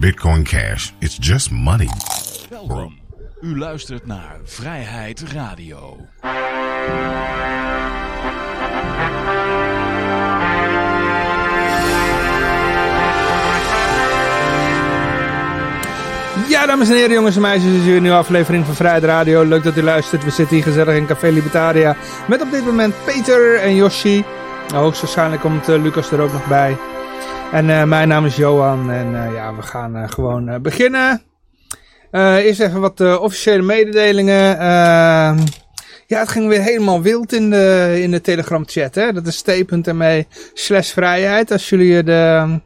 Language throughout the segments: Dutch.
Bitcoin Cash. It's just money. Welkom. U luistert naar Vrijheid Radio. Ja, dames en heren, jongens en meisjes, dit is weer een nieuwe aflevering van Vrijheid Radio. Leuk dat u luistert. We zitten hier gezellig in Café Libertaria met op dit moment Peter en Yoshi. Nou, hoogstwaarschijnlijk komt uh, Lucas er ook nog bij. En uh, mijn naam is Johan en uh, ja, we gaan gewoon beginnen. eerst even wat officiële mededelingen. Ehm, ja, het ging weer helemaal wild in de, in de Telegram chat. Hè? Dat is t.me slash vrijheid. Als jullie er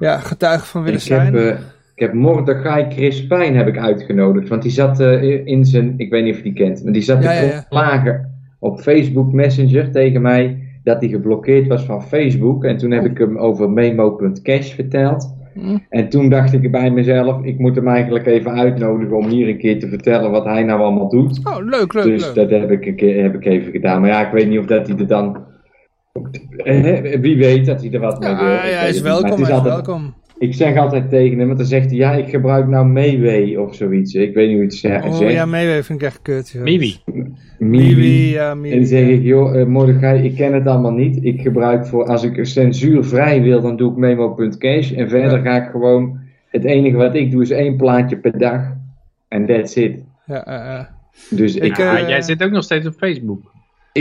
ja, getuigen van willen ik zijn. Heb, ik heb Mordechai Crispijn heb ik uitgenodigd. Want die zat in zijn, ik weet niet of je die kent, maar die zat Ja, te ja, ja. klagen op Facebook Messenger tegen mij dat hij geblokkeerd was van Facebook. En toen heb ik hem over memo.cash verteld. Hm. En toen dacht ik bij mezelf, ik moet hem eigenlijk even uitnodigen om hier een keer te vertellen wat hij nou allemaal doet. Oh, leuk, leuk, Dus leuk. dat heb ik, een keer, heb ik even gedaan. Maar ja, ik weet niet of dat hij er dan... Eh, Wie weet dat hij er wat mee wil. Ja, hij is welkom, hij is altijd- welkom. Ik zeg altijd tegen hem, want dan zegt hij, ja, ik gebruik nou Meewee of zoiets. Ik weet niet hoe het zegt. Oh ja, meewee vind ik echt kut. Miwi. Miwi, ja, Miwi. En dan zeg ik, joh, eh, Mordechai, ik ken het allemaal niet. Ik gebruik voor, als ik censuurvrij wil, dan doe ik memo.cash. En verder Ja. ga ik gewoon, het enige wat ik doe is één plaatje per dag. En that's it. Ja, ja, ja. Dus ik, Ah, jij zit ook nog steeds op Facebook.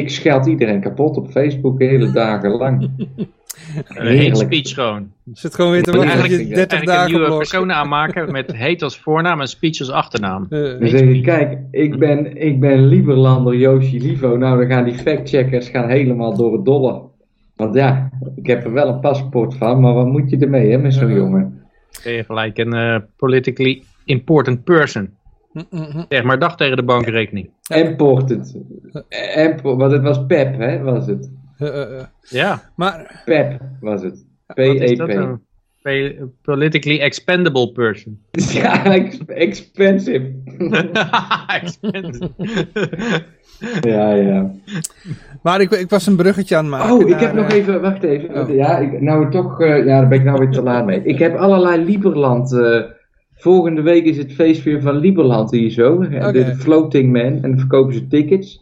Scheld iedereen kapot op Facebook hele dagen lang. Een hate speech gewoon. Zit gewoon weer te Maar wachten eigenlijk- je 30 Eigenlijk een nieuwe blok. persoon aanmaken met hate als voornaam en speech als achternaam. Eh, Dan zeg ik, kijk, ik ben, ik ben Lieberlander Yoshi Livo. Nou, dan gaan die factcheckers gaan helemaal door het dolle. Want ja, ik heb er wel een paspoort van, maar wat moet je ermee, hè, met zo'n jongen? Ben je gelijk een eh, politically important person. Zeg maar dag tegen de bankrekening. Important. Emp- want het was PEP, hè, was het. Eh, eh, eh. Ja, Maar, PEP was het. wat is dat P-E-P. dan? Pe- Politically expendable person. Ja, ex- expensive. Expensive. ja, ja. maar ik, ik was een bruggetje aan het maken. Oh, ik heb nog eh, even, wacht even. Oh. Ja, ik, nou toch, eh, ja, daar ben ik nou weer te laat mee. Ik heb allerlei Lieberland. eh, volgende week is het feest weer van Lieberland hier zo. De, de Floating Man. En dan verkopen ze tickets.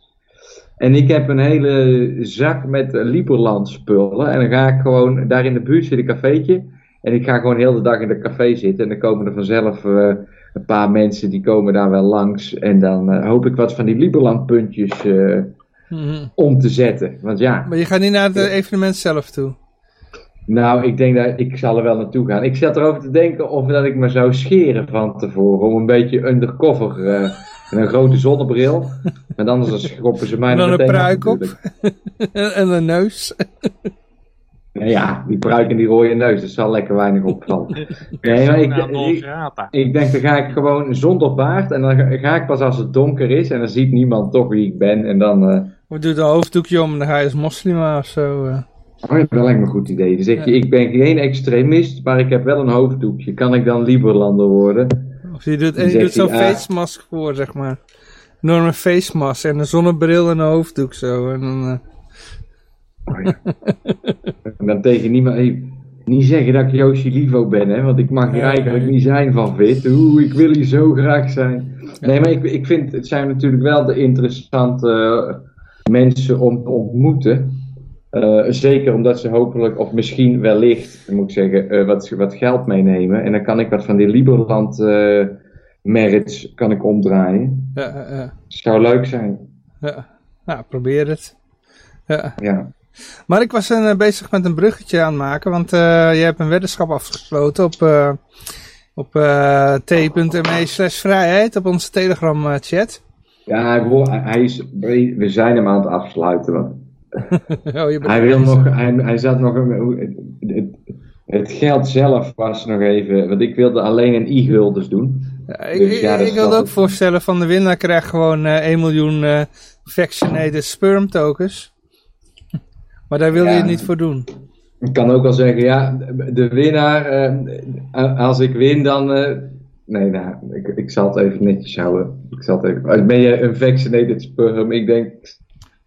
En ik heb een hele zak met Lieberland spullen. En dan ga ik gewoon, daar in de buurt zit een cafeetje. En ik ga gewoon heel de dag in dat café zitten. En dan komen er vanzelf eh, een paar mensen die komen daar wel langs. En dan eh, hoop ik wat van die Lieberland puntjes eh, mhm. om te zetten. Want ja, Maar je gaat niet naar het evenement zelf toe. Nou, ik denk dat ik zal er wel naartoe gaan. Ik zat erover te denken of dat ik me zou scheren van tevoren. Om een beetje undercover. eh en een grote zonnebril. En anders dan schoppen ze mij En dan een pruik op. en en een neus. Nou ja, die pruik en die rode neus. Dat zal lekker weinig opvallen. Nee, maar ik, non ik, denk dan ga ik gewoon zonder baard. En dan ga- ik pas als het donker is. En dan ziet niemand toch wie ik ben. En dan... eh, Of doe een hoofddoekje om en dan ga je als moslima of zo. eh. Oh ja, dat lijkt me een goed idee. Dan zeg je, Ja. ik ben geen extremist, maar ik heb wel een hoofddoekje. Kan ik dan Lieberlander worden? Of je doet, en je doet zo'n ah. face mask voor, zeg maar. Enorme face mask en een zonnebril en een hoofddoek zo. En dan, eh, En dan tegen niemand, hey, niet zeggen dat ik Yoshi Livo ben, hè, want ik mag hier Nee, eigenlijk niet zijn van Wit. Oeh, ik wil hier zo graag zijn. Nee, maar ik, ik vind, het zijn natuurlijk wel de interessante eh, mensen om te ontmoeten. Eh, zeker omdat ze hopelijk, of misschien wellicht, moet ik zeggen, eh, wat, wat geld meenemen. En dan kan ik wat van die Liberland eh merits kan ik omdraaien. ja, Zou leuk zijn. ja. Nou, probeer het. Ja. Ja. Maar ik was eh, bezig met een bruggetje aan het maken, want je hebt een weddenschap afgesloten op, op t.me slash vrijheid, op onze Telegram chat. Ja, ik hoor- hij is, we zijn hem aan het afsluiten. Want oh, je Hij wil nog, hij, hij zat nog, een- het, het geld zelf was nog even, want ik wilde alleen een e-guldens doen. Ja, ik, Dus ik, ja, dat ik wilde ook voorstellen van de winnaar krijgt gewoon eh 1 miljoen eh vaccinated sperm tokens. Maar daar wil je Ja. het niet voor doen. Ik kan ook wel zeggen, ja, de winnaar, eh, als ik win dan, eh, nee, nou, ik, ik zal het even netjes houden. Ik zal het even, ben je een vaccinated sperm? Ik denk,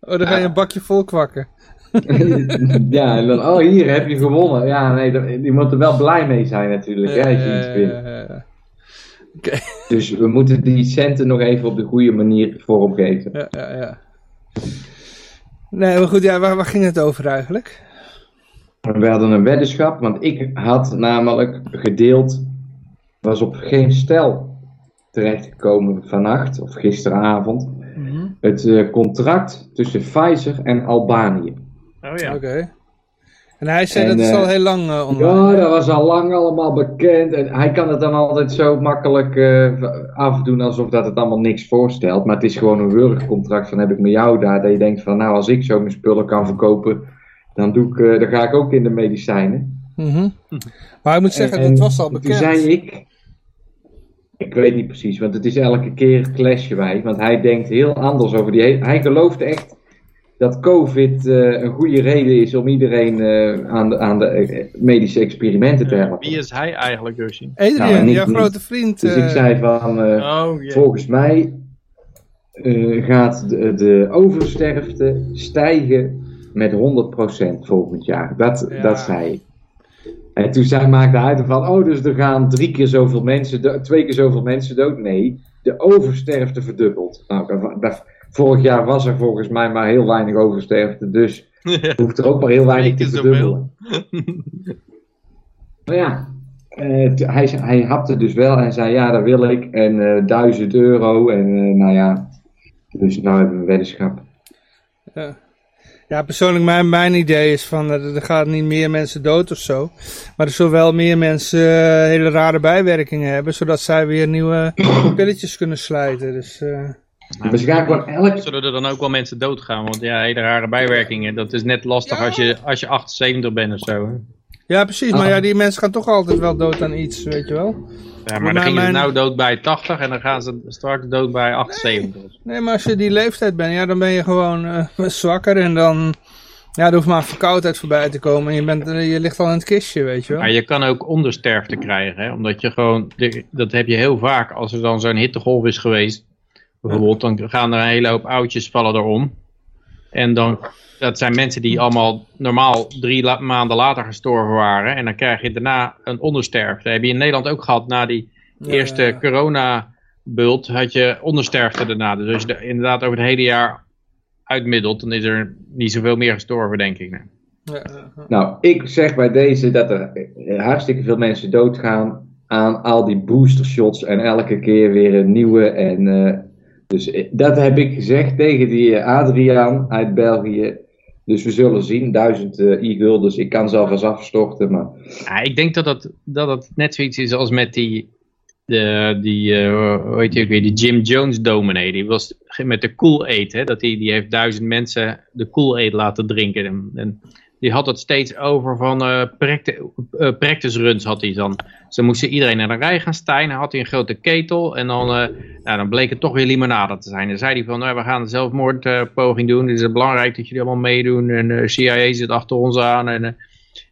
Oh, dan ga je een bakje vol kwakken. ja, en dan, oh hier heb je gewonnen. Ja, nee, je moet er wel blij mee zijn natuurlijk, hè, als je iets wint. Eh, Dus we moeten die centen nog even op de goede manier vormgeven. ja, ja, ja. Nee, maar goed, ja, waar, waar ging het over eigenlijk? We hadden een weddenschap, want ik had namelijk gedeeld, was op geen stel terechtgekomen vannacht of gisteravond, het eh, contract tussen Pfizer en Albanië. Oh ja. Oké. En hij zei En, dat is eh, al heel lang eh, online. Ja, dat was al lang allemaal bekend. En hij kan het dan altijd zo makkelijk eh, afdoen alsof dat het allemaal niks voorstelt. Maar het is gewoon een wurgcontract van heb ik met jou daar. Dat je denkt van nou als ik zo mijn spullen kan verkopen, dan, doe ik, eh, dan ga ik ook in de medicijnen. Mhm. Maar ik moet zeggen, En- het was al en bekend. Toen zei ik, ik weet niet precies, want het is elke keer clashen wij. Want hij denkt heel anders over die. Hij gelooft echt dat COVID eh, een goede reden is om iedereen eh, aan de, aan de eh, medische experimenten te helpen. Wie is hij eigenlijk, Yoshi? Adrian, Nou, niet- jouw niet- grote vriend. Dus ik zei van, eh, Oh, volgens mij eh, gaat de, de oversterfte stijgen met 100% volgend jaar. Dat, Ja. dat zei ik. En toen zei, maakte hij ervan, oh, dus er gaan drie keer zoveel mensen, twee keer zoveel mensen dood. Nee, de oversterfte verdubbelt. Nou, vorig jaar was er volgens mij maar heel weinig oversterfte, dus hoeft er ook maar heel weinig te verdubbelen. Nou ja, eh, hij, hij hapte dus wel en zei ja, dat wil ik. En eh 1000 euro en eh, nou ja. Dus nou hebben we een weddenschap. Ja. Ja, persoonlijk mijn, mijn idee is van, eh, er gaan niet meer mensen dood of zo. Maar er zullen wel meer mensen eh, hele rare bijwerkingen hebben, zodat zij weer nieuwe pilletjes kunnen slijten. Dus, elk... Zullen er dan ook wel mensen doodgaan? Want ja, hele rare bijwerkingen. Dat is net lastig als, je, als je 78 bent of zo. hè. Ja, precies. Maar ja, die mensen gaan toch altijd wel dood aan iets, weet je wel. Ja, Maar dan gingen ze mijn- nou dood bij 80 en dan gaan ze straks dood bij 78. Nee, maar als je die leeftijd bent, ja, dan ben je gewoon eh, zwakker en dan... Ja, er hoeft maar verkoudheid voorbij te komen en je, bent, eh, je ligt al in het kistje, weet je wel. Maar je kan ook ondersterfte krijgen, hè? omdat je gewoon, de- dat heb je heel vaak als er dan zo'n hittegolf is geweest. Bijvoorbeeld, dan gaan er een hele hoop oudjes vallen erom. En dan, dat zijn mensen die allemaal normaal drie la- maanden later gestorven waren. En dan krijg je daarna een ondersterfte. Dat heb je in Nederland ook gehad na die eerste ja, ja. corona-bult, had je ondersterfte daarna. Dus als je er inderdaad over het hele jaar uitmiddelt, dan is er niet zoveel meer gestorven, denk ik. Nou, ik zeg bij deze dat er hartstikke veel mensen doodgaan aan al die booster shots en elke keer weer een nieuwe. En, eh, dus eh, dat heb ik gezegd tegen die eh, Adriaan uit België. Dus we zullen zien, duizend eh e-guldens. Ik kan ze alvast afstorten, maar... Ja, ik denk dat het, dat het net zoiets is als met die, de, die eh, hoe heet weer, die Jim Jones dominee. Die was met de Kool-Aid, dat die, die heeft duizend mensen de Kool-Aid laten drinken. En, en die had het steeds over van eh practi- eh, practice runs had hij dan. Ze moesten iedereen in een rij gaan staan. Dan had hij een grote ketel en dan, nou, dan bleek het toch weer limonade te zijn. Dan zei hij van, nou, we gaan een zelfmoordpoging doen. Het is belangrijk dat jullie allemaal meedoen. En de CIA zit achter ons aan. En,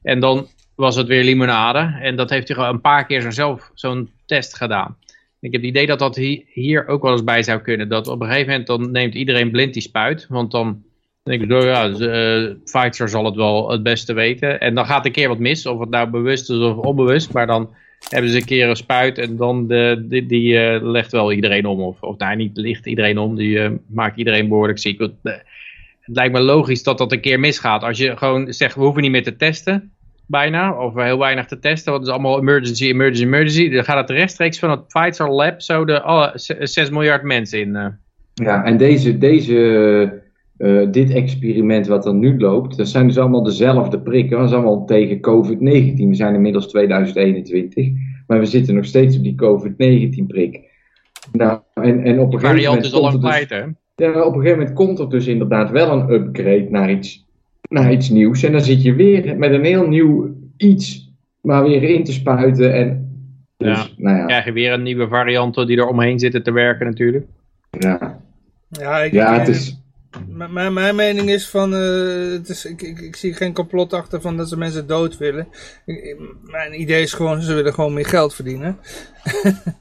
en dan was het weer limonade. En dat heeft hij een paar keer zelf zo'n test gedaan. Ik heb het idee dat dat hi- hier ook wel eens bij zou kunnen. Dat op een gegeven moment dan neemt iedereen blind die spuit. Want dan denk ik, nou ja, eh, Pfizer zal het wel het beste weten. En dan gaat een keer wat mis. Of het nou bewust is of onbewust. Maar dan hebben ze een keer een spuit. En dan de, die, eh, legt wel iedereen om. Of, of nou, niet ligt iedereen om. Die eh, maakt iedereen behoorlijk ziek. Eh, het lijkt me logisch dat dat een keer misgaat. Als je gewoon zegt, we hoeven niet meer te testen bijna, of heel weinig te testen, want het is allemaal emergency, emergency, emergency. Dan gaat het rechtstreeks van het Pfizer Lab zo de alle z- 6 miljard mensen in. Ja, en deze, deze, eh, dit experiment wat er nu loopt, dat zijn dus allemaal dezelfde prikken. Dat is allemaal tegen COVID-19. We zijn inmiddels 2021, maar we zitten nog steeds op die COVID-19 prik. Nou, en, en op een gegeven variant moment is al lang komt er dus- pleiten. ja, op een gegeven moment komt er dus inderdaad wel een upgrade naar iets, naar iets nieuws. En dan zit je weer met een heel nieuw iets maar weer in te spuiten. En, dus, Ja. nou ja, krijg je weer een nieuwe varianten die er omheen zitten te werken natuurlijk. ja. Ja, ik, ja, het is... M- Mijn, mening is van, eh, het is, ik, ik, ik zie geen complot achter van dat ze mensen dood willen. Ik- mijn idee is gewoon, ze willen gewoon meer geld verdienen.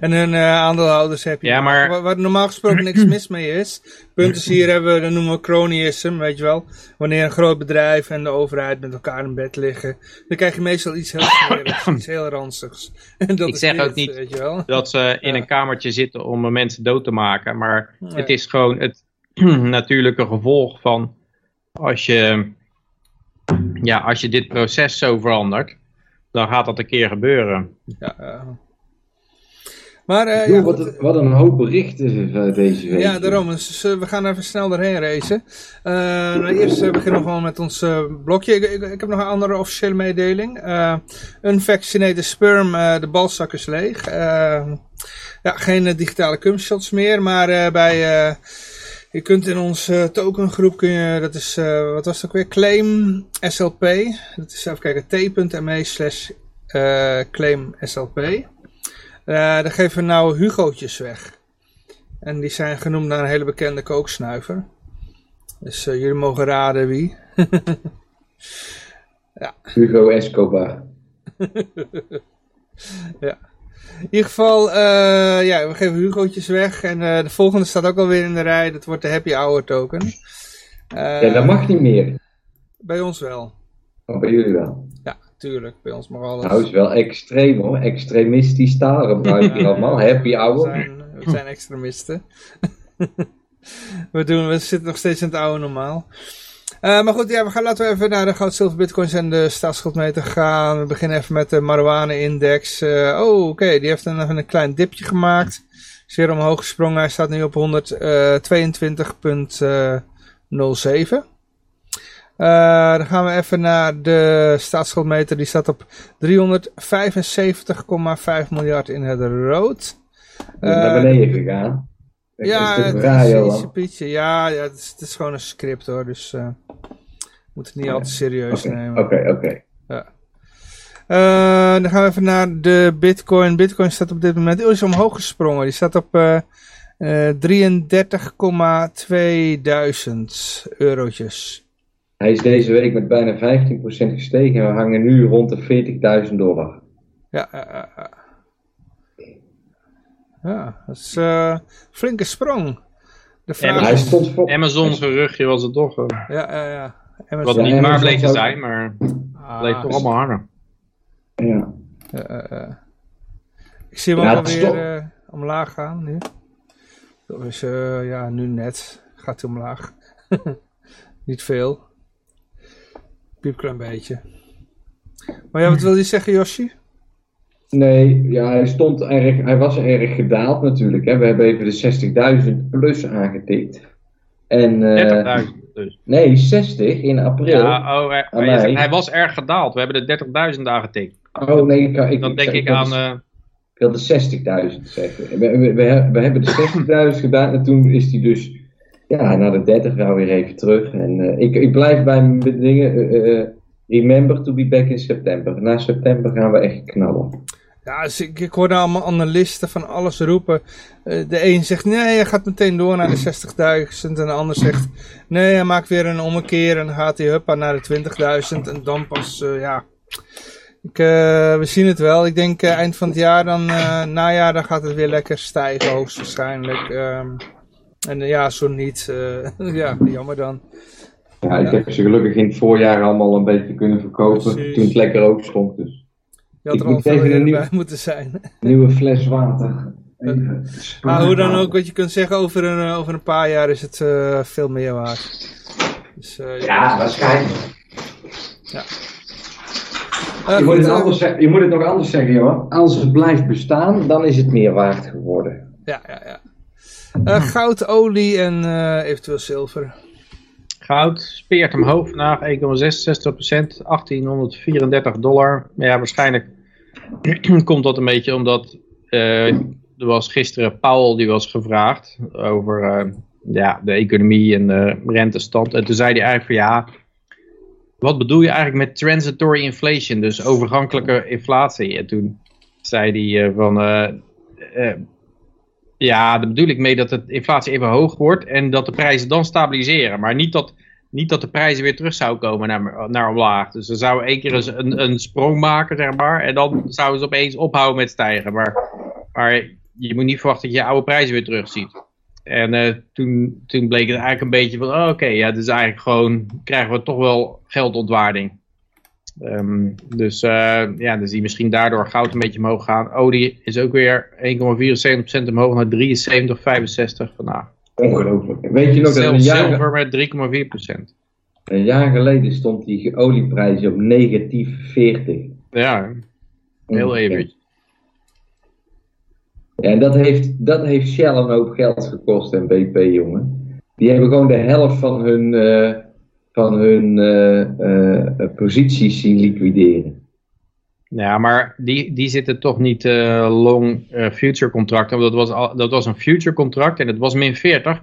En hun uh, aandeelhouders heb je. Ja, maar... Waar, waar, normaal gesproken niks mis mee is. Punt is hier hebben we, dat noemen we cronyism, weet je wel. Wanneer een groot bedrijf en de overheid met elkaar in bed liggen. Dan krijg je meestal iets heel smerigs, iets heel ranzigs. En dat Ik is zeg ook niet dat ze in Ja. een kamertje zitten om mensen dood te maken. Maar Nee. het is gewoon het natuurlijke gevolg van als je, ja, als je dit proces zo verandert, dan gaat dat een keer gebeuren. Ja, ja. Maar eh, Joh, ja, wat, een, wat een hoop berichten eh, deze week. Ja, daarom. Dus eh, we gaan even snel doorheen racen. Eh, nou, eerst eh, beginnen we gewoon met ons eh, blokje. Ik, ik, ik heb nog een andere officiële mededeling. Eh unvaccinated sperm, eh, de balzak is leeg. Eh, ja, geen eh, digitale cumshots meer, maar eh, bij... je kunt in onze tokengroep, kun je, dat is, eh, wat was het ook weer? Claim SLP. Dat is even kijken, t.me slash eh, claim SLP. Eh, daar geven we nou Hugo'tjes weg. En die zijn genoemd naar een hele bekende kooksnuiver. Dus jullie mogen raden wie. Hugo Escobar. In ieder geval, eh, ja, we geven Hugo'tjes weg. En eh, de volgende staat ook alweer in de rij. Dat wordt de Happy Hour token. Eh, ja, dat mag niet meer. Bij ons wel. Maar bij jullie wel. Ja, tuurlijk. Bij ons mag alles. Nou, is wel extreem hoor. Extremistisch taal gebruik je Ja, allemaal. Happy We hour. zijn, we zijn extremisten. we, doen, we zitten nog steeds in het oude normaal. Eh, maar goed, ja, we gaan, laten we even naar de goud, zilver, bitcoins en de staatsschuldmeter gaan. We beginnen even met de marijuana-index. Eh, oh, oké, die heeft een, even een klein dipje gemaakt. Zeer omhoog gesprongen. Hij staat nu op 122,07. Eh, dan gaan we even naar de staatsschuldmeter. Die staat op 375,5 miljard in het rood. naar beneden gegaan. Ja, is het is pietje. Ja, ja het, is, het is gewoon een script hoor. Dus eh moet het niet Ja. al te serieus nemen. oké, oké. Eh, dan gaan we even naar de Bitcoin. Bitcoin staat op dit moment. Oh, is omhoog gesprongen. Die staat op eh eh 33,2 duizend eurotjes. Hij is deze week met bijna 15% gestegen en we hangen nu rond de 40.000 dollar. Ja, ja, dat is eh, een flinke sprong. De vraag is... stond voor... Amazon geruchtje was het toch, eh, Ja, ja, ja. Amazon- wat Ja, niet Amazon waar bleek te zijn, maar Ah, bleek toch allemaal harder. Ja. Ja, ja, ja. Ik zie hem Ja, alweer eh, omlaag gaan nu. Dus eh, ja, nu net gaat hij omlaag. Niet veel. Piepklein beetje. Maar ja, wat wil je zeggen, Yoshi? Nee, ja, hij, stond erg, hij was erg gedaald natuurlijk. Hè. We hebben even de 60.000 plus aangetikt. En, eh, 30.000 dus. nee, 60 in april. Ja, oh, hij, hij, was erg gedaald. We hebben de 30.000 dagen getikt. Oh nee, ik, ik, Dan denk ik aan... eh, Ik wilde 60.000 zeggen. We, we, we, we hebben de 60.000 gedaan en toen is hij dus ja, naar de 30 nou weer even terug. En eh, ik, ik blijf bij mijn dingen. eh, eh, remember to be back in september. Na september gaan we echt knallen. Ja, dus ik, ik hoorde allemaal analisten van alles roepen. Eh, de een zegt, nee, hij gaat meteen door naar de 60.000. En de ander zegt, nee, hij maakt weer een ommekeer en gaat hij huppa naar de 20.000. En dan pas, eh, ja... Ik, eh, we zien het wel. Ik denk eind van het jaar, dan najaar, dan gaat het weer lekker stijgen hoogstwaarschijnlijk. Ehm, en ja, zo niet. ja, jammer dan. Ja, ik Ja. heb ze gelukkig in het voorjaar allemaal een beetje kunnen verkopen. Precies. Toen het lekker ook stond. Dus Je had Ik er al moet veel eerder bij moeten zijn. nieuwe fles water. Even Maar hoe dan ook, wat je kunt zeggen, over een, eh, over een paar jaar is het eh, veel meer waard. Dus, eh, Ja, waarschijnlijk. Eh, Je moet, het eh, anders, zeggen- je moet het nog anders zeggen, joh. Als het blijft bestaan, dan is het meer waard geworden. Ja, ja, ja. Eh, goud, olie en eh, eventueel zilver. Goud speert omhoog vandaag 1,66%, 1834 dollar. Maar ja, waarschijnlijk komt dat een beetje omdat eh, er was gisteren Powell die was gevraagd over eh, ja, de economie en de rentestand. En toen zei hij eigenlijk van ja, wat bedoel je eigenlijk met transitory inflation, dus overgankelijke inflatie? En toen zei hij eh, van ja, daar bedoel ik mee dat de inflatie even hoog wordt en dat de prijzen dan stabiliseren. Maar niet dat, niet dat de prijzen weer terug zouden komen naar, naar omlaag. Dus ze zouden één keer eens een, een sprong maken, zeg maar. En dan zouden ze opeens ophouden met stijgen. Maar maar je moet niet verwachten dat je oude prijzen weer terugziet. En eh, toen, toen bleek het eigenlijk een beetje van, oh, oké, ja, dus eigenlijk gewoon krijgen we toch wel geldontwaarding. Ehm, dus uh, ja, dan zie je misschien daardoor goud een beetje omhoog gaan. Olie is ook weer 1,74% omhoog naar 73,65. Nou, Ongelooflijk. Weet je nog dat een jaar... Zilver met 3,4%. Een jaar geleden stond die olieprijs op negatief 40. Ja, heel even. En dat heeft, dat heeft Shell een hoop geld gekost en BP, jongen. Die hebben gewoon de helft van hun, uh, van hun uh, uh, posities zien liquideren. Ja, maar die, die zitten toch niet long future contracten. Dat was, al, dat was een future contract en het was min 40.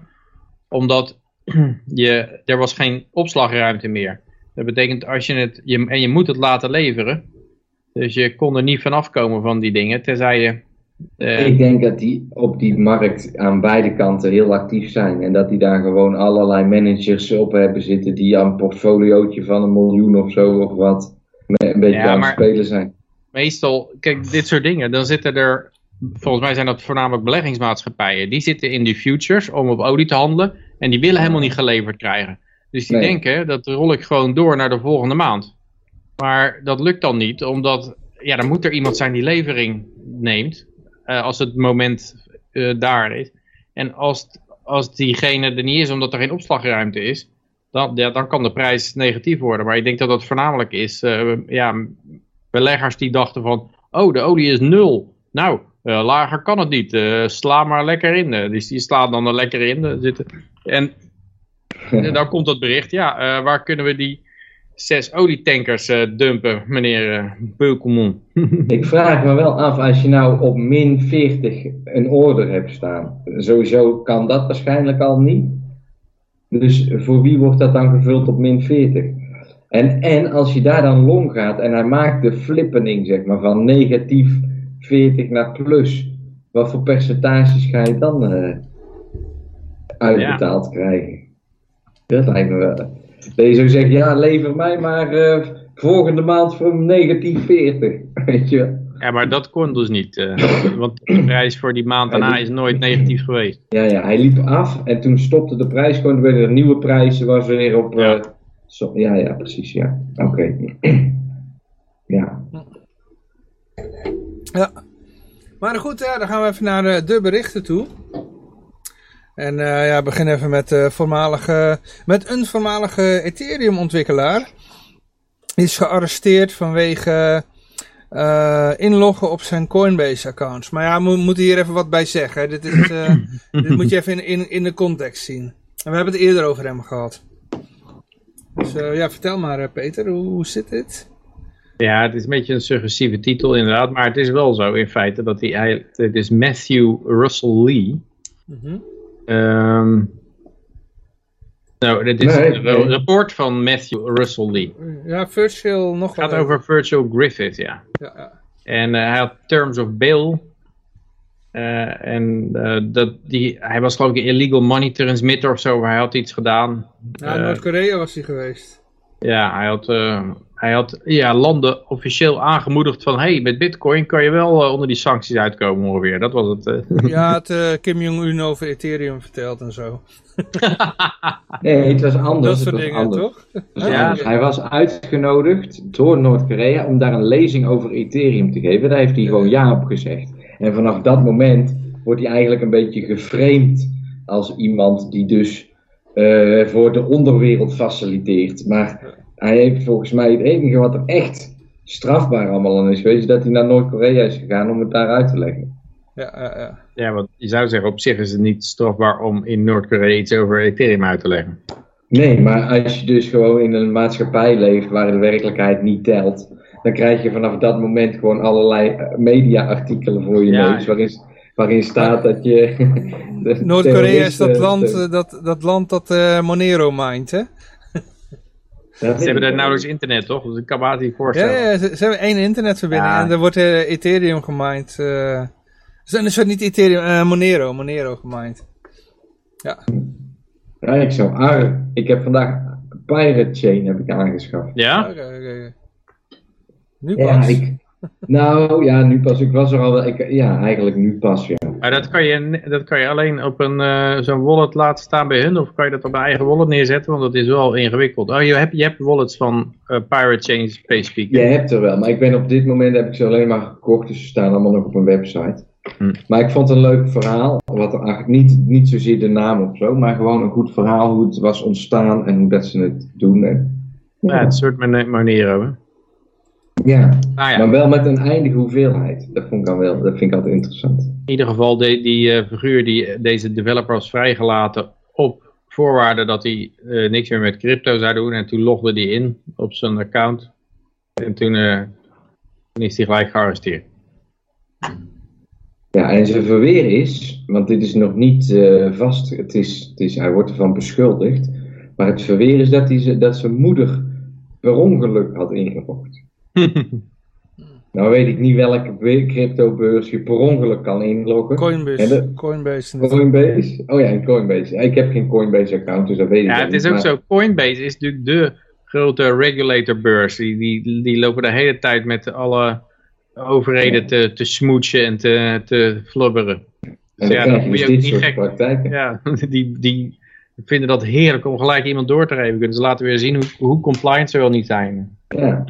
Omdat je, er was geen opslagruimte meer. Dat betekent als je het, je, en je moet het laten leveren. Dus je kon er niet vanaf komen van die dingen, tenzij je... Uh, ik denk dat die op die markt aan beide kanten heel actief zijn. En dat die daar gewoon allerlei managers op hebben zitten die aan een portfoliootje van een miljoen of zo of wat een beetje aan het spelen zijn. Meestal, kijk, dit soort dingen, dan zitten er, volgens mij zijn dat voornamelijk beleggingsmaatschappijen. Die zitten in die futures om op olie te handelen. En die willen helemaal niet geleverd krijgen. Dus die denken, dat rol ik gewoon door naar de volgende maand. Maar dat lukt dan niet, omdat ja, dan moet er iemand zijn die levering neemt. Uh, als het moment uh, daar is. En als, als diegene er niet is, omdat er geen opslagruimte is, dan, ja, dan kan de prijs negatief worden. Maar ik denk dat dat voornamelijk is, uh, ja, beleggers die dachten van, oh, de olie is nul. Nou, lager kan het niet, sla maar lekker in. dus die slaat dan er lekker in. zitten. En dan komt dat bericht, ja, waar kunnen we die zes olietankers uh, dumpen, meneer uh, Beukelmon. ik vraag me wel af, als je nou op min 40 een order hebt staan, sowieso kan dat waarschijnlijk al niet. Dus voor wie wordt dat dan gevuld op min 40? En, en als je daar dan long gaat en hij maakt de flippening, zeg maar, van negatief 40 naar plus, wat voor percentages ga je dan uh, uitbetaald ja. krijgen? Dat lijkt me wel. Dat je zou zeggen, ja, lever mij maar uh, volgende maand voor negatief 40. Weet je Ja, maar dat kon dus niet. Uh, want de prijs voor die maand daarna is nooit negatief geweest. Ja, ja, hij liep af en toen stopte de prijs gewoon. Er werden er nieuwe prijzen, was weer op... Uh, so, ja, ja, precies, ja. Oké. Okay. ja. Ja. Maar goed, ja, dan gaan we even naar de, de berichten toe. En uh, ja, begin even met, uh, voormalige, met een voormalige Ethereum ontwikkelaar. Die is gearresteerd vanwege uh, inloggen op zijn Coinbase accounts. Maar ja, we moeten hier even wat bij zeggen. Dit, is, dit moet je even in, in, in de context zien. En we hebben het eerder over hem gehad. Dus ja, vertel maar Peter, hoe, hoe zit dit? Ja, het is een beetje een suggestieve titel inderdaad. Maar het is wel zo in feite dat hij, het is Matthew Russell Lee. Mm -hmm. Um, nou, dit is nee, een rapport van Matthew Russell Lee. Ja, Virtual nog Het gaat over Virtual Griffith, ja. ja, ja. En uh, hij had Terms of Bail. Uh, en uh, dat, die, hij was geloof ik een illegal money transmitter of zo, hij had iets gedaan. Ja, Noord-Korea was hij geweest. Ja, hij had, hij had ja, landen officieel aangemoedigd van... hey, met bitcoin kan je wel onder die sancties uitkomen ongeveer. Dat was het. Ja, had Kim Jong-un over Ethereum verteld en zo. nee, het was anders. Dat soort dingen, anders. toch? Ja, hij was uitgenodigd door Noord-Korea om daar een lezing over Ethereum te geven. Daar heeft hij gewoon ja op gezegd. En vanaf dat moment wordt hij eigenlijk een beetje geframed als iemand die dus uh, voor de onderwereld faciliteert. Maar hij heeft volgens mij het enige wat er echt strafbaar allemaal aan is geweest, is dat hij naar Noord-Korea is gegaan om het daar uit te leggen. Ja, ja, ja. ja, want je zou zeggen, op zich is het niet strafbaar om in Noord-Korea iets over Ethereum uit te leggen. Nee, maar als je dus gewoon in een maatschappij leeft waar de werkelijkheid niet telt, dan krijg je vanaf dat moment gewoon allerlei media-artikelen voor je ja, neus, waarin, waarin staat dat je... Noord-Korea is dat land, dat, dat land dat uh, Monero mindt, hè? ze hebben daar nauwelijks internet, toch? Dus ik kan me het niet voorstellen. Ja, ja ze, ze, hebben één internetverbinding ja. en er wordt uh, Ethereum gemined. Uh, sorry, niet Ethereum, uh, Monero, Monero gemined. Ja. Ja, ik zou aan. Ik heb vandaag Pirate Chain heb ik aangeschaft. Ja? Oké, okay, okay. Nu ja, pas? ik, Nou ja, nu pas. Ik was er al wel. Ik, ja, eigenlijk nu pas. Ja. Maar dat kan je, dat kan je alleen op een eh, zo'n wallet laten staan bij hun, of kan je dat op een eigen wallet neerzetten, want dat is wel ingewikkeld. Oh, je hebt, je hebt wallets van uh, Pirate Chain Space Je hebt er wel, maar ik ben op dit moment heb ik ze alleen maar gekocht, dus ze staan allemaal nog op een website. Hm. Maar ik vond het een leuk verhaal, wat eigenlijk niet, niet zozeer de naam of zo, maar gewoon een goed verhaal hoe het was ontstaan en hoe dat ze het doen. En, ja, het soort manier hebben. Ja, ah, ja, maar wel met een eindige hoeveelheid. Dat, vond ik al wel, dat vind ik altijd interessant. In ieder geval, die, die uh, figuur die deze developer was vrijgelaten op voorwaarde dat hij uh, niks meer met crypto zou doen. En toen logde hij in op zijn account. En toen, uh, toen is hij gelijk gearresteerd. Ja, en zijn verweer is, want dit is nog niet vast, het is, het is, hij wordt ervan beschuldigd. Maar het verweer is dat, hij, dat zijn moeder per ongeluk had ingelogd. nou weet ik niet welke cryptobeurs je per ongeluk kan inloggen. Coinbase. Coinbase. Coinbase. Oh ja, Coinbase. Ik heb geen Coinbase account, dus dat weet ik niet. Ja, het is ook zo. Coinbase is natuurlijk de grote regulatorbeurs. Die, die, die lopen de hele tijd met alle overheden te, te smoetsen en te, te flubberen. Dus ja, dan moet je ook niet gek. Praktijken. Ja, die, die vinden dat heerlijk om gelijk iemand door te geven. Dus laten we weer zien hoe, hoe compliant ze wel niet zijn. Ja.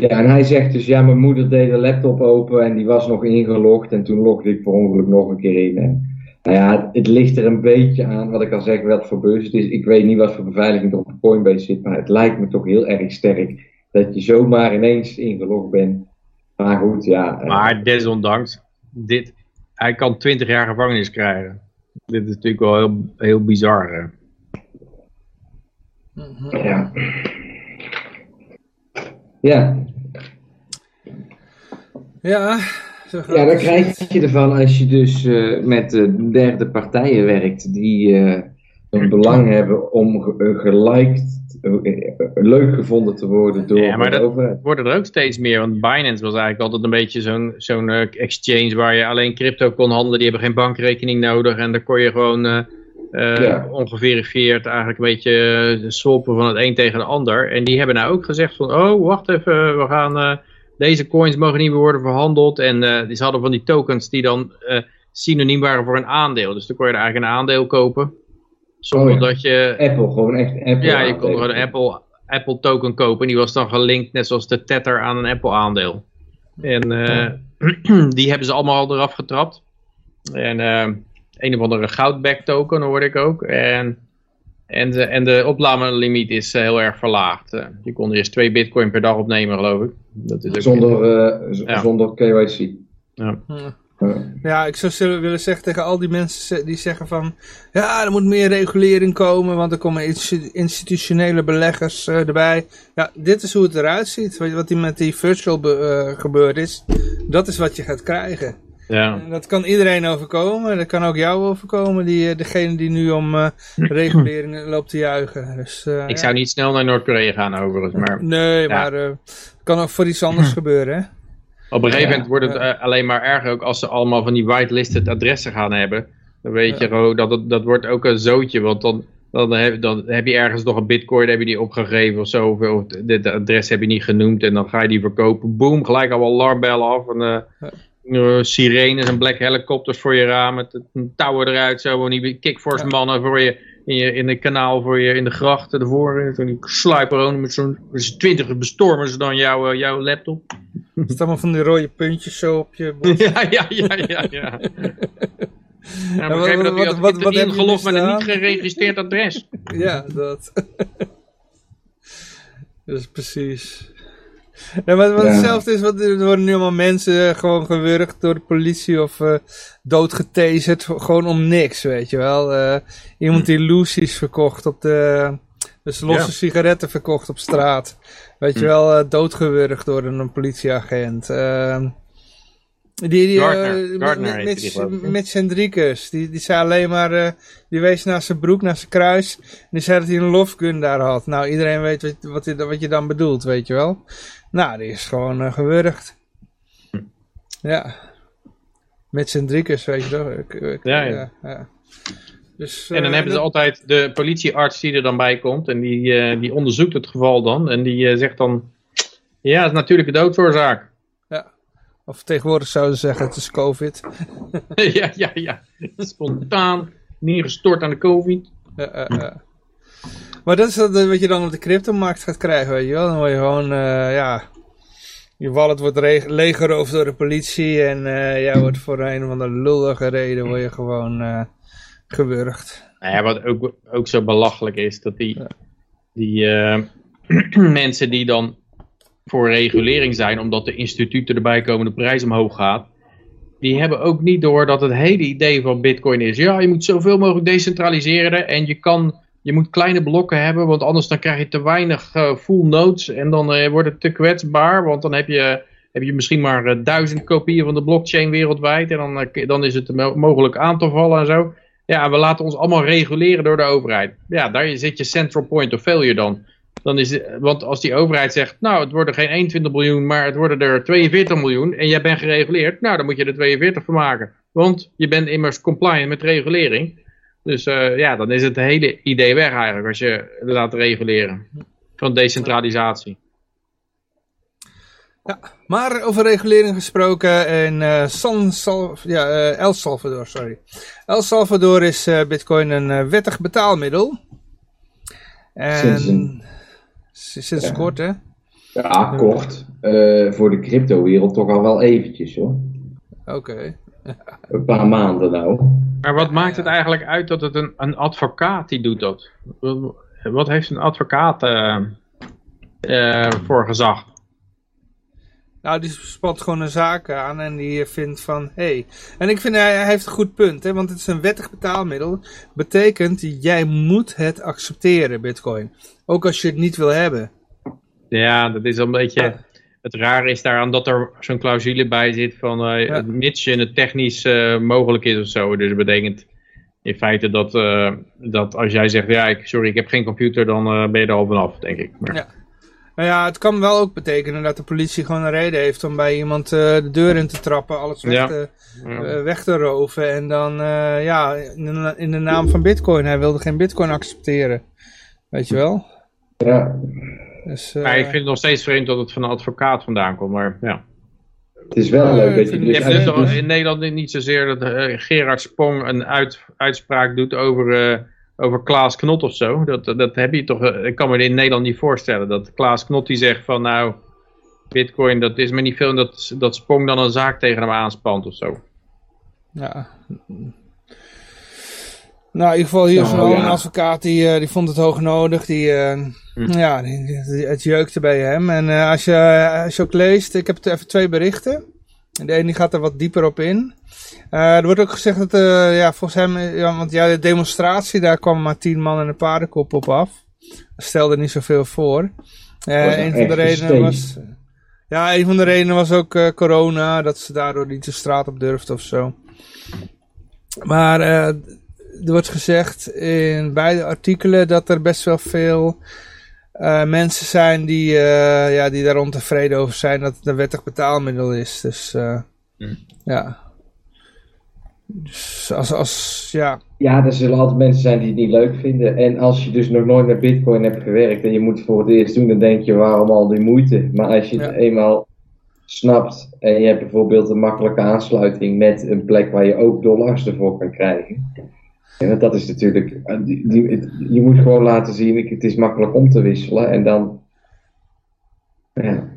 Ja, en hij zegt dus, ja, mijn moeder deed de laptop open en die was nog ingelogd en toen logde ik per ongeluk nog een keer in. En, nou ja, het, ligt er een beetje aan, wat ik al zeg, wat voor beurs het is. Ik weet niet wat voor beveiliging er op Coinbase zit, maar het lijkt me toch heel erg sterk dat je zomaar ineens ingelogd bent. Maar goed, ja. Eh, maar desondanks, dit, hij kan 20 jaar gevangenis krijgen. Dit is natuurlijk wel heel, heel bizar. Ja. Ja. Ja. Ja, dan krijg je ervan als je dus uh, met uh, derde partijen werkt die uh, een belang hebben om geliked, leuk gevonden te worden door ja, maar dat worden er ook steeds meer, want Binance was eigenlijk altijd een beetje zo'n zo'n exchange waar je alleen crypto kon handelen, die hebben geen bankrekening nodig en daar kon je gewoon uh, ongeverifieerd eigenlijk een beetje uh, swappen van het een tegen de ander. En die hebben nou ook gezegd van, oh wacht even, we gaan, uh, deze coins mogen niet meer worden verhandeld. En uh, die hadden van die tokens die dan synoniem waren voor een aandeel. Dus dan kon je er eigenlijk een aandeel kopen. Zonder oh, dat je... Apple, gewoon echt Apple Ja, je kon gewoon een Apple, Apple token kopen. En die was dan gelinkt, net zoals de Tether, aan een Apple aandeel. En die hebben ze allemaal eraf getrapt. En een of andere goudback token hoorde ik ook. En, en, de, en de opnamelimiet is uh, heel erg verlaagd. Uh, je kon eerst twee bitcoin per dag opnemen geloof ik. Dat is ook zonder, uh, ja. zonder KYC. Ja. Ja, ik zou willen zeggen tegen al die mensen die zeggen van... Ja, er moet meer regulering komen, want er komen institutionele beleggers uh, erbij. Ja, dit is hoe het eruit ziet. Wat die met die virtual uh, gebeurd is. Dat is wat je gaat krijgen. Ja. Dat kan iedereen overkomen. Dat kan ook jou overkomen. Die, eh, degene die nu om uh, regulering loopt te juichen. Dus, uh, ik zou niet snel naar Noord-Korea gaan overigens. Maar, nee, maar het kan ook voor iets anders gebeuren. Hè? Op een gegeven moment wordt het alleen maar erger ook als ze allemaal van die whitelisted adressen gaan hebben. Dan weet je gewoon, dat, dat wordt ook een zootje. Want dan, dan, heb, dan heb je ergens nog een bitcoin, heb je die opgegeven of zo. Of, dit adres heb je niet genoemd en dan ga je die verkopen. Boom, gelijk al alarmbellen af. En, uh, sirenes en black helicopters voor je raam met een touwen eruit, zo die kickforce mannen voor je in, je in de kanaal voor je in de grachten ervoor. Toen die sluiper met zo'n twintig bestormen ze dan jouw, uh, jouw laptop. Het is allemaal van die rode puntjes zo op je ja, ja, ja, ja, ja. Ja, maar ja, wat, dat wat, wat, ingelogd met een niet geregistreerd adres. Ja, dat. dat is precies. Wat, hetzelfde is, wat, er worden nu allemaal mensen gewoon gewurgd door de politie of uh, doodgetaserd, gewoon om niks, weet je wel. Uh, iemand die Lucy's verkocht op de, dus losse sigaretten verkocht op straat. Weet je hm. wel, uh, doodgewurgd door een politieagent. Uh, die, die, Gardner, Hendrikus, die, die zei alleen maar, uh, die wees naar zijn broek, naar zijn kruis. En die zei dat hij een lofgun daar had. Nou, iedereen weet wat, wat, wat je dan bedoelt, weet je wel. Nou, die is gewoon uh, gewurgd. Hm. Ja. Met zijn drikkers, weet je toch? Ik, ik, ja, ja. ja, Dus, en dan uh, hebben ze altijd de politiearts die er dan bij komt. En die, uh, die onderzoekt het geval dan. En die zegt dan... Ja, dat is natuurlijke doodsoorzaak. Ja. Of tegenwoordig zouden ze zeggen, het is COVID. ja, ja, ja. Spontaan neergestort aan de COVID. Ja, ja, ja. Maar dat is dat, wat je dan op de cryptomarkt gaat krijgen, weet je wel. Dan word je gewoon, eh, ja... Je wallet wordt leeggeroofd door de politie en eh, jij wordt voor een of andere lullige reden word je gewoon eh gewurgd. Nou ja, wat ook, ook zo belachelijk is, dat die, die eh, mensen die dan voor regulering zijn, omdat de instituten erbij komen, de prijs omhoog gaat, die hebben ook niet door dat het hele idee van bitcoin is, ja, je moet zoveel mogelijk decentraliseren en je kan, je moet kleine blokken hebben, want anders dan krijg je te weinig eh, full nodes en dan eh, wordt het te kwetsbaar, want dan heb je, heb je misschien maar eh, duizend kopieën van de blockchain wereldwijd en dan, dan is het mo- mogelijk aan te vallen en zo. Ja, we laten ons allemaal reguleren door de overheid. Ja, daar zit je central point of failure dan. dan is, want als die overheid zegt, nou het worden geen 21 miljoen, maar het worden er 42 miljoen en jij bent gereguleerd, nou dan moet je er 42 van maken. Want je bent immers compliant met regulering. Dus eh, ja, dan is het hele idee weg eigenlijk als je laat reguleren. Van decentralisatie. Maar over regulering gesproken in eh, San Sal ja, eh, El Salvador, sorry. El Salvador is eh, bitcoin een wettig betaalmiddel. En Sinds een- sinds, Ja. kort hè? Ja, kort. Eh, voor de cryptowereld toch al wel eventjes hoor. Oké. Een paar maanden nou. Maar wat maakt het eigenlijk uit dat het een, een advocaat die doet dat? Wat heeft een advocaat eh, eh, voor gezag? Nou, die spant gewoon een zaak aan en die vindt van, hé. Hey. En ik vind hij, hij heeft een goed punt, hè, want het is een wettig betaalmiddel. Betekent, jij moet het accepteren, bitcoin. Ook als je het niet wil hebben. Ja, dat is een beetje... Het rare is daaraan dat er zo'n clausule bij zit van eh Ja. mits je het technisch eh, mogelijk is of zo. Dus dat betekent in feite dat, eh, dat als jij zegt, ja, ik, sorry, ik heb geen computer, dan eh, ben je er al vanaf, denk ik. Maar, Ja. Nou ja, het kan wel ook betekenen dat de politie gewoon een reden heeft om bij iemand eh, de deur in te trappen, alles weg, Ja. te, Ja. eh, weg te roven. En dan, eh, ja, in de, in de naam van bitcoin. Hij wilde geen bitcoin accepteren. Weet je wel? Ja, Dus, eh, Maar ik vind het nog steeds vreemd dat het van een advocaat vandaan komt, maar ja. het is wel leuk dat je vind Je dus... hebt dus dus- in Nederland niet zozeer dat eh, Gerard Spong een uit, uitspraak doet over, eh, over Klaas Knot of zo. Dat, dat heb je toch, ik kan me in Nederland niet voorstellen. Dat Klaas Knot die zegt van nou, bitcoin dat is me niet veel. en Dat, dat Spong dan een zaak tegen hem aanspant of zo. Ja. Nou, in ieder geval hier is ja. een advocaat die, eh, die vond het hoog nodig. Die, eh, Hm. ja, die, die- het jeukte bij hem. En eh, als, je, als je ook leest, ik heb even twee berichten. De ene die gaat er wat dieper op in. Er wordt ook gezegd dat, ja, volgens hem, ja, want ja, de demonstratie, daar kwamen maar tien man en een paardenkop op af. Dat stelde niet zoveel voor. Een van de redenen was, ja, een van de redenen was ook corona, dat ze daardoor niet de straat op durfden of zo. Maar er wordt gezegd in beide artikelen dat er best wel veel eh, mensen zijn die, eh, ja, die daar ontevreden over zijn dat het een wettig betaalmiddel is. Dus eh, Hm. ja. Dus als, als, ja, Ja, er zullen altijd mensen zijn die het niet leuk vinden. En als je dus nog nooit met bitcoin hebt gewerkt en je moet het voor het eerst doen, dan denk je waarom al die moeite. Maar als je het eenmaal snapt en je hebt bijvoorbeeld een makkelijke aansluiting met een plek waar je ook dollars ervoor kan krijgen. Want dat is natuurlijk, eh, die, die- het- je moet gewoon laten zien, ik- het is makkelijk om te wisselen en dan, ja,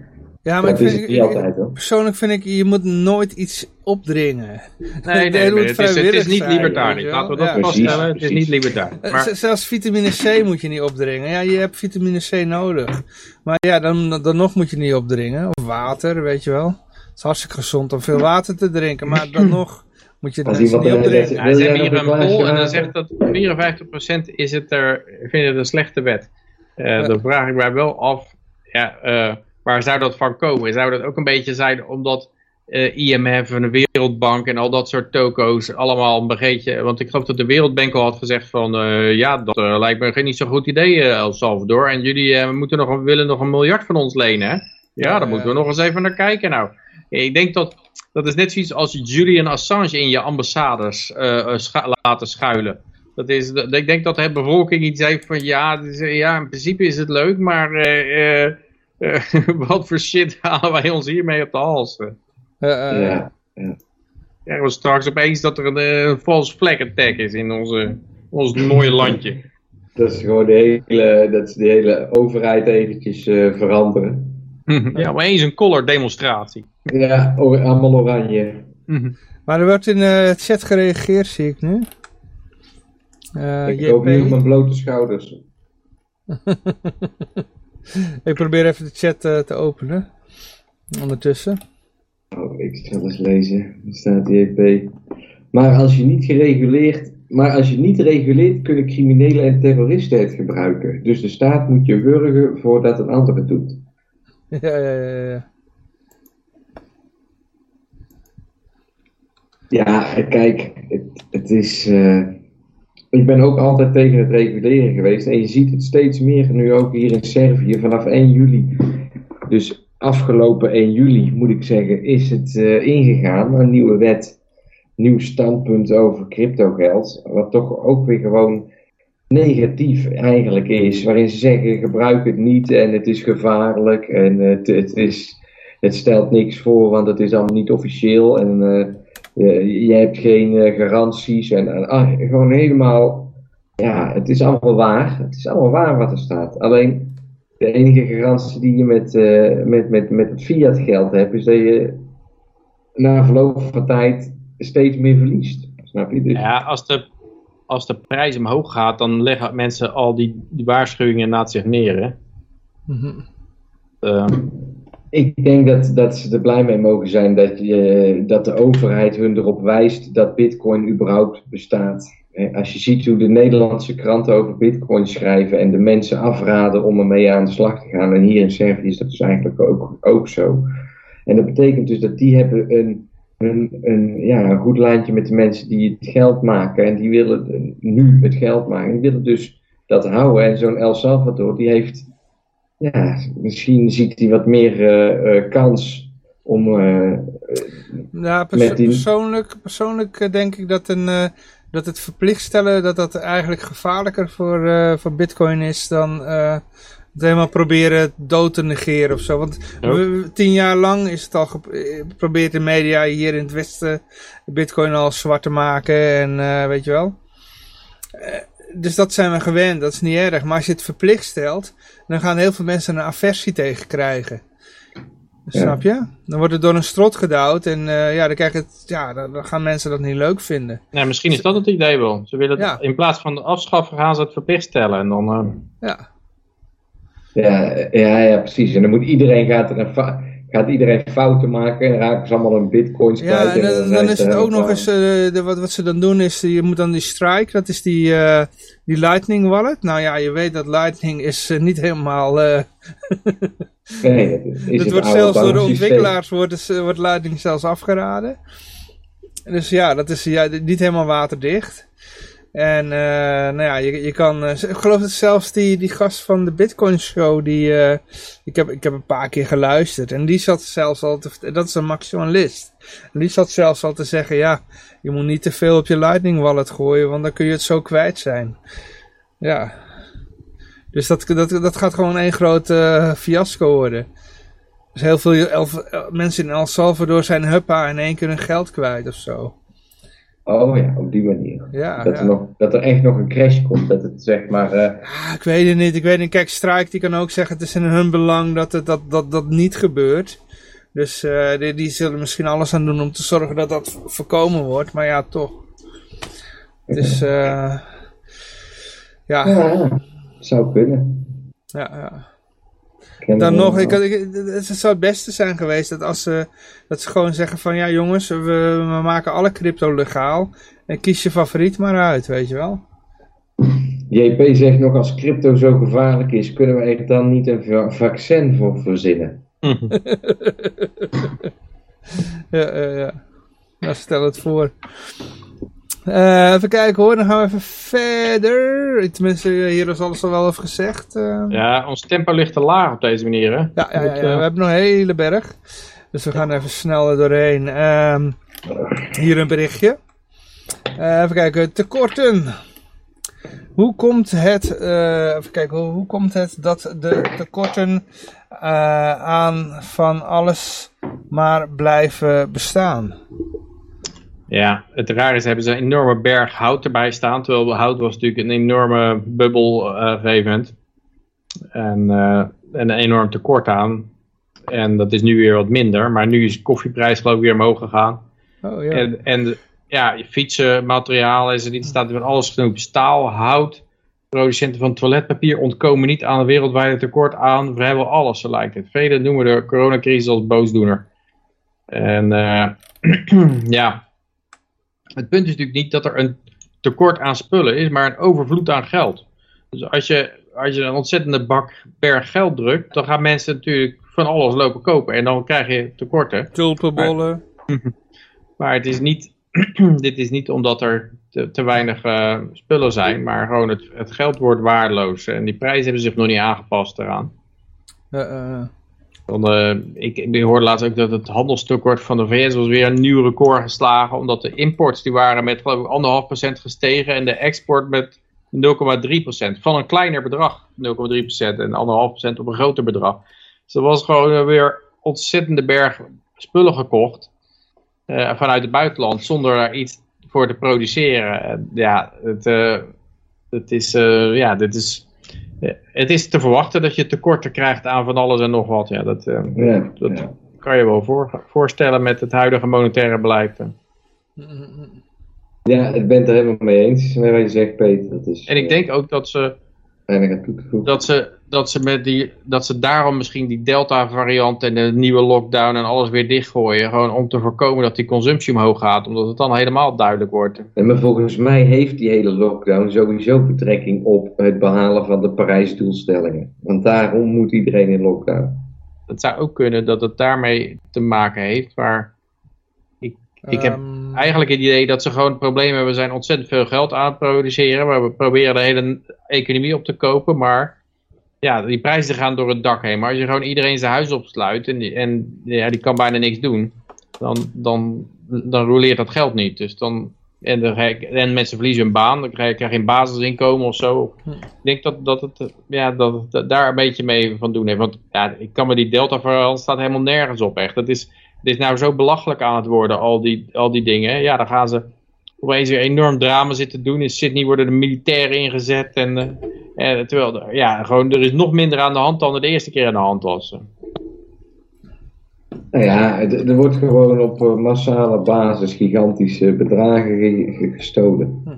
ja maar dat ik is vind, het niet ik- altijd hoor. persoonlijk vind ik, je moet nooit iets opdringen. Nee, Het nee, nee, het, is, het is niet libertarisch. Laten we dat Ja. vaststellen. Precies, Het is niet libertarisch. Eh, Maar, Zelfs vitamine C moet je niet opdringen. Ja, je hebt vitamine C nodig. Maar ja, dan, dan nog moet je niet opdringen. Of water, weet je wel. Het is hartstikke gezond om veel water te drinken. Maar dan nog moet je mensen niet opdringen. Ja, ze hebben hier een poll en dan zegt dat 54% is het er, vindt het een slechte wet. Eh, Ja. Dan vraag ik mij wel af, ja, eh, waar zou dat van komen? Zou dat ook een beetje zijn omdat eh, IMF en de Wereldbank en al dat soort toko's allemaal een beetje... Want ik geloof dat de Wereldbank al had gezegd van, eh, ja, dat lijkt me geen niet zo'n goed idee, El Salvador. En jullie eh, moeten nog, willen nog een miljard van ons lenen, hè? Ja, Ja, daar moeten we nog eens even naar kijken nou. Ik denk dat dat is net zoiets als Julian Assange in je ambassades eh, eh, scha- laten schuilen. Dat is, dat- ik denk dat de bevolking iets heeft van ja, is, eh, ja, in principe is het leuk, maar eh, eh, Eh, wat voor shit halen wij ons hiermee op de hals? Eh, eh, Ja. Krijgen we straks opeens dat er een eh, false flag attack is in onze, ons mooie landje. Dat is gewoon de hele, dat is de hele overheid eventjes eh, veranderen. ja, maar eens een color demonstratie. Ja, or- allemaal oranje. Maar er wordt in de chat gereageerd, zie ik nu. Eh, ik loop nu op mijn blote schouders. Ik probeer even de chat eh, te openen. Ondertussen. Oh, ik zal eens lezen. Er staat JP. Maar als je niet gereguleerd, maar als je niet reguleert, kunnen criminelen en terroristen het gebruiken. Dus de staat moet je wurgen voordat een ander het doet. Ja, ja, ja, ja. Ja, kijk, het, het is. eh, ik ben ook altijd tegen het reguleren geweest. En je ziet het steeds meer nu ook hier in Servië vanaf 1 juli. Dus afgelopen 1 juli, moet ik zeggen, is het eh, ingegaan. Een nieuwe wet, nieuw standpunt over cryptogeld. Wat toch ook weer gewoon negatief eigenlijk is. Waarin ze zeggen: gebruik het niet en het is gevaarlijk. En het, het, is, het stelt niks voor, want het is allemaal niet officieel. En. eh, je, je hebt geen eh, garanties en, en ah, gewoon helemaal, ja, het is allemaal waar. Het is allemaal waar wat er staat. Alleen de enige garantie die je met, eh, met, met, met het fiat geld hebt, is dat je na verloop van tijd steeds meer verliest. Snap je? Dus, Ja, als de, als de prijs omhoog gaat, dan leggen mensen al die, die waarschuwingen naast zich neer. Hè? Mhm. Eh, Ik denk dat, dat ze er blij mee mogen zijn dat, je, dat de overheid hun erop wijst dat Bitcoin überhaupt bestaat. Eh, Als je ziet hoe de Nederlandse kranten over Bitcoin schrijven en de mensen afraden om ermee aan de slag te gaan, en hier in Servië is dat dus eigenlijk ook, ook zo. En dat betekent dus dat die hebben een, een, een, ja, een goed lijntje met de mensen die het geld maken en die willen nu het geld maken. Die willen dus dat houden. En zo'n El Salvador, die heeft ja, misschien ziet hij wat meer eh, eh, kans om. eh, Ja, pers- Met die- persoonlijk, persoonlijk denk ik dat, een, eh, dat het verplicht stellen dat dat eigenlijk gevaarlijker voor, eh, voor bitcoin is dan eh, het helemaal proberen dood te negeren of zo. Want Ja. we- tien jaar lang is het al geprobeerd in media hier in het westen bitcoin al zwart te maken en eh, weet je wel. Dus dat zijn we gewend, dat is niet erg. Maar als je het verplicht stelt, dan gaan heel veel mensen een aversie tegen krijgen. Snap je? Dan wordt het door een strot gedouwd en eh, ja, dan, krijg het, ja, dan, dan gaan mensen dat niet leuk vinden. nou, misschien is dat het idee wel. Ze willen het- Ja. In plaats van de afschaffen gaan ze het verplicht stellen. En dan, eh, Ja, ja, ja, ja, precies. En dan moet iedereen gaat, er een gaat iedereen fouten maken en raken ze allemaal hun bitcoins ja kwijt. en dan, ze is het ook nog eens, eh, de, wat, wat ze dan doen is, je moet dan die Strike, dat is die, eh, die Lightning wallet. Nou ja, je weet dat Lightning is eh, niet helemaal... eh Nee, dat is Het het wordt zelfs door de ontwikkelaars wordt, wordt Lightning zelfs afgeraden. Dus ja, dat is ja, niet helemaal waterdicht. En eh, nou ja, je, je kan, eh, ik geloof dat zelfs die, die gast van de Bitcoin Show, die, eh, ik, heb, ik heb een paar keer geluisterd. En die zat zelfs al te, dat is een maximalist. En die zat zelfs al te zeggen, ja, je moet niet te veel op je Lightning wallet gooien, want dan kun je het zo kwijt zijn. Ja. Dus dat, dat, dat gaat gewoon één groot eh, fiasco worden. Dus heel veel mensen in El Salvador zijn huppa in één keer hun geld kwijt of zo. Oh ja, op die manier. Ja, dat, ja. Er nog, dat er echt nog een crash komt. Dat het zeg maar. eh, Ah, ik weet het niet. Ik weet niet. Kijk, Strike die kan ook zeggen het is in hun belang dat het, dat, dat, dat niet gebeurt. Dus eh, die, die zullen misschien alles aan doen om te zorgen dat dat voorkomen wordt. Maar ja, toch. Dus eh ja, ja, ja, zou kunnen. ja. Ken Dan nog, wel. ik, ik, het zou het beste zijn geweest dat als ze, dat ze gewoon zeggen van ja jongens, we, we maken alle crypto legaal. En kies je favoriet maar uit, weet je wel. JP zegt nog, als crypto zo gevaarlijk is, kunnen we er dan niet een va- vaccin voor verzinnen? Ja, ja, ja. Nou, stel het voor. Eh, even kijken hoor, dan gaan we even verder. Tenminste, hier is alles al wel over gezegd. eh. ja, ons tempo ligt te laag op deze manier. Hè? Ja, ja, ja, eh, we hebben nog een hele berg. Dus we gaan even snel er doorheen. Ehm, hier een berichtje. Even kijken, tekorten. Hoe komt het, even kijken, hoe, hoe, komt het dat de tekorten aan van alles maar blijven bestaan? Ja, het raar is, hebben ze een enorme berg hout erbij staan. Terwijl hout was natuurlijk een enorme bubbel uh, En, uh, en een enorm tekort aan. En dat is nu weer wat minder. Maar nu is de koffieprijs geloof ik weer omhoog gegaan. Oh, ja. En, en ja, fietsenmateriaal is er niet. staat er alles genoemd. Staal, hout. Producenten van toiletpapier ontkomen niet aan een wereldwijde tekort aan. Vrijwel alles, zo lijkt het. Velen noemen de coronacrisis als boosdoener. En uh, ja, het punt is natuurlijk niet dat er een tekort aan spullen is, maar een overvloed aan geld. Dus als je, als je een ontzettende bak berg geld drukt, dan gaan mensen natuurlijk van alles lopen kopen. En dan krijg je tekorten. Tulpenbollen. Maar, maar het is niet, dit is niet omdat er te, te weinig uh, spullen zijn, maar gewoon het, het geld wordt waardeloos. En die prijzen hebben zich nog niet aangepast eraan. Uh, uh. Uh, ik, ik hoorde laatst ook dat het handelstekort van de VS was weer een nieuw record geslagen. Omdat de imports die waren met geloof ik 1,5% gestegen en de export met 0,3%. Van een kleiner bedrag, 0,3% en 1,5% op een groter bedrag. Dus was gewoon weer ontzettende berg spullen gekocht uh, vanuit het buitenland zonder daar iets voor te produceren. Ja, het, uh, het is, ja, dit is het is te verwachten dat je tekorten krijgt aan van alles en nog wat. Ja, dat, uh, ja, dat ja. kan je wel voor, voorstellen met het huidige monetaire beleid. Ja, ik ben het er helemaal mee eens met wat je zegt, Peter. Dat is, en ik denk ook dat ze, dat ze, dat ze, met die, dat ze daarom misschien die Delta-variant en de nieuwe lockdown en alles weer dichtgooien. Gewoon om te voorkomen dat die consumptie omhoog gaat. Omdat het dan helemaal duidelijk wordt. En maar volgens mij heeft die hele lockdown sowieso betrekking op het behalen van de Parijs-doelstellingen. Want daarom moet iedereen in lockdown. Het zou ook kunnen dat het daarmee te maken heeft. Maar ik, ik heb Um, eigenlijk het idee dat ze gewoon het probleem hebben. Zijn ontzettend veel geld aan het produceren. Maar we proberen de hele economie op te kopen. Maar ja, die prijzen gaan door het dak heen. Maar als je gewoon iedereen zijn huis opsluit en, die, en ja, die kan bijna niks doen, dan, dan, dan roleert dat geld niet. Dus dan, en, dan, en mensen verliezen hun baan, dan krijg je geen basisinkomen of zo. Ik denk dat, dat, het, ja, dat daar een beetje mee van doen heeft. Want ja, ik kan me die delta verhaal staat helemaal nergens op echt. Dat is, het is nou zo belachelijk aan het worden, al die, al die dingen. Ja, dan gaan ze opeens weer enorm drama zitten doen. In Sydney worden de militairen ingezet en... Uh, en terwijl, er, ja, gewoon, er is nog minder aan de hand dan er de eerste keer aan de hand was. Nou ja, er wordt gewoon op massale basis gigantische bedragen gestolen. Hm.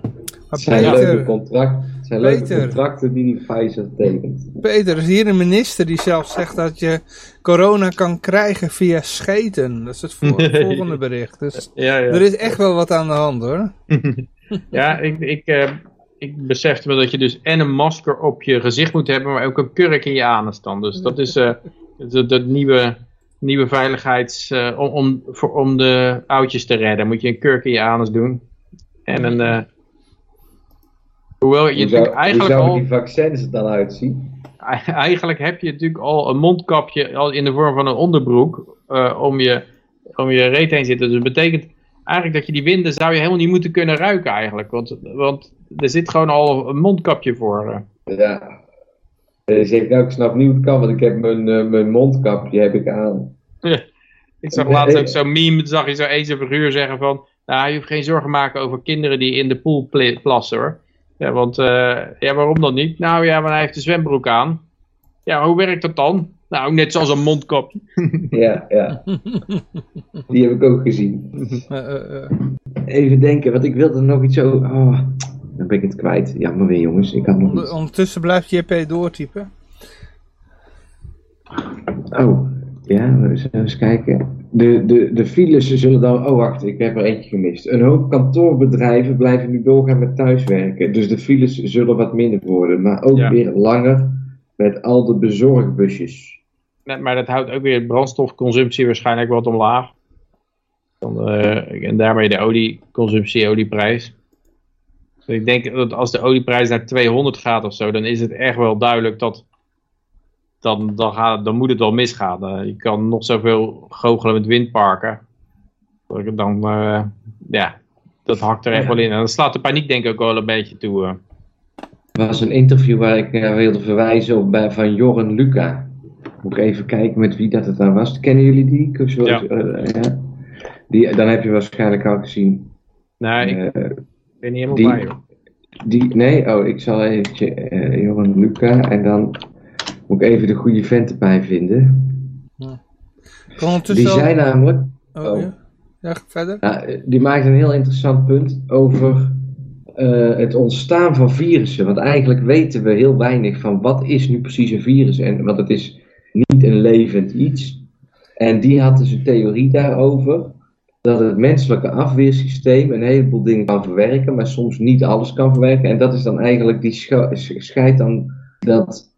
Het zijn, leuke, contract, het zijn leuke Peter. contracten die die Pfizer tekent. Peter, er is hier een minister die zelf zegt dat je corona kan krijgen via scheten. Dat is het volgende bericht. Dus Ja, ja. er is echt wel wat aan de hand hoor. Ja, ik, ik, eh, ik besefte me dat je dus en een masker op je gezicht moet hebben, maar ook een kurk in je anus dan. Dus dat is eh de, de nieuwe, nieuwe veiligheids... eh, om, om, voor, om de oudjes te redden, moet je een kurk in je anus doen. En een... eh, hoewel je Hoe zou, natuurlijk hoe eigenlijk zouden al... die vaccins er dan uitzien? Eigenlijk heb je natuurlijk al een mondkapje al in de vorm van een onderbroek eh, om, je, om je reet heen zitten. Dus dat betekent eigenlijk dat je die winden zou je helemaal niet moeten kunnen ruiken eigenlijk. Want, want er zit gewoon al een mondkapje voor. eh. Ja. Je zegt, nou, ik snap niet hoe het kan, want ik heb mijn, eh, mijn mondkapje heb ik aan. Ik zag laatst ook zo'n meme, zag je zo eens een figuur zeggen van... Nou, je hoeft geen zorgen maken over kinderen die in de pool pl- plassen hoor. Ja, want, eh, ja, waarom dan niet? Nou ja, maar hij heeft een zwembroek aan. Ja, hoe werkt dat dan? Nou, net zoals een mondkapje. Ja, ja. Die heb ik ook gezien. Eh, eh. Even denken, want ik wilde nog iets zo... Oh, dan ben ik het kwijt. Jammer weer jongens, ik had nog. Ondertussen blijft JP doortypen. Oh, ja, zullen eens kijken. De, de, de files zullen dan... Oh, wacht, ik heb er eentje gemist. Een hoop kantoorbedrijven blijven nu doorgaan met thuiswerken. Dus de files zullen wat minder worden. Maar ook Ja. weer langer met al de bezorgbusjes. Nee, maar dat houdt ook weer brandstofconsumptie waarschijnlijk wat omlaag. Dan, eh, en daarmee de olieconsumptie, olieprijs. Dus ik denk dat als de olieprijs naar 200 gaat of zo, dan is het echt wel duidelijk dat. Dan, dan, gaat, dan moet het wel misgaan. Eh, je kan nog zoveel goochelen met windparken. Dan, eh, ja, dat hakt er echt wel in. En dan slaat de paniek denk ik ook wel een beetje toe. eh. Er was een interview waar ik naar wilde verwijzen op, bij, van Joren Luca. Moet ik even kijken met wie dat het dan was. Kennen jullie die? Ja. ja. Die, dan heb je waarschijnlijk al gezien. Nou, ik ben niet helemaal die- bij, joh. die, nee, oh, ik zal even Joren Luca en dan moet ik even de goede vent erbij vinden. Die zei namelijk, Oh, oh. ja. Ja, verder. Nou, die maakt een heel interessant punt over eh, het ontstaan van virussen. Want eigenlijk weten we heel weinig van wat is nu precies een virus. En, want het is niet een levend iets. En die had dus een theorie daarover. Dat het menselijke afweersysteem een heleboel dingen kan verwerken, maar soms niet alles kan verwerken. En dat is dan eigenlijk, die sche- scheidt dan dat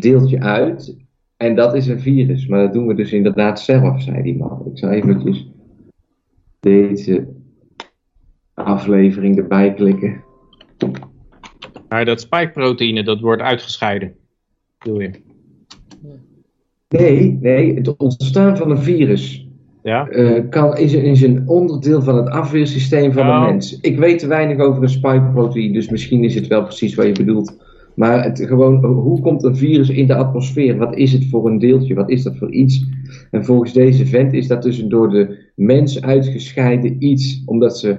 deeltje uit. En dat is een virus. Maar dat doen we dus inderdaad zelf, zei die man. Ik zal eventjes deze aflevering erbij klikken. Maar dat spikeproteïne, dat wordt uitgescheiden. Doe je. Nee, nee, het ontstaan van een virus Ja? eh, kan, is, een- is een onderdeel van het afweersysteem van Oh. een mens. Ik weet te weinig over een spikeproteïne, dus misschien is het wel precies wat je bedoelt. Maar het, gewoon, hoe komt een virus in de atmosfeer? Wat is het voor een deeltje? Wat is dat voor iets? En volgens deze vent is dat dus een door de mens uitgescheiden iets. Omdat ze,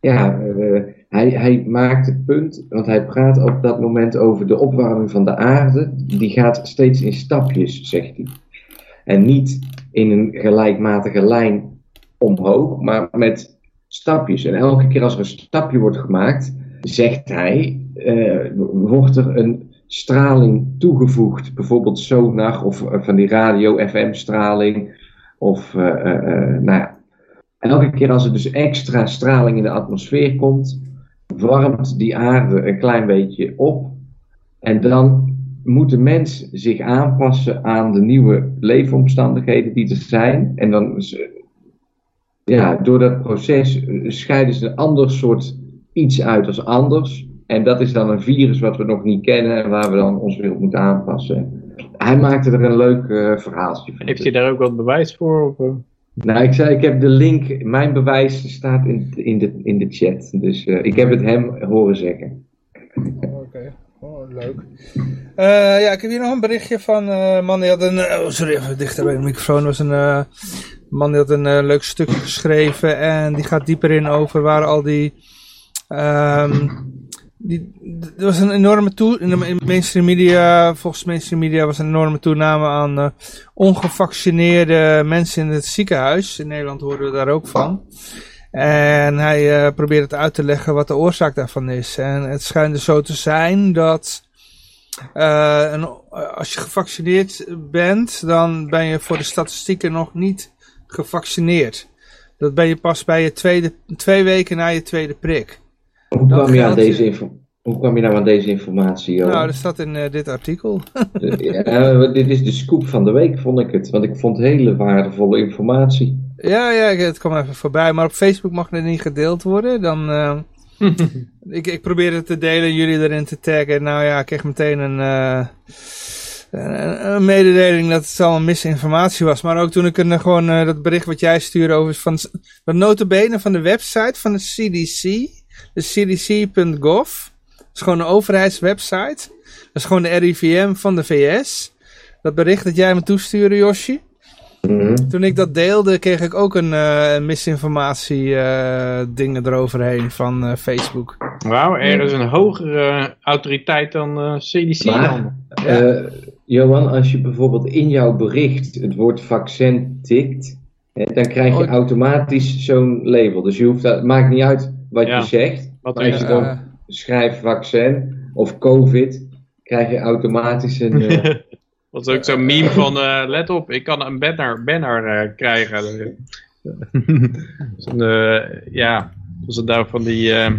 ja, eh, hij, hij maakt het punt, want hij praat op dat moment over de opwarming van de aarde. Die gaat steeds in stapjes, zegt hij. En niet in een gelijkmatige lijn omhoog, maar met stapjes. En elke keer als er een stapje wordt gemaakt, zegt hij, wordt er een straling toegevoegd. Bijvoorbeeld sonar of eh, van die radio-FM-straling. Of, eh, eh, eh, nou ja. Elke keer als er dus extra straling in de atmosfeer komt, warmt die aarde een klein beetje op. En dan moet de mens zich aanpassen aan de nieuwe leefomstandigheden die er zijn. En dan, eh, ja, door dat proces eh, scheiden ze een ander soort iets uit als anders. En dat is dan een virus wat we nog niet kennen en waar we dan ons weer op moeten aanpassen. Hij maakte er een leuk eh, verhaaltje van. Heeft je daar ook wat bewijs voor? Of, eh? Nou, ik zei, ik heb de link, mijn bewijs staat in, in, de, in de chat. Dus eh, ik heb het hem horen zeggen. Oké, oh, leuk. Eh, ja, ik heb hier nog een berichtje van eh, een man die had een... oh, sorry, even dichter bij de microfoon. Was een eh, man die had een leuk stukje geschreven en die gaat dieper in over waar al die... ehm, die er was een enorme toe in de in de mainstream media, volgens mainstream media was een enorme toename aan eh, ongevaccineerde mensen in het ziekenhuis. In Nederland horen we daar ook van. En hij eh, probeert het uit te leggen wat de oorzaak daarvan is. En het schijnt dus zo te zijn dat eh, als je gevaccineerd bent, dan ben je voor de statistieken nog niet gevaccineerd. Dat ben je pas bij je tweede, twee weken na je tweede prik. Hoe kwam, je aan deze hoe kwam je nou aan deze informatie? Nou, dat staat in eh, dit artikel. Ja, dit is de scoop van de week, vond ik het. Want ik vond hele waardevolle informatie. Ja, ja, het kwam even voorbij. Maar op Facebook mag het niet gedeeld worden. Dan, eh, ik, ik probeerde het te delen, jullie erin te taggen. Nou ja, ik kreeg meteen een, eh, een, mededeling dat het allemaal misinformatie was. Maar ook toen ik een, eh, gewoon eh, dat bericht wat jij stuurde over van dat notabene van de website van de CDC. De cdc.gov. Dat is gewoon een overheidswebsite. Dat is gewoon de RIVM van de VS. Dat bericht dat jij me toestuurde, Yoshi. Mhm. Toen ik dat deelde, kreeg ik ook een eh, misinformatie eh, dingen eroverheen van eh, Facebook. Wauw, er is een hogere autoriteit dan eh, CDC. Maar, dan. eh, Johan, als je bijvoorbeeld in jouw bericht het woord vaccin tikt, hè, dan krijg je Oh. automatisch zo'n label. Dus je hoeft dat, het maakt niet uit wat Ja. je zegt. Wat maar als je gewoon Eh, schrijft vaccin of COVID, krijg je automatisch een... eh, Dat is ook zo'n meme van, eh, let op, ik kan een banner, banner eh, krijgen. Zo'n, eh, ja, was het daar van die, eh,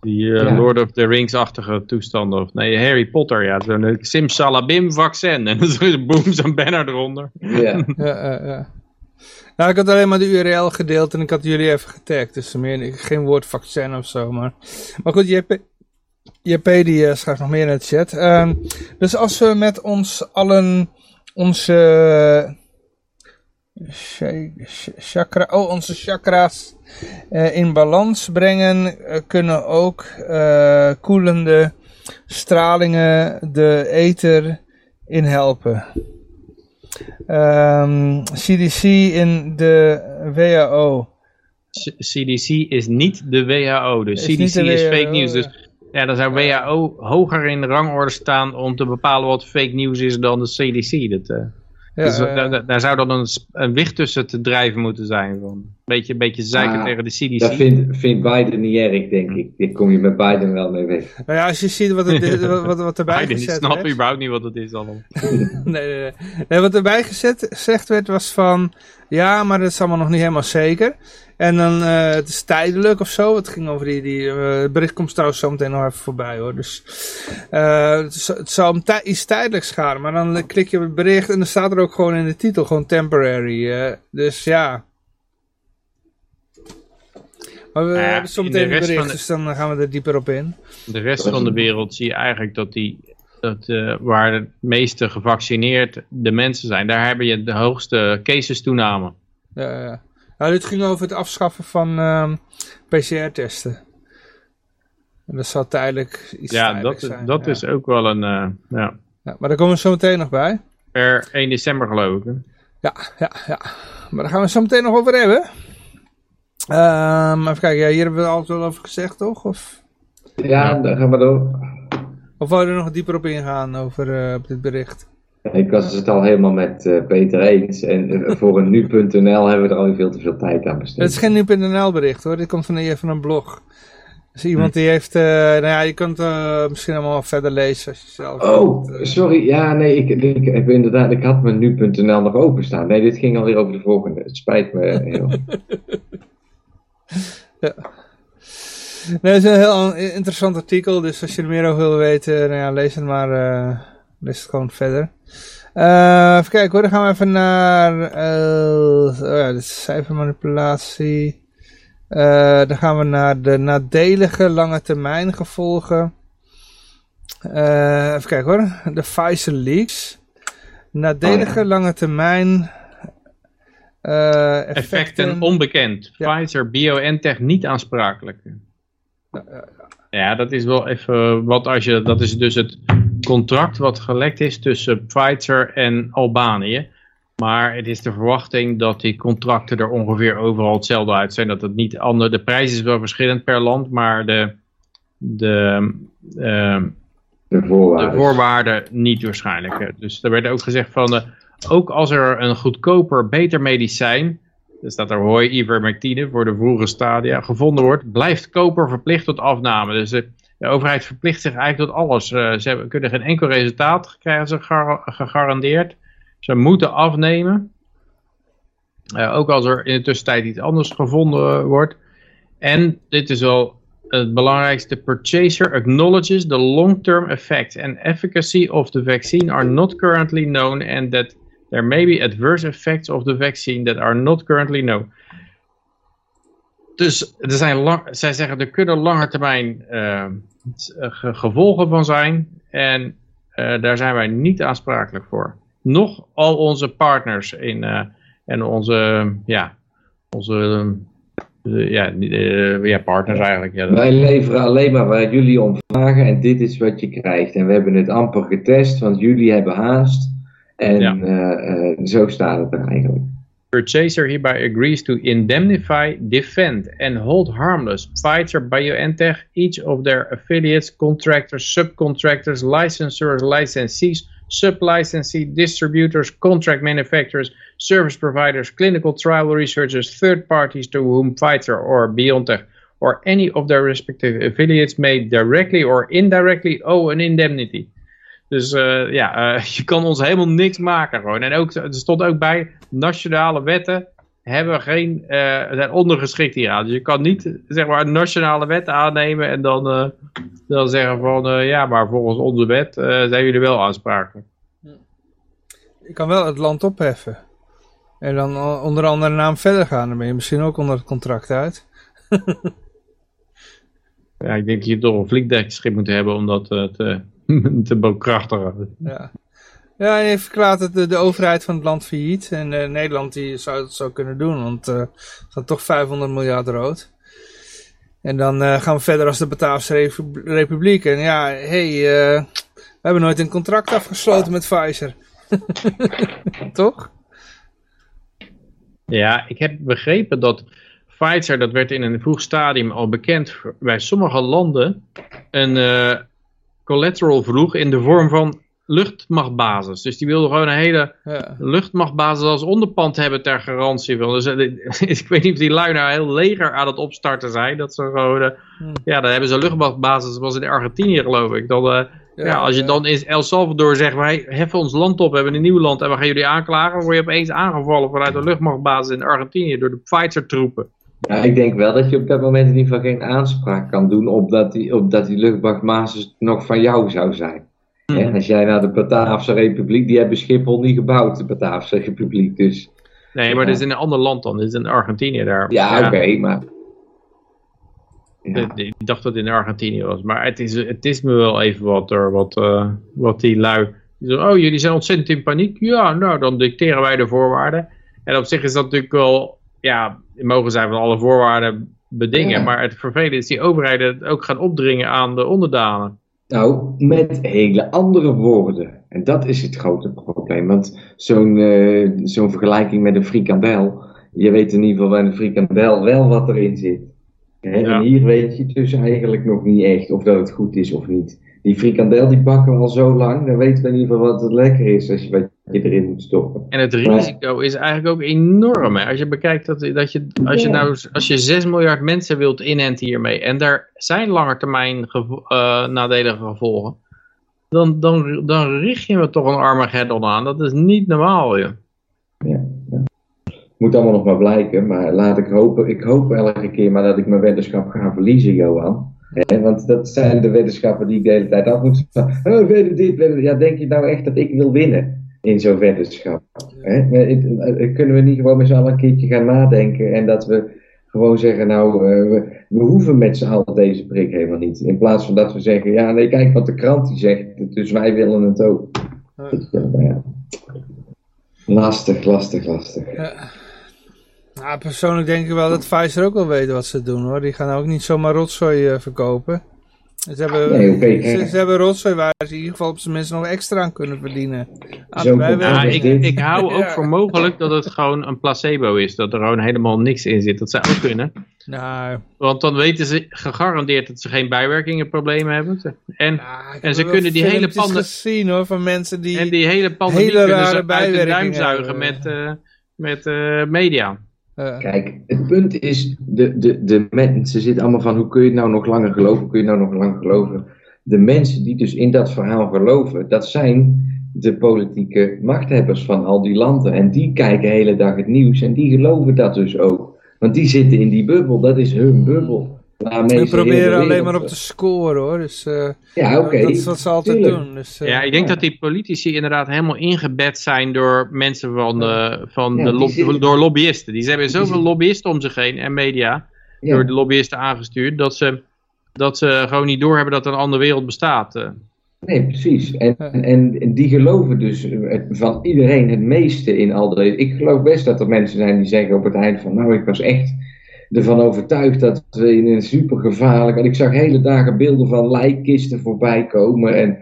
die Ja. Lord of the Rings-achtige toestanden. Of nee, Harry Potter, ja, zo'n simsalabim vaccin. En dan is er boom, zo'n banner eronder. ja. ja, ja, ja. Nou, ik had alleen maar de URL gedeeld en ik had jullie even getagd. Dus meer, geen woord vaccin of zo. Maar, maar goed, JP, JP die eh, schrijft nog meer in de chat. Ehm, dus als we met ons allen onze chakra, oh, onze chakra's uh, in balans brengen kunnen ook koelende stralingen de ether in helpen. Um, CDC in de WHO. CDC is niet de WHO, dus is CDC is fake news. Dus ja, dan zou WHO hoger in de rangorde staan om te bepalen wat fake news is dan de CDC. Dat, ja, dus daar, daar, zou dan een, een wicht tussen te drijven moeten zijn. Van. Een beetje, een beetje zeiken ah, tegen de CDC. Dat vindt, vindt Biden niet erg, denk ik. Daar kom je met Biden wel mee weg. Nou ja, als je ziet wat, het, wat, wat erbij Biden gezet werd. snap überhaupt niet wat het is allemaal. nee, nee, nee, Wat erbij gezet, gezegd werd was van... Ja, maar dat is allemaal nog niet helemaal zeker. En dan, uh, het is tijdelijk of zo. Het ging over die, die uh, bericht komt trouwens zo meteen nog even voorbij hoor. Dus uh, het, het zal iets tijdelijks gaan. Maar dan klik je op het bericht en dan staat er ook gewoon in de titel, gewoon temporary. dus ja. Maar we nou ja, hebben zo meteen een bericht, de... dus dan gaan we er dieper op in. De rest van de wereld zie je eigenlijk dat die dat, waar de meeste gevaccineerd de mensen zijn, daar heb je de hoogste cases toename. Ja, ja. Nou, dit ging over het afschaffen van um, PCR-testen. En dat zal tijdelijk iets ja, dat, zijn. dat ja. is ook wel een... Uh, ja. ja. Maar daar komen we zo meteen nog bij. Per 1 december geloof ik. Ja, ja, ja. Maar daar gaan we zo meteen nog over hebben. Um, even kijken, ja, hier hebben we het altijd wel over gezegd, toch? Of... Ja, daar gaan we door. Of wou je er nog dieper op ingaan over uh, op dit bericht? Ik was het al helemaal met uh, Peter eens. En uh, voor een nu.nl hebben we er al veel te veel tijd aan besteed. Het is geen nu.nl bericht hoor. Dit komt van, van een blog. Dus iemand die heeft... Uh, nou ja, je kunt het misschien allemaal verder lezen als je zelf... Oh, sorry. Ja, nee. Ik, ik, ik, inderdaad, ik had mijn nu.nl nog openstaan. Nee, dit ging alweer over de volgende. Het spijt me heel. ja. Nee, het is een heel interessant artikel. Dus als je er meer over wil weten, nou ja, lees het maar... het gewoon verder. Uh, even kijken hoor, dan gaan we even naar uh, oh ja, de cijfermanipulatie. Uh, dan gaan we naar de nadelige lange termijn gevolgen. even kijken hoor, de Pfizer leaks. Nadelige oh, lange termijn effecten. effecten. onbekend. Ja. Pfizer, BioNTech niet aansprakelijk. Ja, dat is wel even wat als je, dat is dus het contract wat gelekt is tussen Pfizer en Albanië. Maar het is de verwachting dat die contracten er ongeveer overal hetzelfde uit zijn. Dat het niet ander, de prijs is wel verschillend per land, maar de, de, uh, de, voorwaarden. de, voorwaarden. niet waarschijnlijk. Dus er werd ook gezegd van, uh, ook als er een goedkoper, beter medicijn, er staat er hoi ivermectine voor de vroege stadia, gevonden wordt, blijft koper verplicht tot afname. Dus uh, de overheid verplicht zich eigenlijk tot alles. Uh, ze kunnen geen enkel resultaat krijgen ze gegarandeerd. Ze moeten afnemen. Uh, ook als er in de tussentijd iets anders gevonden wordt. En dit is wel het belangrijkste. Purchaser acknowledges the long-term effects and efficacy of the vaccine are not currently known and that there may be adverse effects of the vaccine that are not currently known. Dus er zijn lang, zij zeggen er kunnen lange termijn uh, gevolgen van zijn. En uh, daar zijn wij niet aansprakelijk voor. Nog al onze partners in, uh, en onze, ja, onze ja, ja, partners eigenlijk. Ja, wij leveren alleen maar waar jullie om vragen en dit is wat je krijgt. En we hebben het amper getest, want jullie hebben haast. En ja. zo staat het er eigenlijk. Purchaser hereby agrees to indemnify, defend, and hold harmless Pfizer, BioNTech, each of their affiliates, contractors, subcontractors, licensors, licensees, sub-licensee, distributors, contract manufacturers, service providers, clinical trial researchers, third parties to whom Pfizer or BioNTech or any of their respective affiliates may directly or indirectly owe an indemnity. Dus uh, ja, uh, je kan ons helemaal niks maken gewoon. En ook, er stond ook bij, nationale wetten hebben geen, uh, zijn ondergeschikt hieraan. Dus je kan niet zeg maar een nationale wet aannemen en dan, dan zeggen van ja, maar volgens onze wet zijn jullie wel aansprakelijk. Je kan wel het land opheffen. En dan onder andere naam verder gaan. Dan ben je misschien ook onder het contract uit. ja, ik denk dat je toch een vliegdekschip moet hebben om dat te, te bekrachtigen. Ja. Ja, en hij verklaart het de, de overheid van het land failliet. En eh, Nederland die zou het zo kunnen doen, want eh staat toch 500 miljard rood. En dan eh, gaan we verder als de Bataafse Repu- Republiek. En ja, hé, hey, we hebben nooit een contract afgesloten met Pfizer. toch? Ja, ik heb begrepen dat Pfizer, dat werd in een vroeg stadium al bekend, bij sommige landen een collateral vroeg in de vorm van luchtmachtbasis. Dus die wilden gewoon een hele Ja. luchtmachtbasis als onderpand hebben ter garantie. Dus, eh, ik weet niet of die lui nou heel leger aan het opstarten zijn. Dat ze gewoon, eh, Hmm. ja, dan hebben ze een luchtmachtbasis, dat was in Argentinië geloof ik. Dan, eh, ja, Ja, als je dan in El Salvador zegt, wij heffen ons land op, we hebben een nieuw land en we gaan jullie aanklagen, dan word je opeens aangevallen vanuit de luchtmachtbasis in Argentinië door de Pfizer troepen. Ja, ik denk wel dat je op dat moment in ieder geval geen aanspraak kan doen op dat die, op dat die luchtmachtbasis nog van jou zou zijn. Hè, als jij naar de Bataafse Republiek, die hebben Schiphol niet gebouwd, de Bataafse Republiek. Dus Nee, maar dit is in een ander land dan, dit is in Argentinië daar. ja, oké, maar. Ja. Ik- dacht dat het in Argentinië was. Maar het is, het is me wel even wat er, wat, eh, wat die lui. Oh, jullie zijn ontzettend in paniek. Ja, nou, dan dicteren wij de voorwaarden. En op zich is dat natuurlijk wel, ja, mogen zij van alle voorwaarden bedingen. Ja. Maar het vervelende is die overheden het ook gaan opdringen aan de onderdanen. Nou, met hele andere woorden. En dat is het grote probleem. Want zo'n eh, zo'n vergelijking met een frikandel. Je weet in ieder geval bij een frikandel wel wat erin zit. Hè? Ja. En hier weet je dus eigenlijk nog niet echt of dat het goed is of niet. Die frikandel die bakken we al zo lang. Dan weten we in ieder geval wat het lekker is als je je erin moet stoppen. En het risico is eigenlijk ook enorm. Hè? Als je bekijkt dat, dat je, als je nou, als je 6 miljard mensen wilt inenten hiermee. En daar zijn langetermijn gevo- eh, nadelige gevolgen. Dan, dan, dan richt je me toch een Armageddon aan. Dat is niet normaal, joh. Ja, ja. Moet allemaal nog maar blijken, maar laat ik hopen. Ik hoop elke keer maar dat ik mijn weddenschap ga verliezen, Johan. Hè, want dat zijn de weddenschappen die ik de hele tijd af moet staan. Oh, dit, Ja, denk je nou echt dat ik wil winnen in zo'n weddenschap? Hè? Eh, Kunnen we niet gewoon met z'n allen een keertje gaan nadenken en dat we gewoon zeggen, nou, eh, we, we hoeven met z'n allen deze prik helemaal niet. In plaats van dat we zeggen, ja, nee, kijk wat de krant die zegt, dus wij willen het ook. Nou ja. Lastig, lastig, lastig. Nou, persoonlijk denk ik wel dat Pfizer ook wel weet wat ze doen hoor. Die gaan ook niet zomaar rotzooi eh, verkopen. Ze hebben, Nee, oké, ze, hebben rotzooi waar ze in ieder geval op zijn minst nog extra aan kunnen verdienen. Aan is ik, ik hou ook Ja. voor mogelijk dat het gewoon een placebo is. Dat er gewoon helemaal niks in zit. Dat zou ook kunnen. Nou, Want dan weten ze gegarandeerd dat ze geen bijwerkingenproblemen hebben. En, En ze kunnen die hele panden- gezien hoor, van mensen die... en die hele pandemie Hele kunnen ze uit de duim bijwerkingen zuigen met, eh, met eh, media. Kijk, het punt is, de, de, de mensen zitten allemaal van, hoe kun je het nou nog langer geloven, hoe kun je nou nog langer geloven? De mensen die dus in dat verhaal geloven, dat zijn de politieke machthebbers van al die landen. En die kijken de hele dag het nieuws en die geloven dat dus ook. Want die zitten in die bubbel, dat is hun bubbel. Waarmee we proberen alleen maar op te scoren hoor. Dus eh, Ja, oké. dat is wat ze altijd tuurlijk. doen. Dus, eh, Ja, ik denk ja. dat die politici inderdaad helemaal ingebed zijn door mensen van de, van Ja, de lob- door lobbyisten. Die hebben zoveel lobbyisten om zich heen en media Ja. door de lobbyisten aangestuurd dat ze, dat ze gewoon niet doorhebben dat er een andere wereld bestaat. eh. Nee, precies. En, en, en die geloven dus eh, van iedereen het meeste in al deze. Ik geloof best dat er mensen zijn die zeggen op het eind van, nou, ik was echt ervan overtuigd dat we in een super gevaarlijk. En ik zag hele dagen beelden van lijkkisten voorbij komen. En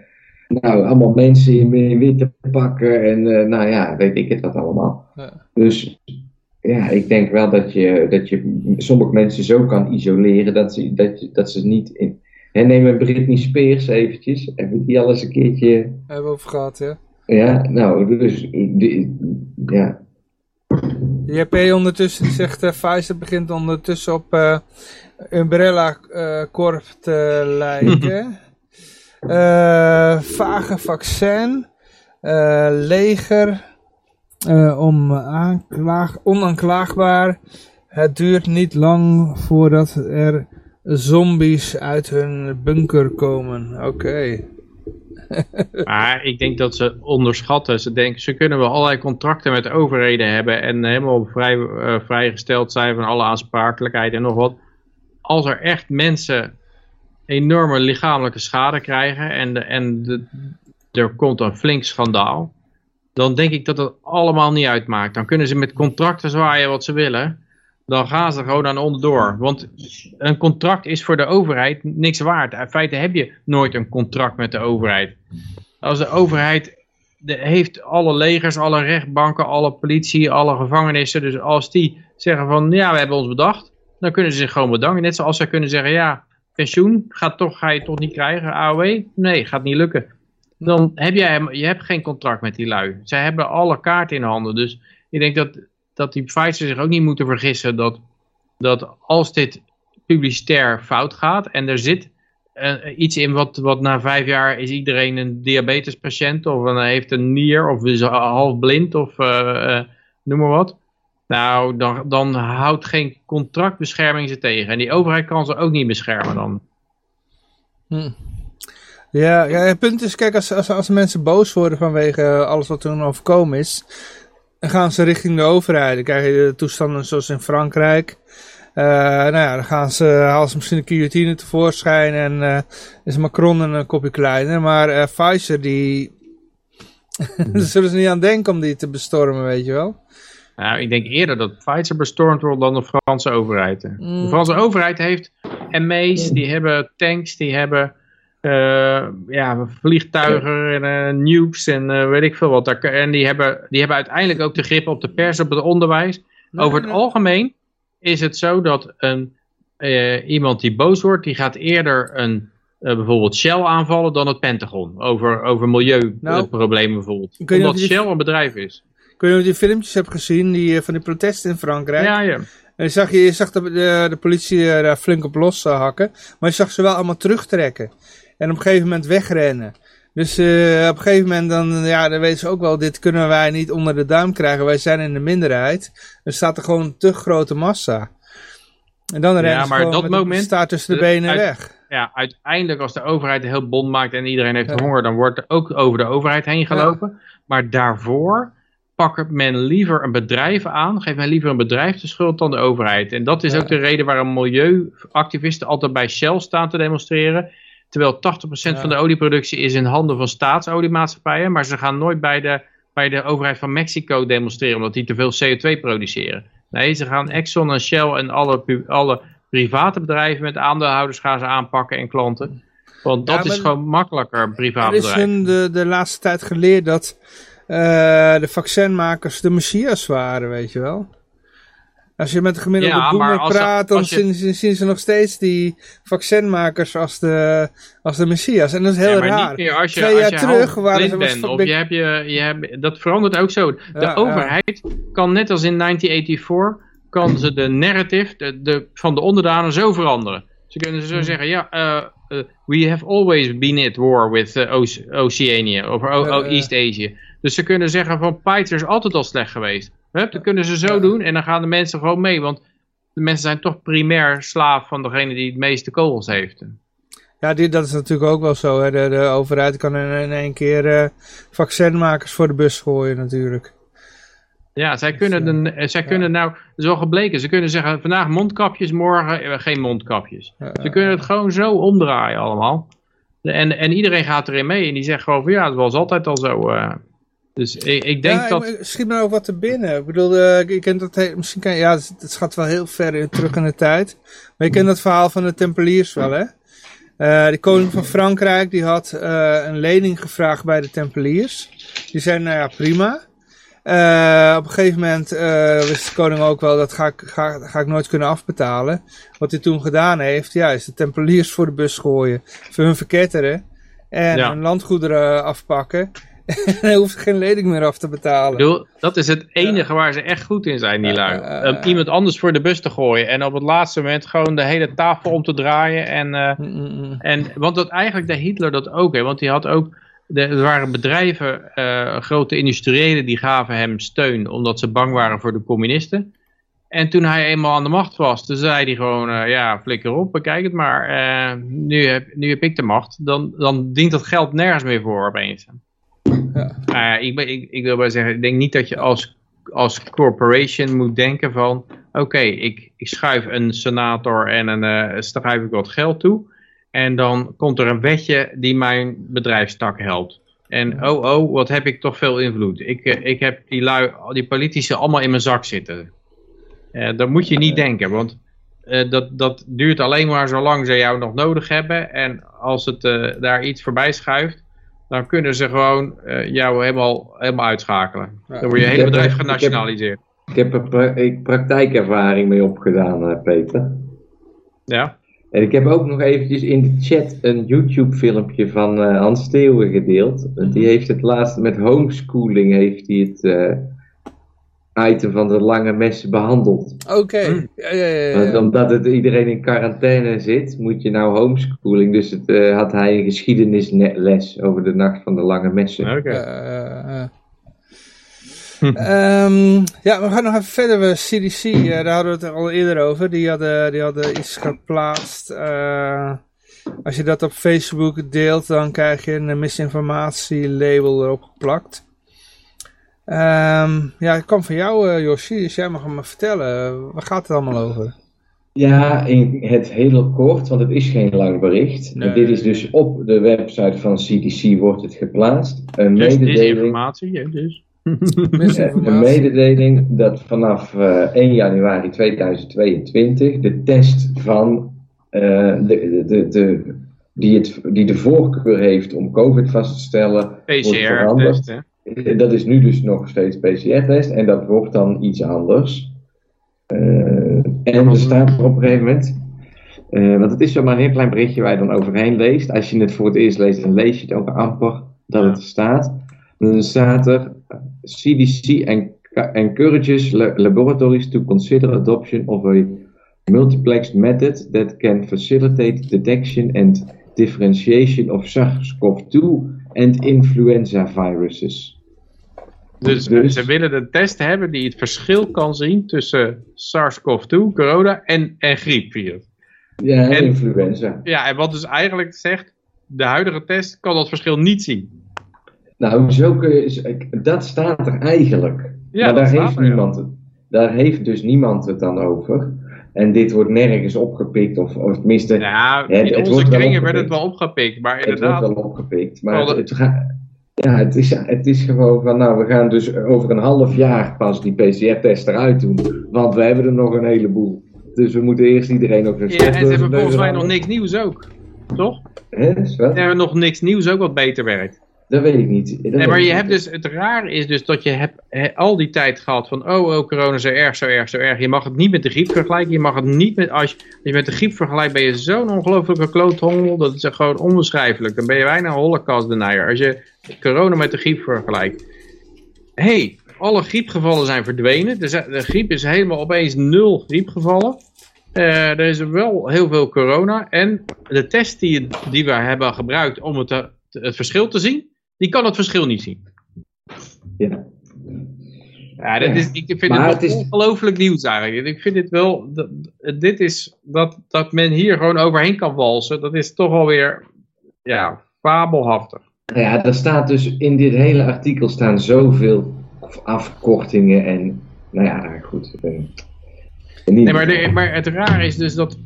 nou, allemaal mensen in, in witte pakken. En eh, nou ja, weet ik het wat allemaal. Ja. Dus ja, ik denk wel dat je, dat je sommige mensen zo kan isoleren dat ze, dat dat ze niet in. Hè, neem een Britney Spears eventjes. We die al eens een keertje. Hebben we over gehad, ja. Ja, nou, dus. Die, ja. JP ondertussen zegt, eh Pfizer begint ondertussen op eh, Umbrella eh, Corp te lijken. Vage vaccin, leger, om aanklaag, onaanklaagbaar. Het duurt niet lang voordat er zombies uit hun bunker komen. Oké. Maar ik denk dat ze onderschatten. Ze denken, ze kunnen wel allerlei contracten met overheden hebben en helemaal vrij, eh, vrijgesteld zijn van alle aansprakelijkheid en nog wat. Als er echt mensen enorme lichamelijke schade krijgen en, de, en de, er komt een flink schandaal, dan denk ik dat het allemaal niet uitmaakt. Dan kunnen ze met contracten zwaaien wat ze willen. Dan gaan ze gewoon aan onderdoor. Want een contract is voor de overheid niks waard. In feite heb je nooit een contract met de overheid. Als de overheid de, heeft alle legers, alle rechtbanken, alle politie, alle gevangenissen. Dus als die zeggen van ja, we hebben ons bedacht. Dan kunnen ze zich gewoon bedanken. Net zoals ze kunnen zeggen ja, pensioen gaat toch, ga je toch niet krijgen. AOW? Nee, gaat niet lukken. Dan heb jij, je hebt geen contract met die lui. Zij hebben alle kaarten in handen. Dus ik denk dat, dat die Pfizer zich ook niet moeten vergissen dat, dat als dit publicitair fout gaat en er zit uh, iets in wat, wat na vijf jaar is iedereen een diabetespatiënt of een, heeft een nier of is half blind of uh, noem maar wat. Nou, dan, dan houdt geen contractbescherming ze tegen. En die overheid kan ze ook niet beschermen dan. Hm. Ja, ja, het punt is, kijk, als, als, als mensen boos worden vanwege alles wat hun overkomen is, dan gaan ze richting de overheid. Dan krijg je de toestanden zoals in Frankrijk. Uh, nou ja, dan gaan ze, halen ze misschien een guillotine tevoorschijn en uh, is Macron een kopje kleiner. Maar uh, Pfizer, die, daar zullen ze niet aan denken om die te bestormen, weet je wel. Nou, ik denk eerder dat Pfizer bestormd wordt dan de Franse overheid. Mm. De Franse overheid heeft ME's, die hebben tanks, die hebben uh, ja, vliegtuigen en uh, nukes en uh, weet ik veel wat. En die hebben, die hebben uiteindelijk ook de grip op de pers, op het onderwijs. Over het algemeen is het zo dat een, iemand die boos wordt, die gaat eerder een, bijvoorbeeld Shell aanvallen dan het Pentagon. Over, over milieuproblemen nou, bijvoorbeeld. Omdat Shell een bedrijf is. Of je die filmpjes hebt gezien die, van die protesten in Frankrijk. Ja, ja. En je zag, je zag de, de, de politie daar flink op los hakken. Maar je zag ze wel allemaal terugtrekken en op een gegeven moment wegrennen. Dus uh, op een gegeven moment dan, ja, dan weten ze ook wel, dit kunnen wij niet onder de duim krijgen. Wij zijn in de minderheid. Er staat er gewoon een te grote massa. En dan rennen ja, maar dat moment, staat tussen de, benen weg. Ja, uiteindelijk als de overheid een heel bond maakt en iedereen heeft honger, dan wordt er ook over de overheid heen gelopen. Maar daarvoor pakt men liever een bedrijf aan, geeft men liever een bedrijf de schuld dan de overheid. En dat is ook de reden waarom milieuactivisten altijd bij Shell staan te demonstreren. Terwijl 80% van de olieproductie is in handen van staatsoliemaatschappijen. Maar ze gaan nooit bij de, bij de overheid van Mexico demonstreren omdat die te veel CO2 produceren. Nee, ze gaan Exxon en Shell en alle, alle private bedrijven met aandeelhouders gaan ze aanpakken en klanten. Want dat is gewoon makkelijker, privaat bedrijf. Er is de, de laatste tijd geleerd dat uh, de vaccinmakers de messias waren, weet je wel. Als je met de gemiddelde ja, praat, dan zien, zien, ze nog steeds die vaccinmakers als de, als de messias. En dat is heel ja, raar. Meer als je, Twee jaar terug waren ze... Bent, of je hebt je, je hebt, dat verandert ook zo. De overheid kan net als in 1984, kan ze de narrative de, de, van de onderdanen zo veranderen. Ze kunnen zo zeggen, ja, uh, uh, we have always been at war with uh, Oceania, of East Asia. Dus ze kunnen zeggen van, Pfizer is altijd al slecht geweest. Hup, dat kunnen ze zo doen en dan gaan de mensen gewoon mee. Want de mensen zijn toch primair slaaf van degene die het meeste kogels heeft. Ja, dit, dat is natuurlijk ook wel zo. Hè. De, de overheid kan in, één keer uh, vaccinmakers voor de bus gooien natuurlijk. Ja, zij kunnen, dus, uh, zij kunnen nou, dat is wel gebleken, ze kunnen zeggen vandaag mondkapjes, morgen geen mondkapjes. ze kunnen het gewoon zo omdraaien allemaal. En, en iedereen gaat erin mee en die zegt gewoon van ja, het was altijd al zo. Dus ik, ik denk ja, dat... Schiet me ook wat te binnen. Ik bedoel, uh, ik ken dat... Misschien kan, ja, het, gaat wel heel ver in, terug in de tijd. Maar je kent dat verhaal van de Tempeliers wel, hè? Uh, de koning van Frankrijk, die had uh, een lening gevraagd bij de Tempeliers. Die zei, nou ja, prima. op een gegeven moment wist de koning ook wel, dat ga ik, ga, ga ik nooit kunnen afbetalen. Wat hij toen gedaan heeft, ja, is de Tempeliers voor de bus gooien. Voor hun verketteren. En hun landgoederen afpakken. hij hoeft geen lening meer af te betalen. Bedoel, dat is het enige waar ze echt goed in zijn, die lui. Um, iemand anders voor de bus te gooien. En op het laatste moment gewoon de hele tafel om te draaien. En, uh, mm -mm. en, want dat, eigenlijk deed Hitler dat ook. Hè, want hij had ook... De, er waren bedrijven, grote industriëlen, die gaven hem steun. Omdat ze bang waren voor de communisten. En toen hij eenmaal aan de macht was, toen zei hij gewoon, uh, ja, flikker op, bekijk het maar. Uh, nu, heb, nu heb ik de macht. Dan, dan dient dat geld nergens meer voor opeens. Ja. Uh, ik, ik, ik, wil maar zeggen, ik denk niet dat je als, als corporation moet denken van... Oké, ik, ik schuif een senator en een, uh, schrijf ik wat geld toe. En dan komt er een wetje die mijn bedrijfstak helpt. En oh oh, wat heb ik toch veel invloed. Ik, eh, ik heb die, lui, die politici allemaal in mijn zak zitten. Uh, dat moet je niet denken, want uh, dat, dat duurt alleen maar zolang ze jou nog nodig hebben. En als het daar iets voorbij schuift, dan kunnen ze gewoon jou helemaal, helemaal uitschakelen. Dan word je hele bedrijf genationaliseerd. Ik heb er pra praktijkervaring mee opgedaan, Peter. Ja. En ik heb ook nog eventjes in de chat een YouTube filmpje van uh, Hans Steeuwen gedeeld. Die heeft het laatst met homeschooling heeft hij het uh, item van de lange messen behandeld. Oké. Okay. Hm. Ja, ja, ja, omdat het iedereen in quarantaine zit, moet je nou homeschooling. Dus het, uh, had hij een geschiedenisles over de nacht van de lange messen. Oké. Okay. um, ja, we gaan nog even verder. We CDC, uh, daar hadden we het al eerder over. Die hadden, die hadden iets geplaatst. Uh, als je dat op Facebook deelt, dan krijg je een misinformatie label erop geplakt. Um, ja, het kwam van jou, uh, Yoshi, dus jij mag me vertellen. Waar gaat het allemaal over? Ja, in het heel kort, want het is geen lang bericht. Nee. Dit is dus op de website van CDC wordt het geplaatst. Een dus mededeling. informatie, dus. Een mededeling dat vanaf uh, 1 januari 2022 de test van uh, de, de, de, die, het, die de voorkeur heeft om COVID vast te stellen, PCR-test. Dat is nu dus nog steeds PCR-test en dat wordt dan iets anders. Uh, en er staat op een gegeven moment. Uh, want het is zomaar een heel klein berichtje waar je dan overheen leest. Als je het voor het eerst leest, dan lees je het ook amper dat het er staat. Dan staat er CDC encourages laboratories to consider adoption of a multiplexed method that can facilitate detection and differentiation of SARS-CoV-2 and influenza viruses. Dus, dus, ze willen een test hebben die het verschil kan zien tussen SARS-CoV-2, corona en, en griepvirus. Ja, en influenza. Ja, en wat dus eigenlijk zegt, de huidige test kan dat verschil niet zien. Nou, zo kun je, dat staat er eigenlijk. Ja, maar daar heeft, niemand daar heeft dus niemand het dan over. En dit wordt nergens opgepikt, of, of tenminste... Ja, in het, onze kringen werd het wel opgepikt, maar inderdaad... Het wordt wel opgepikt, maar het, het, ja, het, is, het is gewoon van, nou, we gaan dus over een half jaar pas die PCR-test eruit doen, want we hebben er nog een heleboel. Dus we moeten eerst iedereen op zijn Ja, en ze hebben volgens mij nog niks nieuws ook, toch? Hè, er hebben nog niks nieuws ook wat beter werkt. Dat weet ik niet. nee, maar je hebt dus, het raar is dus dat je hebt al die tijd gehad van, oh, oh, corona zo erg, zo erg, zo erg. Je mag het niet met de griep vergelijken. Je mag het niet met, als je, als je met de griep vergelijkt, ben je zo'n ongelofelijke kloothongel. Dat is gewoon onbeschrijfelijk. Dan ben je bijna een holocaust denier. Als je corona met de griep vergelijkt. Hé, hey, alle griepgevallen zijn verdwenen. De, de griep is helemaal opeens nul griepgevallen. Uh, er is wel heel veel corona. En de test die, die we hebben gebruikt om het, het verschil te zien, die kan het verschil niet zien. Ja. Ja, dat is, ik vind maar het, het ongelooflijk nieuws eigenlijk. Ik vind het wel, dat, dit is, dat, dat men hier gewoon overheen kan walsen, dat is toch alweer, ja, fabelhaftig. Ja, er staat dus in dit hele artikel staan zoveel afkortingen en, nou ja, goed. Nee, maar, de, maar het raar is dus dat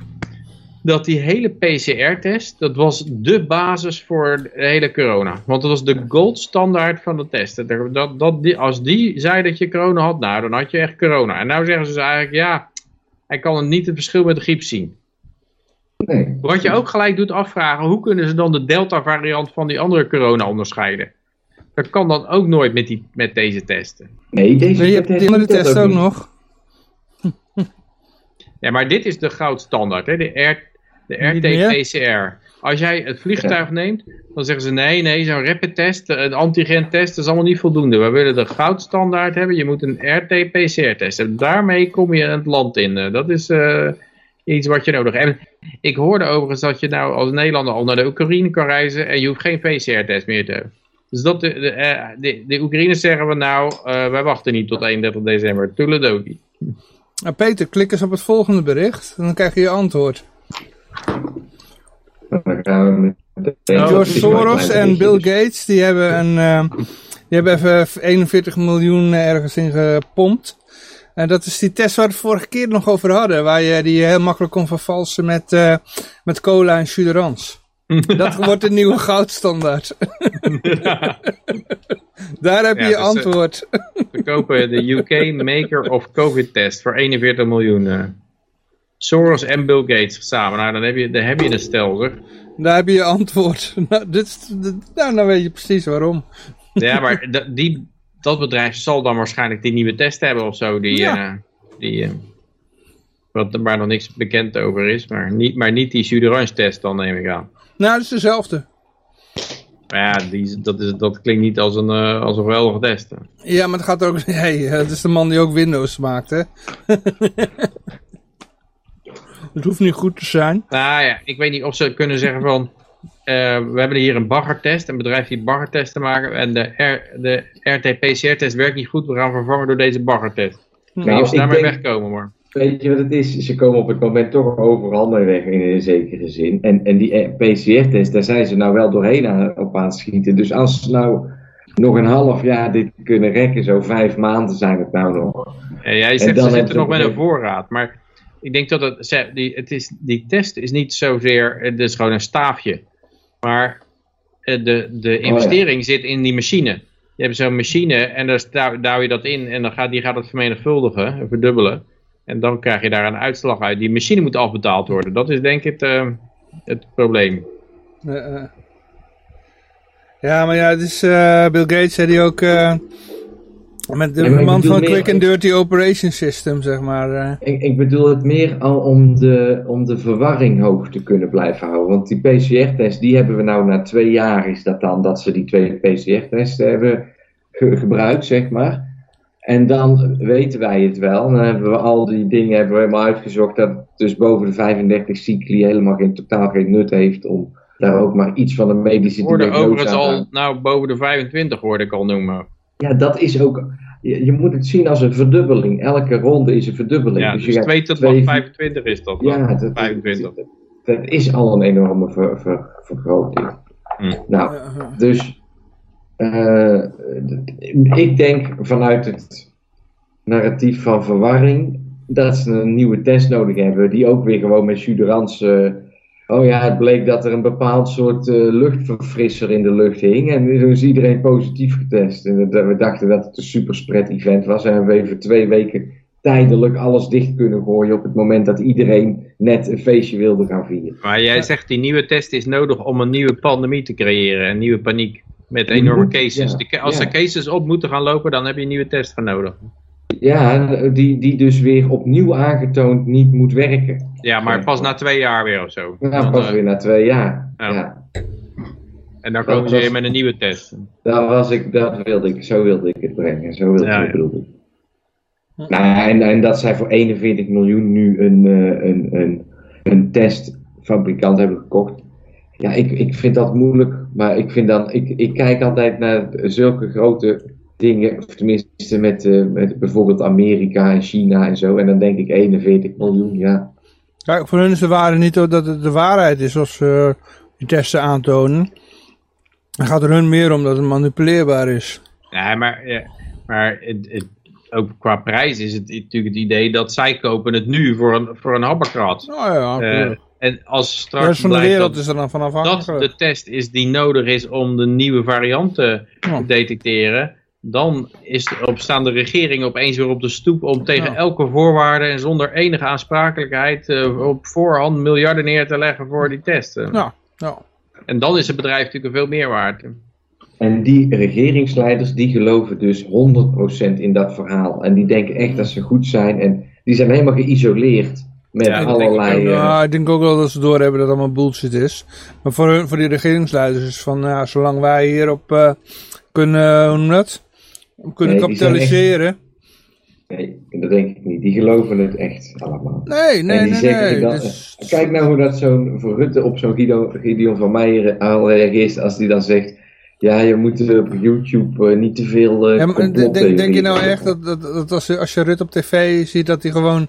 dat die hele PCR-test, dat was de basis voor de hele corona. Want dat was de gold standaard van de testen. Dat, dat, die, als die zei dat je corona had, nou dan had je echt corona. En nou zeggen ze dus eigenlijk, ja, hij kan het niet het verschil met de griep zien. Nee. Wat je ook gelijk doet afvragen, hoe kunnen ze dan de delta variant van die andere corona onderscheiden? Dat kan dan ook nooit met, die, met deze testen. Nee, deze nee, je hebt die andere test ook nog. Ja, maar dit is de goudstandaard, hè? de R de RT-PCR. Als jij het vliegtuig neemt, dan zeggen ze nee, nee, zo'n rapid test, een antigen-test, is allemaal niet voldoende. We willen de goudstandaard hebben, je moet een RT-PCR-test hebben. Daarmee kom je het land in. Eh, dat is uh, iets wat je nodig hebt. En ik hoorde overigens dat je nou als Nederlander al naar de Oekraïne kan reizen en je hoeft geen PCR-test meer te hebben. Dus dat de, de, de, de Oekraïners zeggen we nou, uh, wij wachten niet tot 31 december. Toeledoki. Nou, Peter, klik eens op het volgende bericht en dan krijg je je antwoord. George Soros en Bill Gates, die hebben, een, uh, die hebben even 41 miljoen ergens in gepompt. En dat is die test waar we het vorige keer nog over hadden. Waar je die heel makkelijk kon vervalsen met, uh, met cola en suderans. Dat wordt de nieuwe goudstandaard. Daar heb je Ja, je dus, eh, antwoord. We kopen de UK Maker of COVID Test voor 41 miljoen. Soros en Bill Gates samen. Nou, dan heb je, dan heb je een stel, zeg. Daar heb je je antwoord. Nou, dit, is- dit- nou, dan weet je precies waarom. Ja, maar die, dat bedrijf zal dan waarschijnlijk die nieuwe test hebben of zo. Die, Ja. eh, die, eh, wat, waar nog niks bekend over is. Maar niet, maar niet die Suderange test dan, neem ik aan. Nou, dat is dezelfde. Maar ja, die, dat, is, dat klinkt niet als een, eh, als een geweldige test. Ja, maar het gaat ook... Hey, het is de man die ook Windows maakt, hè? Het hoeft niet goed te zijn. Nou ja, ik weet niet of ze kunnen zeggen van... eh, we hebben hier een baggertest, een bedrijf die baggertesten maken. En de, R, de RT-PCR-test werkt niet goed. We gaan vervangen door deze baggertest. Niet Nou, of ze daarmee denk- wegkomen, maar... Weet je wat het is? Ze komen op het moment toch overal mee weg in een zekere zin. En, en die PCR-test, daar zijn ze nou wel doorheen aan, op aan het schieten. Dus als ze nou nog een half jaar dit kunnen rekken, zo vijf maanden zijn het nou nog. Ja, jij zegt ze zitten nog met een voorraad, maar ik denk dat het, die, het is, die test is niet zozeer, het is gewoon een staafje. Maar eh, de, de investering zit in die machine. Je hebt zo'n machine en daar duw je dat in en dan gaat, die gaat het vermenigvuldigen, en verdubbelen. En dan krijg je daar een uitslag uit. Die machine moet afbetaald worden. Dat is denk ik het, eh, het probleem. Eh, eh. Ja, maar ja, het is eh, Bill Gates, zei die ook... met de man van Quick and Dirty Operation System, zeg maar. eh. Ik, ik bedoel het meer al om de, om de verwarring hoog te kunnen blijven houden. Want die PCR-test, die hebben we nou na twee jaar, is dat dan dat ze die twee PCR-testen hebben ge- gebruikt, zeg maar. En dan weten wij het wel. Dan hebben we al die dingen hebben we helemaal uitgezocht dat het dus boven de 35 cycli helemaal geen, totaal geen nut heeft om daar ook maar iets van een medische Ik hoorde diagnose overigens aan al, nou boven de 25 hoorde ik al noemen. Ja, dat is ook. Je, je moet het zien als een verdubbeling. Elke ronde is een verdubbeling. Ja, dus dus je gaat 2 tot twee- 25 is dat dan. Ja, dat, 25. Dat, dat is al een enorme ver- ver- vergroting. Hm. Nou, dus eh, ik denk vanuit het narratief van verwarring dat ze een nieuwe test nodig hebben, die ook weer gewoon met Suderans. Oh ja, het bleek dat er een bepaald soort eh, luchtverfrisser in de lucht hing. En toen is iedereen positief getest. En we dachten dat het een superspread event was. En we even twee weken tijdelijk alles dicht kunnen gooien op het moment dat iedereen net een feestje wilde gaan vieren. Maar jij zegt die nieuwe test is nodig om een nieuwe pandemie te creëren, een nieuwe paniek. Met enorme moet- cases. ja, De als ja. de cases op moeten gaan lopen, dan heb je een nieuwe test voor nodig. Ja, die, die dus weer opnieuw aangetoond niet moet werken. Ja, maar pas na twee jaar weer of zo. Ja, Dan, pas eh, weer na twee jaar. Ja. Ja. En dan Dat komen ze weer met een nieuwe test. Daar was ik, dat wilde ik, zo wilde ik het brengen. Zo wilde Ja, ik ja. het bedoelen. Nou, ja, en, en dat zij voor 41 miljoen nu een, eh, een, een, een testfabrikant hebben gekocht. Ja, ik, ik vind dat moeilijk. Maar ik, vind dan, ik, ik kijk altijd naar zulke grote dingen. Of tenminste met, eh, met bijvoorbeeld Amerika en China en zo. En dan denk ik 41 miljoen, ja. Kijk, voor hun is de waarde niet dat het de waarheid is als ze die testen aantonen. Dan gaat er hun meer om dat het manipuleerbaar is. Ja, maar, ja, maar het, het, ook qua prijs is het natuurlijk het idee dat zij kopen het nu voor een, voor een habberkrat. Nou ja, Eh, en als de straks rest van de blijkt wereld dat, is er dan van dat de test is die nodig is om de nieuwe varianten te detecteren, dan is de, op, staan de regeringen opeens weer op de stoep om tegen Ja. elke voorwaarde en zonder enige aansprakelijkheid eh, op voorhand miljarden neer te leggen voor die testen. Ja, ja. En dan is het bedrijf natuurlijk een veel meer waard. En die regeringsleiders die geloven dus 100% in dat verhaal. En die denken echt dat ze goed zijn. En die zijn helemaal geïsoleerd met Ja, dat denk ik allerlei. ook. eh, Ja, ik denk ook wel dat ze doorhebben dat het allemaal bullshit is. Maar voor, hun, voor die regeringsleiders is van, ja, zolang wij hierop eh, kunnen, hoe noem je dat? Kunnen Nee, kapitaliseren. nee, dat denk ik niet. Die geloven het echt allemaal. Nee, nee, nee, dus- Kijk nou hoe dat zo'n voor Rutte op zo'n Guido, Gideon van Meijer al reageert als die dan zegt. Ja, je moet eh, op YouTube eh, niet te veel. eh Ja, denk, denk, je nou echt dat, dat, dat als, je, als je Rut op tv ziet dat hij gewoon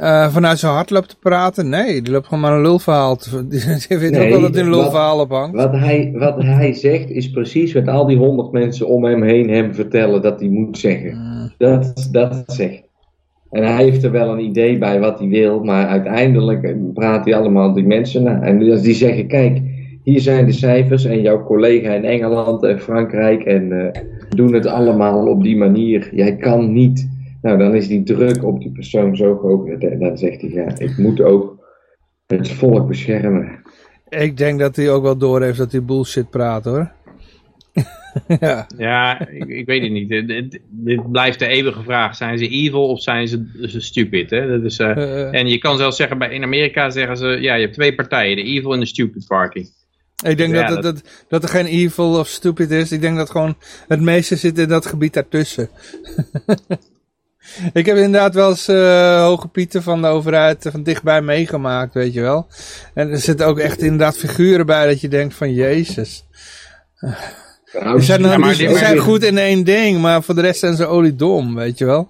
eh, vanuit zijn hart loopt te praten? Nee, die loopt gewoon maar een lulverhaal. Die, weet Nee, ook wel dat hij een lulverhaal ophangt. Wat hij, wat hij zegt is precies wat al die honderd mensen om hem heen hem vertellen dat hij moet zeggen. Mm. Dat, dat zegt. En hij heeft er wel een idee bij wat hij wil, maar uiteindelijk praat hij allemaal die mensen na. En als die zeggen, kijk, hier zijn de cijfers en jouw collega in Engeland en Frankrijk en eh, doen het allemaal op die manier. Jij kan niet. Nou, dan is die druk op die persoon zo groot. En dan zegt hij, ja, ik moet ook het volk beschermen. Ik denk dat hij ook wel door heeft dat hij bullshit praat hoor. ja. Ja, ik, ik, weet het niet. Dit, dit, blijft de eeuwige vraag. Zijn ze evil of zijn ze, ze stupid? Hè? Dat is, uh, en je kan zelfs zeggen, bij, in Amerika zeggen ze, ja, je hebt twee partijen. De evil en de stupid party. Ik denk ja, dat, dat, dat, dat, er geen evil of stupid is. Ik denk dat gewoon het meeste zit in dat gebied daartussen. ik heb inderdaad wel eens uh, hoge pieten van de overheid van dichtbij meegemaakt, weet je wel. En er zitten ook echt inderdaad figuren bij dat je denkt van Jezus. Nou, zijn, ja, maar, die, zijn goed in één ding, maar voor de rest zijn ze oliedom, weet je wel.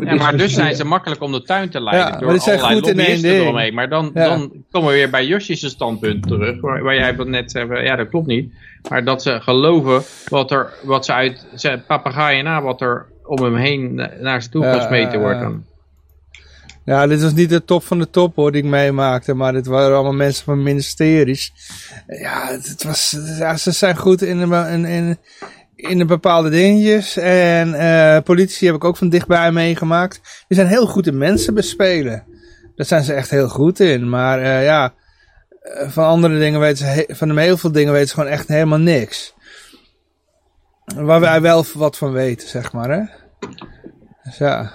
Ja, maar dus zijn ze makkelijk om de tuin te leiden. Ja, door maar die zijn goed in één ding. Eromheen. Maar dan, ja. dan komen we weer bij Josjes standpunt terug, waar, waar jij net zei, ja dat klopt niet. Maar dat ze geloven wat, er, wat ze uit papegaaien na, wat er om hem heen naar ze toe gesmeten wordt. Dan. Ja, dit was niet de top van de top hoor, die ik meemaakte. Maar dit waren allemaal mensen van ministeries. Ja, het was, ja ze zijn goed in, de, in, in, in de bepaalde dingetjes. En uh, politie heb ik ook van dichtbij meegemaakt. Die zijn heel goed in mensen bespelen. Daar zijn ze echt heel goed in. Maar uh, ja, van andere dingen weten ze, van heel veel dingen weten ze gewoon echt helemaal niks. Waar wij wel wat van weten, zeg maar hè. Dus ja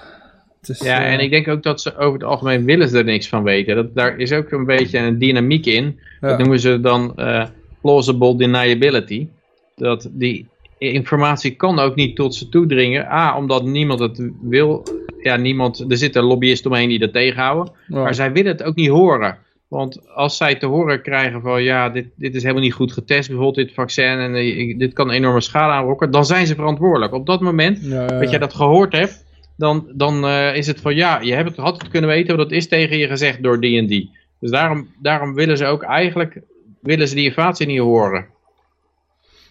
ja, en eh, ik denk ook dat ze over het algemeen willen ze er niks van weten. Dat, daar is ook een beetje een dynamiek in. Dat noemen ze dan uh, plausible deniability. Dat die informatie kan ook niet tot ze toedringen. A, omdat niemand het wil. Ja, niemand, er zitten lobbyisten omheen die dat tegenhouden. Maar zij willen het ook niet horen. Want als zij te horen krijgen van ja, dit, dit is helemaal niet goed getest, bijvoorbeeld dit vaccin en uh, dit kan enorme schade aanrokken, dan zijn ze verantwoordelijk. Op dat moment dat jij dat gehoord hebt, dan, dan uh, is het van ja, je hebt het, had het kunnen weten, want dat is tegen je gezegd door die en die. Dus daarom, daarom willen ze ook eigenlijk, willen ze die informatie niet horen.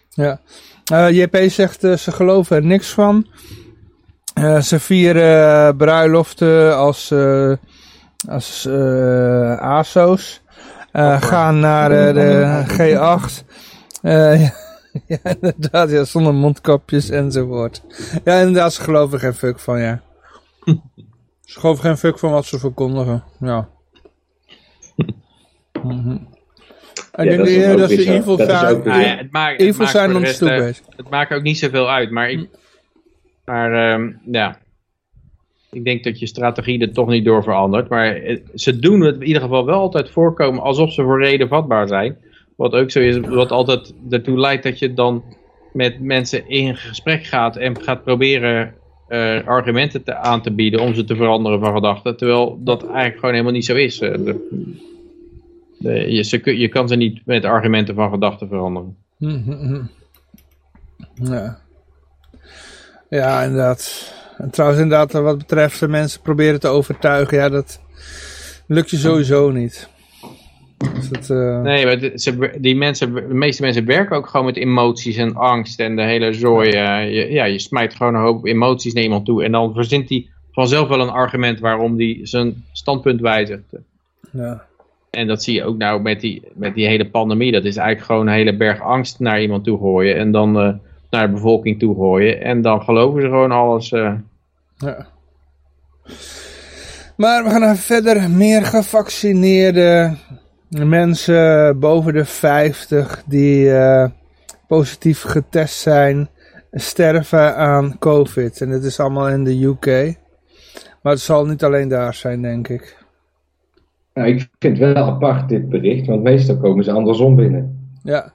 Ja, uh, JP zegt ze geloven er niks van. ze vieren bruiloften als, als ASO's. gaan naar de G8. ja. ja, inderdaad, ja, zonder mondkapjes enzovoort. Ja, inderdaad, ze geloven geen fuck van, ja. Ze geloven geen fuck van wat ze verkondigen, ja. Mm Ik denk dat, dat ze evil zijn, ah, ja, het maakt, evil het zijn om Het maakt ook niet zoveel uit, maar ik, maar um, ja, ik denk dat je strategie er toch niet door verandert. Maar ze doen het in ieder geval wel altijd voorkomen alsof ze voor reden vatbaar zijn. Wat ook zo is, wat altijd ertoe leidt dat je dan met mensen in gesprek gaat en gaat proberen uh, argumenten te, aan te bieden om ze te veranderen van gedachten. Terwijl dat eigenlijk gewoon helemaal niet zo is. Eh, je, kan ze niet met argumenten van gedachten veranderen. Ja. ja, inderdaad. En trouwens inderdaad, wat betreft mensen proberen te overtuigen, ja, dat lukt je sowieso niet. uh... Nee, maar ze, die mensen, de meeste mensen werken ook gewoon met emoties en angst en de hele zooi. Uh, je, ja, je smijt gewoon een hoop emoties naar iemand toe en dan verzint hij vanzelf wel een argument waarom hij zijn standpunt wijzigt. Ja. En dat zie je ook nou met die, met die hele pandemie. Dat is eigenlijk gewoon een hele berg angst naar iemand toe gooien en dan uh, naar de bevolking toe gooien. En dan geloven ze gewoon alles. Ja. Maar we gaan even verder. Meer gevaccineerde mensen boven de 50 die uh, positief getest zijn, sterven aan COVID. En dat is allemaal in de UK. Maar het zal niet alleen daar zijn, denk ik. Nou, ik vind het wel apart dit bericht, want meestal komen ze andersom binnen. Ja.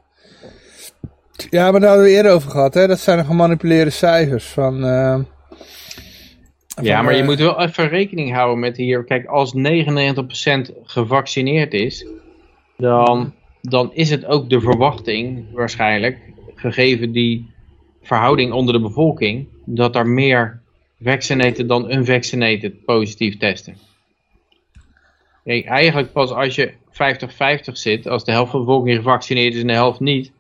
Ja, maar daar hadden we eerder over gehad, hè? Dat zijn gemanipuleerde cijfers van... Uh, ja, maar je moet wel even rekening houden met hier. Kijk, als 99% gevaccineerd is, dan, dan is het ook de verwachting waarschijnlijk, gegeven die verhouding onder de bevolking, dat er meer vaccinated dan unvaccinated positief testen. Kijk, eigenlijk pas als je 50-50 zit, als de helft van de bevolking gevaccineerd is en de helft niet,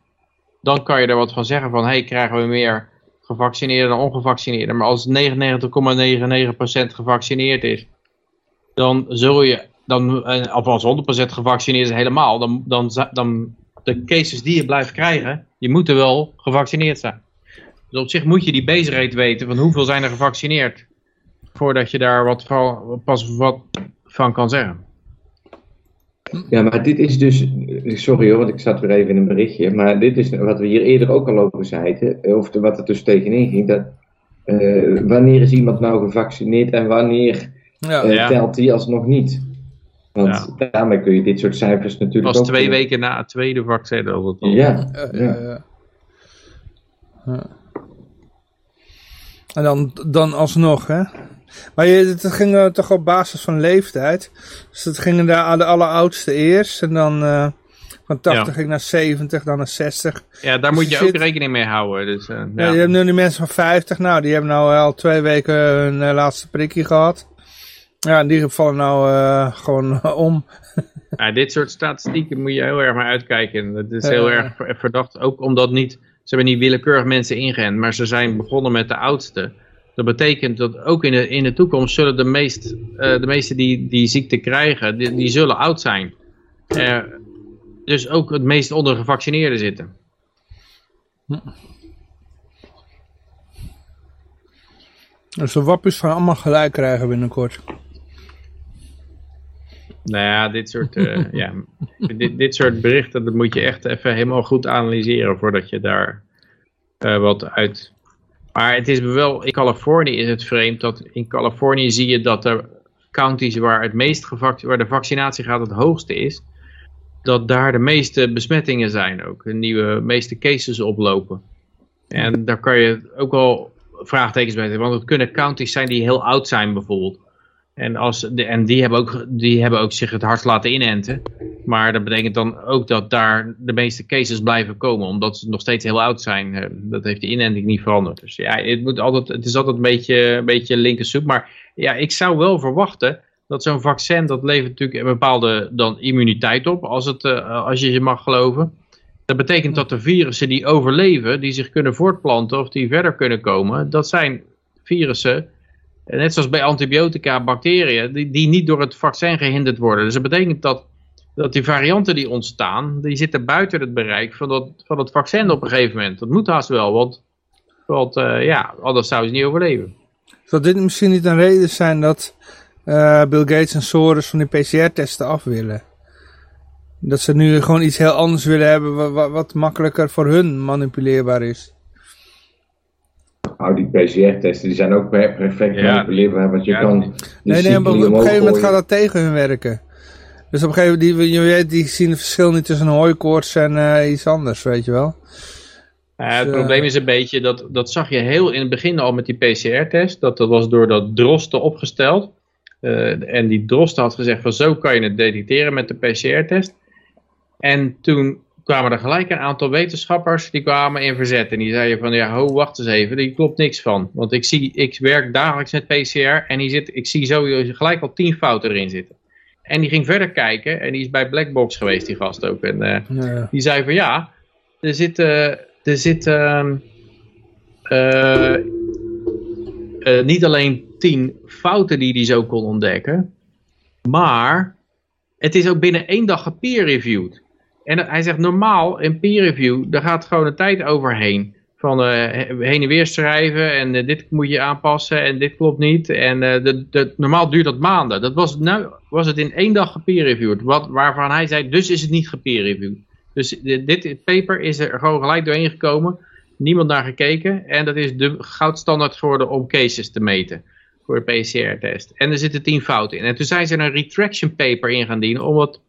dan kan je er wat van zeggen van, hey, krijgen we meer gevaccineerden dan ongevaccineerden. Maar als 99,99% gevaccineerd is, dan zul je dan, of als 100% gevaccineerd is helemaal, dan, dan, dan, de cases die je blijft krijgen, die moeten wel gevaccineerd zijn. Dus op zich moet je die rate weten van hoeveel zijn er gevaccineerd. Voordat je daar wat pas wat van kan zeggen. Ja, maar dit is dus, sorry hoor, want ik zat weer even in een berichtje, maar dit is wat we hier eerder ook al over zeiden, of wat er dus tegenin ging, dat uh, wanneer is iemand nou gevaccineerd en wanneer Ja. uh, Ja. telt die alsnog niet? Want daarmee kun je dit soort cijfers natuurlijk Pas ook... twee weken na het tweede vaccin. Dat het al- Ja, Eh, ja. eh, ja. En dan, dan alsnog, hè? Maar je, het ging eh, toch op basis van leeftijd. Dus het gingen daar de alleroudste eerst. En dan eh, van 80 Ja. naar 70, dan naar 60. Ja, daar moet je ook rekening mee houden. Dus, eh, Ja. ja. je hebt nu die mensen van 50. Nou, die hebben nou al twee weken hun laatste prikje gehad. Ja, en die vallen nou gewoon om. Ja, dit soort statistieken moet je heel erg maar uitkijken. Het is heel erg ver- verdacht, ook omdat niet, ze hebben niet willekeurig mensen ingeënt, maar ze zijn begonnen met de oudste. Dat betekent dat ook in de, in de toekomst zullen de, meest, eh, de meesten die die ziekte krijgen, die, die zullen oud zijn. Dus ook het meest onder gevaccineerden zitten. Dus de wappies gaan allemaal gelijk krijgen binnenkort. Nou ja, dit soort, eh, ja, dit, dit soort berichten, dat moet je echt even helemaal goed analyseren voordat je daar eh, wat uit... Maar het is wel, in Californië is het vreemd dat in Californië zie je dat er counties waar, het meest waar de vaccinatiegraad het hoogste is, dat daar de meeste besmettingen zijn ook, de nieuwe meeste cases oplopen. En daar kan je ook wel vraagtekens bij zetten, want het kunnen counties zijn die heel oud zijn bijvoorbeeld. En, als de, en die, hebben ook, die hebben ook zich het hardst laten inenten. Maar dat betekent dan ook dat daar de meeste cases blijven komen. Omdat ze nog steeds heel oud zijn. Eh, Dat heeft de inenting niet veranderd. Dus ja, het, moet altijd, het is altijd een beetje, een beetje linkersoep. Maar ja, ik zou wel verwachten dat zo'n vaccin, dat levert natuurlijk een bepaalde dan immuniteit op. Als, het, eh, als je je mag geloven. Dat betekent dat de virussen die overleven, die zich kunnen voortplanten of die verder kunnen komen. Dat zijn virussen net zoals bij antibiotica, bacteriën, die, die niet door het vaccin gehinderd worden. Dus dat betekent dat, dat die varianten die ontstaan, die zitten buiten het bereik van dat, van het vaccin op een gegeven moment. Dat moet haast wel, want, want eh, ja, anders zouden ze niet overleven. Zou dit misschien niet een reden zijn dat eh, Bill Gates en Soros van die PCR-testen af willen? Dat ze nu gewoon iets heel anders willen hebben wa- wa- wat, makkelijker voor hun manipuleerbaar is. Nou, die PCR-testen die zijn ook per- perfect Ja. manipuleerbaar, want je Ja, kan... Nee, nee, maar op een gegeven moment gaat dat tegen hun werken. Dus op een gegeven moment, die, je weet, die zien het verschil niet tussen een hooikoorts en eh, iets anders, weet je wel. Uh, het Dus, probleem is een beetje, dat, dat zag je heel in het begin al met die PCR-test. Dat, dat was door dat Drosten opgesteld. Uh, en die Drosten had gezegd van zo kan je het detecteren met de PCR-test. En toen kwamen er gelijk een aantal wetenschappers die kwamen in verzet. En die zeiden van ja, ho, wacht eens even, die klopt niks van. Want ik, zie, ik werk dagelijks met PCR en die zit, ik zie sowieso gelijk al tien fouten erin zitten. En die ging verder kijken en die is bij Blackbox geweest, die gast ook. En uh, Ja. die zei van ja, er zitten er zitten uh, uh, niet alleen tien fouten die hij zo kon ontdekken, maar het is ook binnen één dag gepeer-reviewed. En hij zegt normaal in peer review, daar gaat gewoon een tijd overheen. Van uh, heen en weer schrijven en uh, dit moet je aanpassen en dit klopt niet. En de, normaal duurt dat maanden. Dat was, nou, was het in één dag gepeer-reviewed. Wat, waarvan hij zei, dus is het niet gepeer-reviewed. Dus dit paper is er gewoon gelijk doorheen gekomen. Niemand naar gekeken. En dat is de goudstandaard geworden om cases te meten. Voor de PCR-test. En er zitten tien fouten in. En toen zijn ze een retraction paper in gaan dienen om het,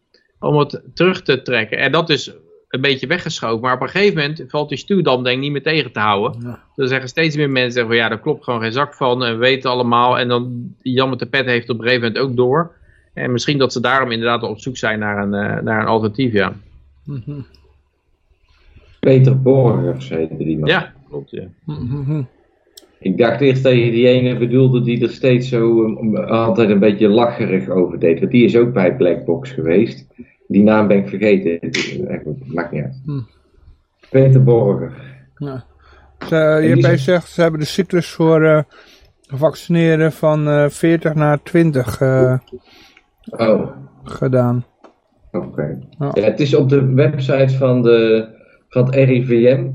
om het terug te trekken. En dat is een beetje weggeschoven. Maar op een gegeven moment valt die stuwdam denk ik niet meer tegen te houden. Ja. Dan zeggen steeds meer mensen, zeggen, van, ja daar klopt gewoon geen zak van. En we weten allemaal. En dan Jan met de pet heeft op een gegeven moment ook door. En misschien dat ze daarom inderdaad op zoek zijn naar een, uh, naar een alternatief, ja. Mm -hmm. Peter Borgers heette die man. Ja, klopt, ja. Mm -hmm. Ik dacht eerst dat je die ene bedoelde die er steeds zo um, altijd een beetje lacherig over deed. Want die is ook bij Blackbox geweest. Die naam ben ik vergeten. Maakt niet uit. Hm. Peter Borger. Ja. Ze, die... zegt, ze hebben de cyclus voor uh, vaccineren van uh, 40 naar 20 uh, oh. gedaan. Oké. Ja. Ja, het is op de website van, de, van het RIVM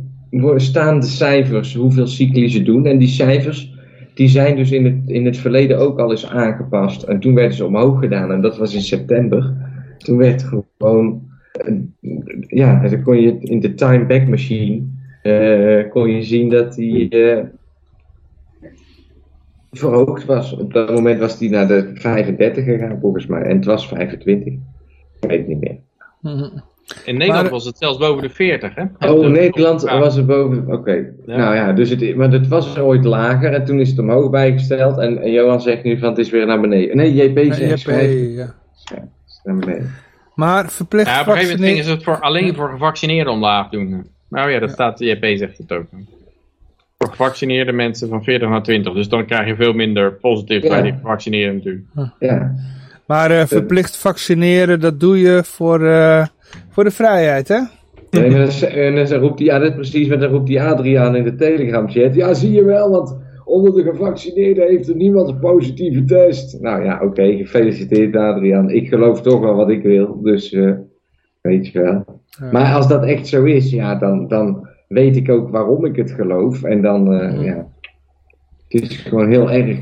staan de cijfers, hoeveel cycli ze doen. En die cijfers die zijn dus in het, in het verleden ook al eens aangepast. En toen werden ze omhoog gedaan en dat was in september. Toen werd gewoon, eh, ja, dan kon je in de time back machine, eh, kon je zien dat die eh, verhoogd was. Op dat moment was die naar de 35 gegaan volgens mij en het was 25. Ik weet het niet meer. In Nederland Maar- was het zelfs boven de 40, hè? Oh, Dat- Nederland was er boven. Oké. Ja. Nou ja, dus het, maar het was ooit lager en toen is het omhoog bijgesteld. En, en Johan zegt nu van het is weer naar beneden. Nee, JP Nee, zegt JP, ja. Het is naar beneden. Maar verplicht Ja, op een gegeven moment gingen ze het voor, alleen voor gevaccineerden omlaag doen. Nou ja, dat staat, JP zegt het ook. Voor gevaccineerde mensen van 40 naar 20. Dus dan krijg je veel minder positief Ja. bij die gevaccineerden natuurlijk. Ja. Maar eh, verplicht vaccineren, dat doe je voor, eh, voor de vrijheid, hè? Nee, en dan roept die, ja, dat is precies wat dan roept die Adriaan in de Telegram chat. Ja, zie je wel, want onder de gevaccineerden heeft er niemand een positieve test. Nou ja, oké, gefeliciteerd Adriaan. Ik geloof toch wel wat ik wil, dus eh, weet je wel. Ja. Maar als dat echt zo is, ja, dan, dan weet ik ook waarom ik het geloof. En dan, eh, ja, het is gewoon heel erg.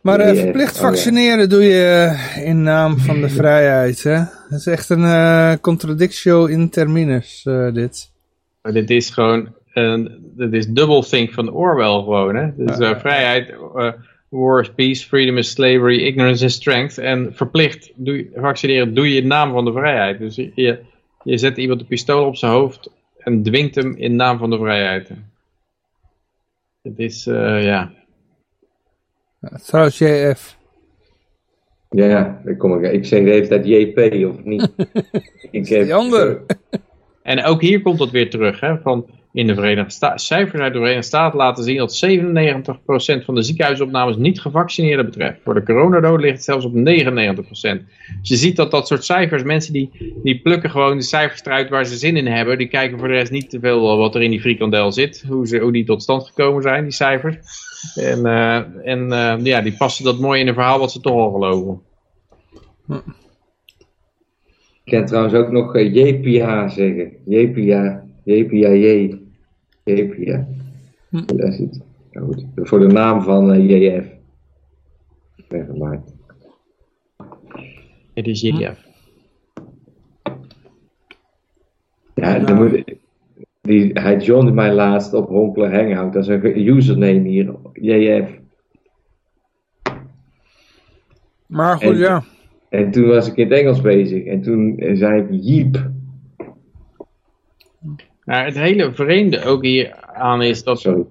Maar eh, verplicht oh vaccineren doe je in naam van de vrijheid, hè? Dat is echt een eh, contradictio in terminus, eh, dit. Maar dit is gewoon, een dit is double think van Orwell gewoon, hè. Dus eh, vrijheid, eh, war is peace, freedom is slavery, ignorance is strength. En verplicht doe je, vaccineren doe je in naam van de vrijheid. Dus je, je zet iemand een pistool op zijn hoofd en dwingt hem in naam van de vrijheid. Het is, eh, ja... Trouwens, JF. Ja, ja, ik, kom, ik zeg de hele tijd JP of niet. ik heb, Die ander. En ook hier komt het weer terug, hè, van in de Verenigde Staten. Cijfers uit de Verenigde Staten laten zien dat 97% van de ziekenhuisopnames niet gevaccineerden betreft. Voor de coronadood ligt het zelfs op 99%. Dus je ziet dat dat soort cijfers, mensen die, die plukken gewoon de cijfers eruit waar ze zin in hebben. Die kijken voor de rest niet te veel wat er in die frikandel zit. Hoe, ze, hoe die tot stand gekomen zijn, die cijfers. En, eh, en eh, ja, die passen dat mooi in een verhaal wat ze toch al geloven. Ik kan trouwens ook nog eh, JPA zeggen. JPA, JPAJ. JPA. Daar zit. Ja, goed. Voor de naam van eh, JF. Nevermind. Het is JDF. Ja, dan moet, die, hij joinde mij laatst op Honkler Hangout. Dat is een username hier. JF. Maar goed, En- ja. En toen was ik in het Engels bezig. En toen eh, zei ik Jeep. Maar het hele vreemde ook hier aan is dat Sorry.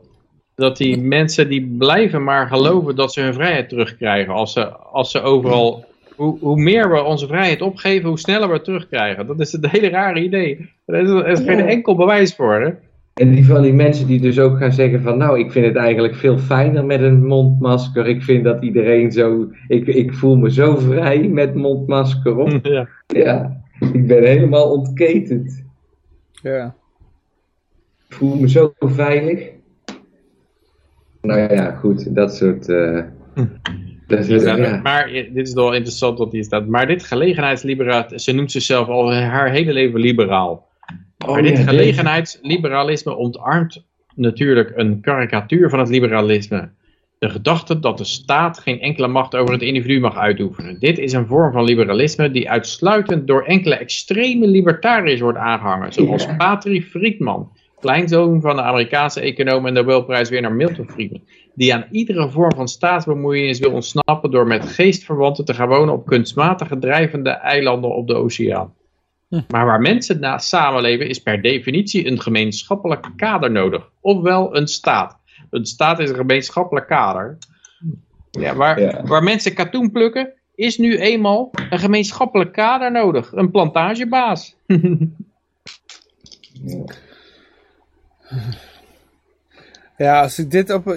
dat die mensen die blijven maar geloven dat ze hun vrijheid terugkrijgen. Als ze, als ze overal, hoe, hoe meer we onze vrijheid opgeven, hoe sneller we het terugkrijgen. Dat is het hele rare idee. Er is, er is geen enkel bewijs voor. Hè? En die van die mensen die dus ook gaan zeggen van nou, ik vind het eigenlijk veel fijner met een mondmasker. Ik vind dat iedereen zo, ik, ik voel me zo vrij met mondmasker op. Ja. Ja, ik ben helemaal ontketend. ja. Ik voel me zo veilig. Nou ja, goed, dat soort... eh dat ja. Maar eh, dit is wel interessant wat hier staat. Maar dit gelegenheidsliberaal, ze noemt zichzelf al haar hele leven liberaal. Oh, maar dit ja, gelegenheidsliberalisme ontarmt natuurlijk een karikatuur van het liberalisme. De gedachte dat de staat geen enkele macht over het individu mag uitoefenen. Dit is een vorm van liberalisme die uitsluitend door enkele extreme libertariërs wordt aangehangen. Zoals Ja. Patri Friedman, kleinzoon van de Amerikaanse econoom en Nobelprijswinnaar Milton Friedman. Die aan iedere vorm van staatsbemoeienis wil ontsnappen door met geestverwanten te gaan wonen op kunstmatige drijvende eilanden op de oceaan. Maar waar mensen na samenleven is per definitie een gemeenschappelijk kader nodig. Ofwel een staat. Een staat is een gemeenschappelijk kader. Ja, waar, Ja. waar mensen katoen plukken, is nu eenmaal een gemeenschappelijk kader nodig. Een plantagebaas. Ja, als ik dit op...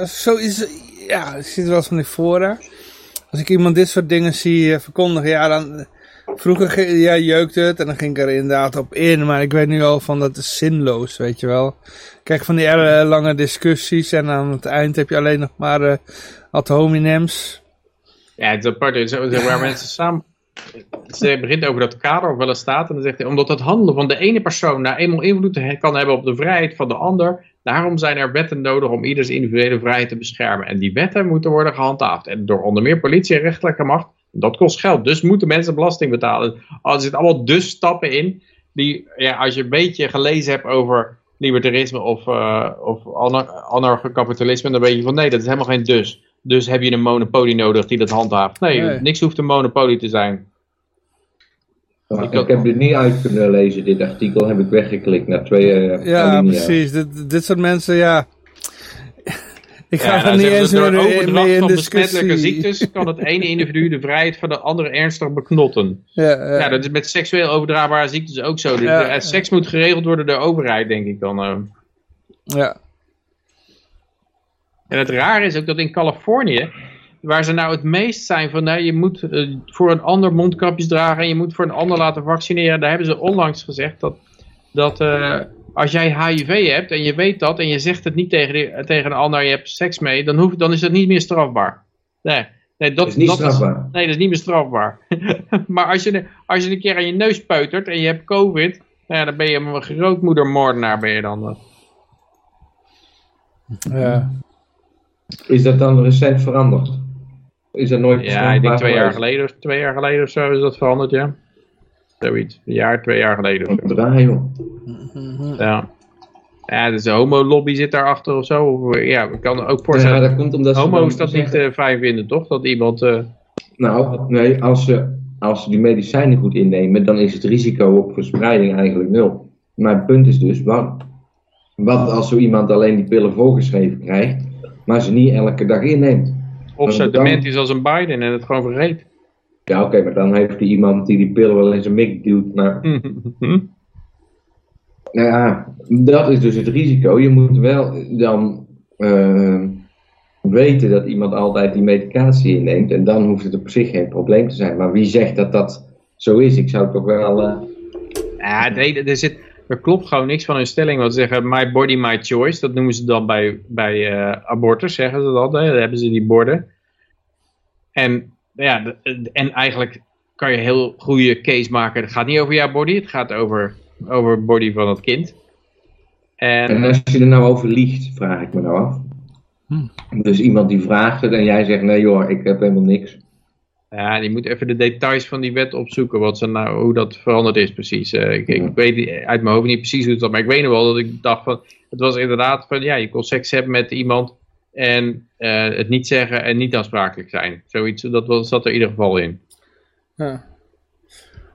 Als zo is... Ja, ik zie het wel eens van die fora. Als ik iemand dit soort dingen zie eh, verkondigen, ja, dan... Vroeger ge- ja, jeukte het en dan ging ik er inderdaad op in. Maar ik weet nu al van dat is zinloos, weet je wel. Kijk, van die hele lange discussies en aan het eind heb je alleen nog maar eh ad hominems. Ja, het is apart. Is Waar mensen samen, ze begint over dat kader of wel eens staat. En dan zegt hij, omdat het handelen van de ene persoon nou eenmaal invloed kan hebben op de vrijheid van de ander. Daarom zijn er wetten nodig om ieders individuele vrijheid te beschermen. En die wetten moeten worden gehandhaafd. En door onder meer politie en rechterlijke macht. Dat kost geld. Dus moeten mensen belasting betalen. Er zitten allemaal dus stappen in. Die, ja, als je een beetje gelezen hebt over libertarisme of, eh of anar- anarchokapitalisme. Dan weet je van nee, dat is helemaal geen dus. Dus heb je een monopolie nodig die dat handhaaft. Nee, Nee. niks hoeft een monopolie te zijn. Maar Ik heb dit niet uit kunnen lezen, dit artikel heb ik weggeklikt naar twee eh, Ja, alinea's. precies. Dit, dit soort mensen, ja. Ik ga Ja, er nou niet eens meer overdracht mee in van besmettelijke discussie. ziektes kan het ene individu de vrijheid van de andere ernstig beknotten. Ja, ja. Ja, dat is met seksueel overdraagbare ziektes ook zo. Dus, Ja, eh. Seks moet geregeld worden door de overheid, denk ik dan. eh. ja. En het rare is ook dat in Californië, waar ze nou het meest zijn van, nou, je moet eh, voor een ander mondkapjes dragen en je moet voor een ander laten vaccineren. Daar hebben ze onlangs gezegd dat, dat eh, als jij HIV hebt en je weet dat en je zegt het niet tegen, die- tegen een ander, je hebt seks mee, dan, hoef, dan is dat niet meer strafbaar. Nee, nee dat, Dat is niet dat strafbaar. nee, dat is niet meer strafbaar. maar als je, als je een keer aan je neus peutert en je hebt covid, nou ja, dan ben je een grootmoedermoordenaar ben je dan. eh. ja. Is dat dan recent veranderd? Is dat nooit Ja, ik denk twee jaar, geleden, of- twee jaar geleden of zo is dat veranderd, ja. Zoiets. Een jaar, twee jaar geleden of zo. Wat draai, joh. Ja. Ja, dus de homo-lobby zit daarachter of zo. Of, eh, ja, ik kan ook Ja, voorstellen. dat komt omdat ze Homo's dat niet zeggen- eh, fijn vinden, toch? Dat iemand... eh, Nou, nee, als ze, als ze die medicijnen goed innemen, dan is het risico op verspreiding eigenlijk nul. Maar het punt is dus, wat, wat als zo iemand alleen die pillen voorgeschreven krijgt, maar ze niet elke dag inneemt? of dan- dement is als een Biden en het gewoon vergeet. Ja, oké, maar dan heeft hij iemand die die pillen wel in zijn mik duwt. Maar Hm? nou ja, dat is dus het risico. Je moet wel dan eh, weten dat iemand altijd die medicatie inneemt. En dan hoeft het op zich geen probleem te zijn. Maar wie zegt dat dat zo is? Ik zou toch wel... eh, Ja, nee, er, zit, er klopt gewoon niks van hun stelling. Want ze zeggen, my body, my choice. Dat noemen ze dan bij, bij eh, abortus, zeggen ze dat. Hè? Dan hebben ze die borden. En, ja, de- en eigenlijk kan je een heel goede case maken. Het gaat niet over jouw body, het gaat over, over het body van het kind. En, En als je er nou over liegt, vraag ik me nou af. Dus iemand die vraagt het en jij zegt, nee joh, ik heb helemaal niks. Ja, die moet even de details van die wet opzoeken. Wat ze nou, hoe dat veranderd is precies. Eh, ik, ik weet uit mijn hoofd niet precies hoe het zat. Maar ik weet nog wel dat ik dacht van... Het was inderdaad van, ja, je kon seks hebben met iemand... En eh, het niet zeggen en niet aansprakelijk zijn. Zoiets, dat was, zat er in ieder geval in. ja.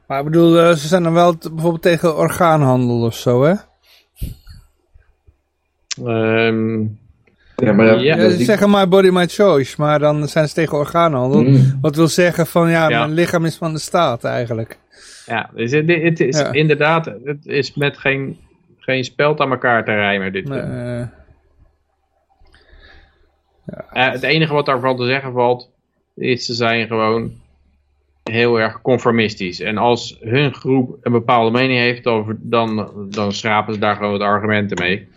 Maar ik bedoel, eh, ze zijn dan wel bijvoorbeeld tegen orgaanhandel of zo, hè? Ehm, Ja, maar dat, Ja, Ja, dat ze die- zeggen my body, my choice, maar dan zijn ze tegen orgaanhandel. Mm. Wat wil zeggen van, ja, Ja. mijn lichaam is van de staat eigenlijk. ja, dus het, het is Ja. inderdaad... Het is met geen, geen speld aan elkaar te rijmen. Dit, Nee, Eh, het enige wat daarvan te zeggen valt, is ze zijn gewoon heel erg conformistisch. En als hun groep een bepaalde mening heeft, dan, dan, dan schrapen ze daar gewoon wat argumenten mee.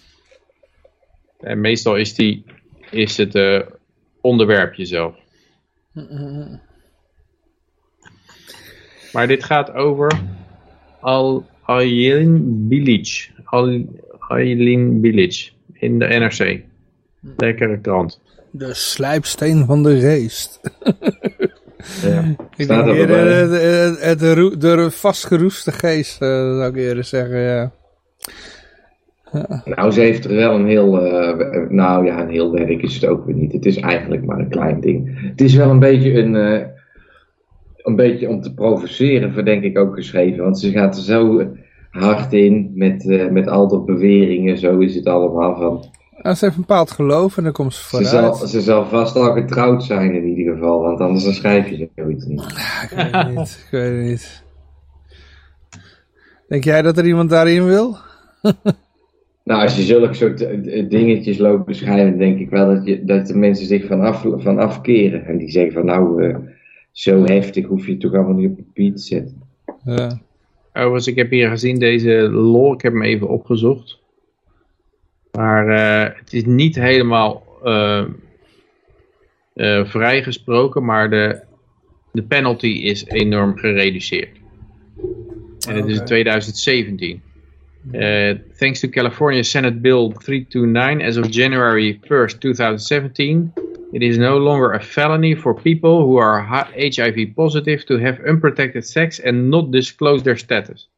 En meestal is, die, is het eh, onderwerp jezelf. Maar dit gaat over Al Aylin Bilic. Al Aylin Bilic in de NRC. Lekkere krant. de slijpsteen van de geest. ja. Ik denk eerder de roe- de vastgeroeste geest, eh, zou ik eerder zeggen, ja. Nou, ze heeft er wel een heel, eh, nou ja, een heel werk is het ook weer niet. Het is eigenlijk maar een klein ding. Het is wel een beetje een, eh, een beetje om te provoceren, verdenk ik ook geschreven. Want ze gaat er zo hard in met, eh, met al dat beweringen, zo is het allemaal van. Ze heeft een bepaald geloof en dan komt ze Ze vooruit. zal, ze zal vast al getrouwd zijn in ieder geval, want anders dan schrijf je zoiets niet. Ik weet het niet, ik weet het niet. Denk jij dat er iemand daarin wil? Nou, als je zulke soort eh, dingetjes loopt beschrijven, denk ik wel dat, je, dat de mensen zich van, af, van afkeren. En die zeggen van nou, eh, zo heftig hoef je toch allemaal niet op papier te zetten. Ja. Overigens, ik heb hier gezien deze lol, ik heb hem even opgezocht. Maar eh, het is niet helemaal eh, eh, vrijgesproken, maar de, de penalty is enorm gereduceerd. En het is in Oké. 2017. Uh, thanks to California Senate Bill 329, as of January 1st, 2017, it is no longer a felony for people who are hi- HIV positive to have unprotected sex and not disclose their status.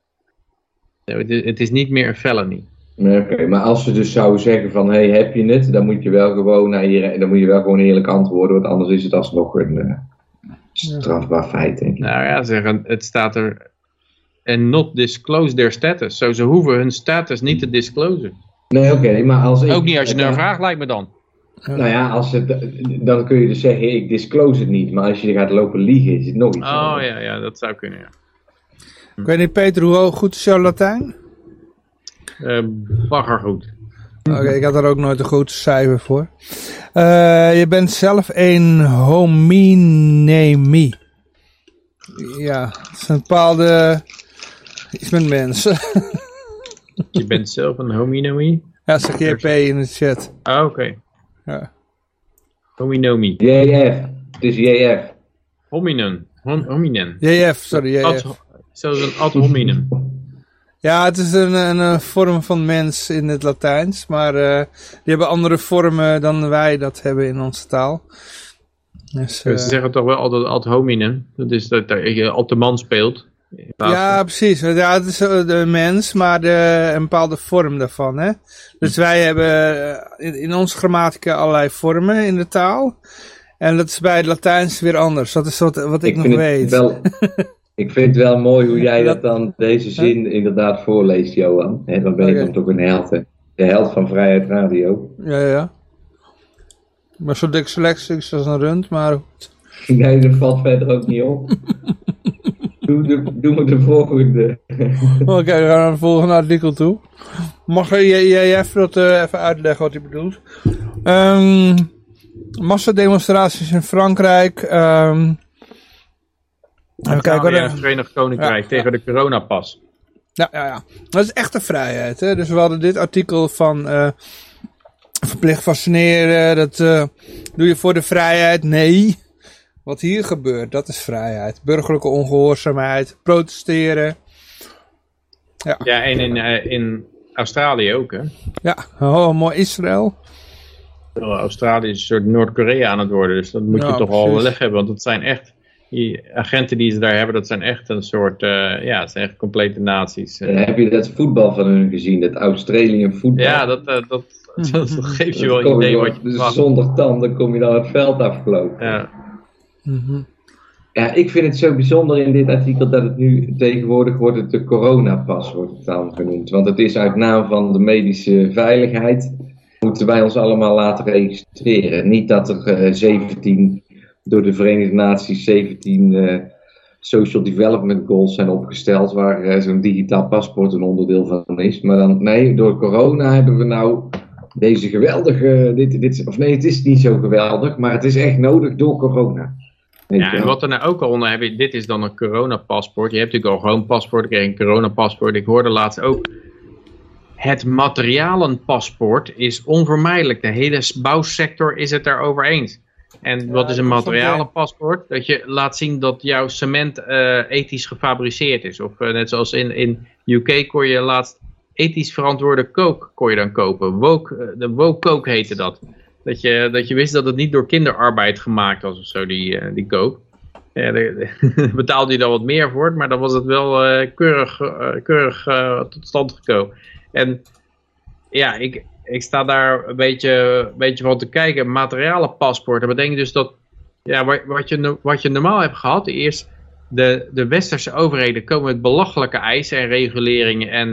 So het, is, niet meer een felony. Nee, Oké, maar als ze dus zouden zeggen van, hey, heb je het? Dan moet je wel gewoon, naar je, dan moet je wel gewoon eerlijk antwoorden, want anders is het alsnog een eh, strafbaar feit, denk ik. Nou ja, zeggen, het staat er. En not disclose their status. Zo, ze hoeven hun status niet te disclosen. Nee, oké, maar als ik... Ook niet als je Ja, naar vraagt, lijkt me dan. Nou ja, als het, dan kun je dus zeggen, ik disclose het niet, maar als je gaat lopen liegen, is het nog iets Oh anders. ja, ja, dat zou kunnen, ja. Ik weet niet, Peter, hoe goed is jouw Latijn? Eh baggergoed. Oké, ik had er ook nooit een goed cijfer voor. Eh, je bent zelf een hominemi. Ja, het is een bepaalde... Iets met mensen. Je bent zelf een hominomi? ja, zeg JP in de chat. Oh, oké. Ja. Hominomi. JF, het is JF. Hominen. Hom hominen. JF, sorry, JF. Ad, zoals een ad hominem. Ja, het is een, een, een vorm van mens in het Latijns, maar eh, die hebben andere vormen dan wij dat hebben in onze taal. Dus, eh, Ze zeggen toch wel altijd ad hominem. Dat is dat je de man speelt. Ja, precies. Ja, het is eh, de mens, maar de, een bepaalde vorm daarvan. Hè? Dus wij hebben eh, in, in onze grammatica allerlei vormen in de taal. En dat is bij het Latijns weer anders. Dat is wat, wat ik, nog weet. Wel, ik vind het wel mooi hoe jij dat dan, deze zin inderdaad voorleest, Johan. Hè, dan ben je dan toch een held, hè. De held van Vrijheid Radio. Ja, ja. Maar zo dik selectie als een rund, maar goed. Nee, dat valt verder ook niet op. doe, doe maar de volgende. Oké, we gaan naar het volgende artikel toe. Mag jij jij even, dat, eh, even uitleggen wat hij bedoelt? Ehm massademonstraties in Frankrijk. ehm even kijken en het Verenigd Koninkrijk Ja, tegen de coronapas. Ja, ja, ja. Dat is echte vrijheid. Hè? Dus we hadden dit artikel van eh, verplicht vaccineren. Dat eh, doe je voor de vrijheid. Nee. Wat hier gebeurt, dat is vrijheid. Burgerlijke ongehoorzaamheid. Protesteren. Ja, en in, eh, in Australië ook, hè. Ja, oh, mooi Israël. Australië is een soort Noord-Korea aan het worden. Dus dat moet je Ja, toch wel precies. weg hebben. Want dat zijn echt... Die agenten die ze daar hebben, dat zijn echt een soort... eh, ja, het zijn echt complete naties. En heb je dat voetbal van hun gezien? Dat Australië voetbal? Ja, dat, eh, dat, dat, dat geeft je wel een idee wel- wat je dus. Zonder tanden kom je dan het veld afgelopen. Ja. Ja, ik vind het zo bijzonder in dit artikel dat het nu tegenwoordig wordt het de coronapas wordt het dan genoemd. Want het is uit naam van de medische veiligheid moeten wij ons allemaal laten registreren. Niet dat er eh, 17 door de Verenigde Naties 17 eh, social development goals zijn opgesteld waar eh, zo'n digitaal paspoort een onderdeel van is. Maar dan nee, door corona hebben we nou deze geweldige dit, dit of nee, het is niet zo geweldig, maar het is echt nodig door corona. Ja, en wat er nou ook al onder heb je, dit is dan een coronapaspoort. Je hebt natuurlijk al gewoon paspoort, ik kreeg een coronapaspoort. Ik hoorde laatst ook, het materialenpaspoort is onvermijdelijk. De hele bouwsector is het daarover eens. En wat is een ook, materialenpaspoort? Dat je laat zien dat jouw cement eh, ethisch gefabriceerd is. Of eh, net zoals in, in UK kon je laatst ethisch verantwoorde coke kon je dan kopen. Woke, eh, de woke heette dat. Dat je, dat je wist dat het niet door kinderarbeid gemaakt was of zo, die, eh, die coke. Ja, daar betaalde je dan wat meer voor, maar dan was het wel eh, keurig, eh, keurig tot stand gekomen. En ja, ik, ik sta daar een beetje, een beetje van te kijken. Materialenpaspoort, dat betekent dus dat ja, wat, je, wat je normaal hebt gehad, eerst de, de westerse overheden komen met belachelijke eisen en reguleringen en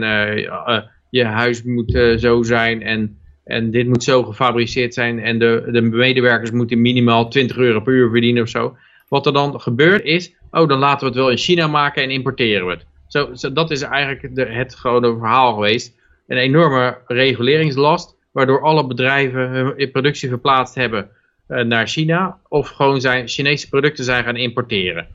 je huis moet zo zijn en, en dit moet zo gefabriceerd zijn en de, de medewerkers moeten minimaal 20 euro per uur verdienen of zo. Wat er dan gebeurt is, oh dan laten we het wel in China maken en importeren we het. Zo, dat is eigenlijk de, het gewone verhaal geweest. Een enorme reguleringslast, waardoor alle bedrijven hun productie verplaatst hebben eh, naar China. Of gewoon zijn, Chinese producten zijn gaan importeren.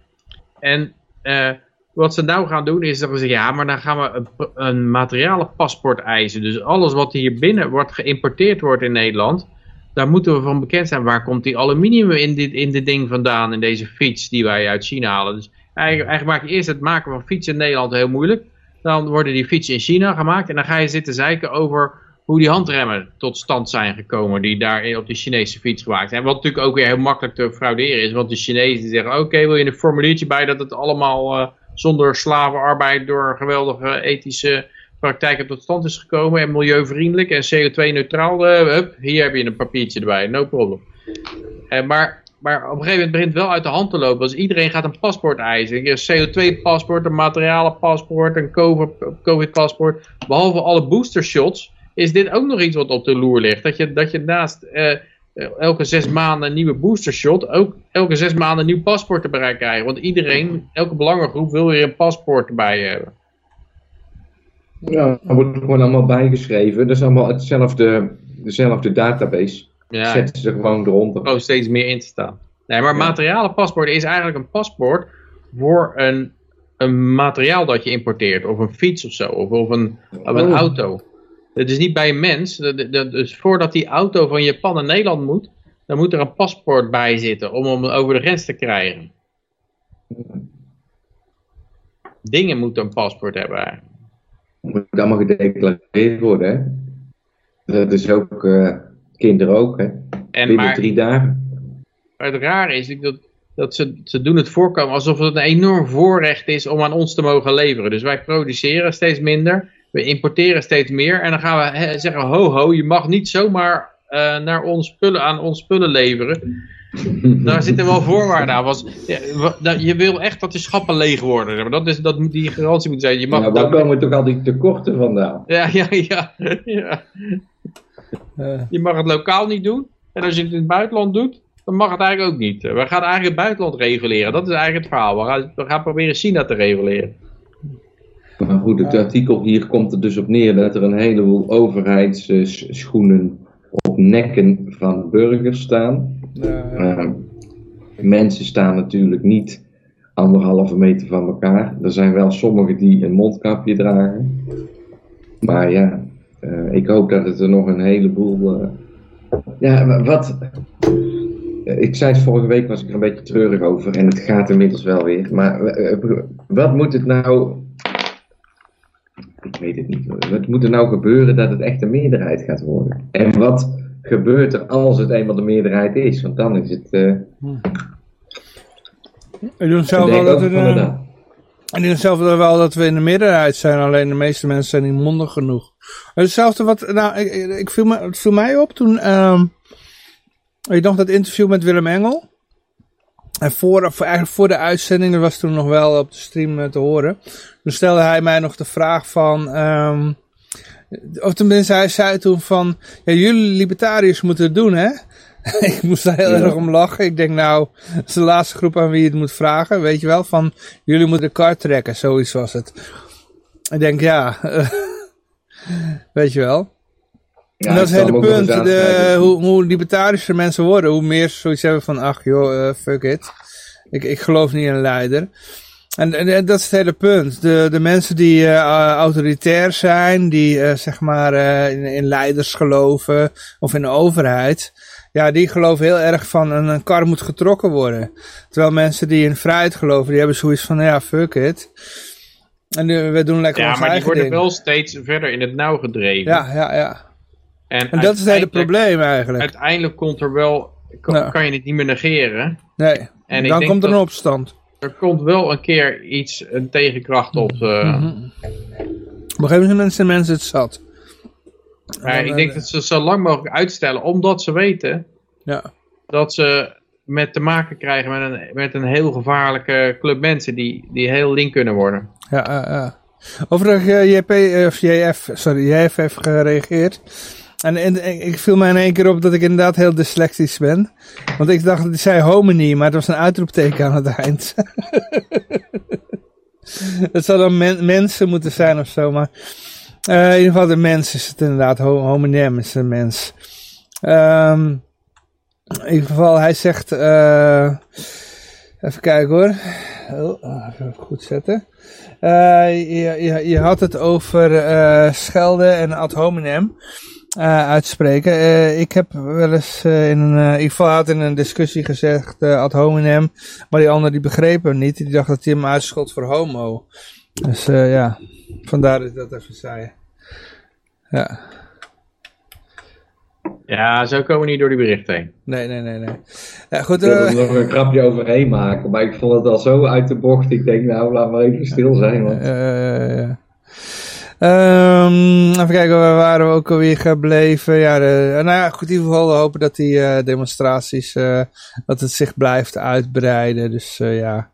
En eh, wat ze nou gaan doen is dat ze zeggen, ja, maar dan gaan we een, een materialenpaspoort eisen. Dus alles wat hier binnen wordt geïmporteerd wordt in Nederland, daar moeten we van bekend zijn. Waar komt die aluminium in dit, in dit ding vandaan, in deze fiets die wij uit China halen? Dus eigenlijk, eigenlijk maak je eerst het maken van fietsen in Nederland heel moeilijk. Dan worden die fietsen in China gemaakt en dan ga je zitten zeiken over hoe die handremmen tot stand zijn gekomen die daar op die Chinese fiets gemaakt zijn. Wat natuurlijk ook weer heel makkelijk te frauderen is, want de Chinezen zeggen, oké, wil je een formuliertje bij dat het allemaal uh, zonder slavenarbeid door geweldige ethische praktijken tot stand is gekomen en milieuvriendelijk en CO2-neutraal, uh, hup, hier heb je een papiertje erbij, no problem. Uh, maar, maar op een gegeven moment begint het wel uit de hand te lopen, als iedereen gaat een paspoort eisen, een CO2-paspoort, een materialenpaspoort, een COVID-paspoort, behalve alle booster shots, is dit ook nog iets wat op de loer ligt. Dat je, dat je naast uh, elke zes maanden een nieuwe boostershot ook elke zes maanden een nieuw paspoort erbij krijgen. Want iedereen, elke belangengroep wil weer een paspoort erbij hebben. Ja, dat wordt gewoon allemaal bijgeschreven. Dat is allemaal hetzelfde, dezelfde database. Ja. Zetten ze gewoon eronder. Er steeds meer in te staan. Nee, maar ja. materialen paspoort is eigenlijk een paspoort voor een, een materiaal dat je importeert. Of een fiets of zo. Of, of een, of een oh. auto. Het is niet bij een mens. Dus voordat die auto van Japan naar Nederland moet, dan moet er een paspoort bij zitten om hem over de grens te krijgen. Dingen moeten een paspoort hebben. Moet allemaal gedeclareerd worden, hè? Dat is ook uh, kinderen ook, hè? En Binnen maar, drie dagen. Maar het rare is dat, dat ze, ze doen het voorkomen alsof het een enorm voorrecht is om aan ons te mogen leveren. Dus wij produceren steeds minder we importeren steeds meer en dan gaan we zeggen, ho ho, je mag niet zomaar uh, naar ons spullen, aan ons spullen leveren. Daar zitten wel voorwaarden aan. Was, ja, je wil echt dat de schappen leeg worden. Dat, is, dat moet die garantie moeten zijn. Je mag ja, waar komen toch al die tekorten vandaan? Ja, ja, ja. ja. Uh. Je mag het lokaal niet doen. En als je het in het buitenland doet, dan mag het eigenlijk ook niet. We gaan eigenlijk het buitenland reguleren. Dat is eigenlijk het verhaal. We gaan, we gaan proberen China te reguleren. Maar goed, het artikel hier komt er dus op neer dat er een heleboel overheidsschoenen op nekken van burgers staan. Uh, mensen staan natuurlijk niet anderhalve meter van elkaar. Er zijn wel sommigen die een mondkapje dragen. Maar ja, uh, ik hoop dat het er nog een heleboel... Uh, ja, wat... Ik zei het vorige week, was ik er een beetje treurig over en het gaat inmiddels wel weer. Maar wat moet het nou ik weet het niet. Wat moet er nou gebeuren dat het echt een meerderheid gaat worden? En wat gebeurt er als het eenmaal de meerderheid is? Want dan is het... Uh, ik doe zelf wel dat we... Wel dat we in de meerderheid zijn, alleen de meeste mensen zijn niet mondig genoeg. Hetzelfde wat, nou, ik, ik viel me, het viel mij op toen, uh, je nog dat interview met Willem Engel. En voor, voor, eigenlijk voor de uitzending, dat was toen nog wel op de stream eh, te horen. Toen stelde hij mij nog de vraag van... Um, of tenminste, hij zei toen van... Ja, jullie libertariërs moeten het doen, hè? ik moest daar heel erg om lachen. Ik denk nou, dat is de laatste groep aan wie je het moet vragen. Weet je wel, van jullie moeten de kar trekken. Zoiets was het. Ik denk ja, weet je wel. Ja, en dat is het hele punt. De, hoe, hoe libertarischer mensen worden, hoe meer ze zoiets hebben van, ach joh, uh, fuck it. Ik, ik geloof niet in een leider. En, en, dat is het hele punt. De, de mensen die uh, autoritair zijn, die uh, zeg maar in, in, leiders geloven of in de overheid, ja, die geloven heel erg van een, een kar moet getrokken worden. Terwijl mensen die in vrijheid geloven, die hebben zoiets van, ja, fuck it. En we doen lekker Ja, maar die worden wel steeds verder in het nauw gedreven. Ja, ja, ja. En, en dat is het hele probleem eigenlijk. Uiteindelijk komt er wel, kan, kan je het niet meer negeren. Nee, en dan komt er een opstand. Er komt wel een keer iets, een tegenkracht op. Uh... Mm -hmm. Op een gegeven moment zijn mensen het zat. Maar ik denk eh, dat ze zo lang mogelijk uitstellen, omdat ze weten ja. dat ze met te maken krijgen met een, met een heel gevaarlijke club mensen die, die heel link kunnen worden. Ja, ja, ja. Overigens, uh, JP, of JF, sorry, JF heeft gereageerd. En, en, ik viel mij in één keer op dat ik inderdaad heel dyslectisch ben. Want ik dacht dat hij zei hominy, maar het was een uitroepteken aan het eind. het zou dan mensen moeten zijn of zo, maar... Uh, in ieder geval de mens is het inderdaad. Hominem is een mens. Um, in ieder geval, hij zegt... Uh, even kijken hoor. Oh, even goed zetten. Uh, je, je, je, had het over schelden en ad hominem. Uh, uitspreken. Uh, ik heb wel eens uh, in een, geval had in een discussie gezegd ad hominem, maar die ander die begreep hem niet. Die dacht dat hij hem uitschot voor homo. Dus ja, vandaar dat ik dat even zei. Ja. Ja, zo komen we niet door die berichten heen. Nee, nee, nee. nee. Ja, goed, ik wilde er nog een grapje overheen maken, maar ik vond het al zo uit de bocht. Ik denk, nou, laat maar even stil zijn. Want... Um, even kijken, waar waren we ook alweer gebleven? Ja, de, nou ja, goed, in ieder geval hopen dat die uh, demonstraties, uh, dat het zich blijft uitbreiden. Dus uh, ja,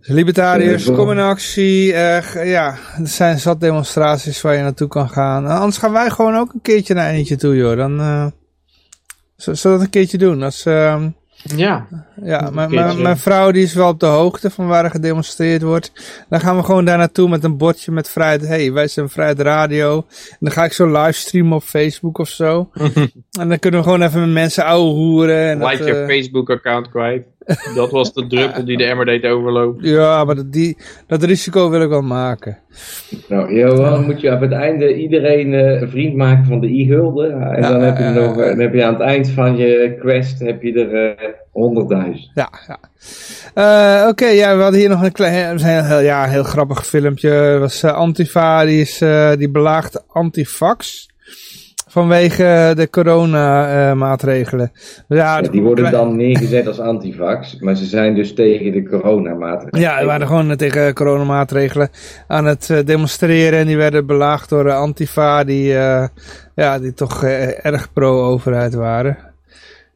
libertariërs, kom in actie. ja, er zijn zat demonstraties waar je naartoe kan gaan. anders gaan wij gewoon ook een keertje naar eentje toe, joh. Dan zullen we dat een keertje doen. Als, ehm, ja. Ja, mijn, mijn vrouw die is wel op de hoogte van waar er gedemonstreerd wordt. Dan gaan we gewoon daar naartoe met een bordje met vrijheid. hey, wij zijn Vrijheid Radio. En dan ga ik zo livestreamen op Facebook of zo. en dan kunnen we gewoon even met mensen ouwe hoeren. En like je uh... Facebook account kwijt. Dat was de druppel die de emmer deed overlopen. Ja, maar dat, die, dat risico wil ik wel maken. Nou, Johan, moet je op het einde iedereen uh, een vriend maken van de e-gulden. En dan, heb je nog, dan heb je aan het eind van je quest heb je er uh, 100.000. Ja, ja. Uh, Oké, ja, we hadden hier nog een klein, heel, ja, heel grappig filmpje. Het was Antifa, die, is, die belaagt Antifax vanwege de coronamaatregelen. Ja, ja, die worden dan neergezet als antivax, maar ze zijn dus tegen de coronamaatregelen. Ja, die waren gewoon tegen coronamaatregelen aan het uh, demonstreren en die werden belaagd door Antifa, die, uh, ja, die toch erg pro-overheid waren.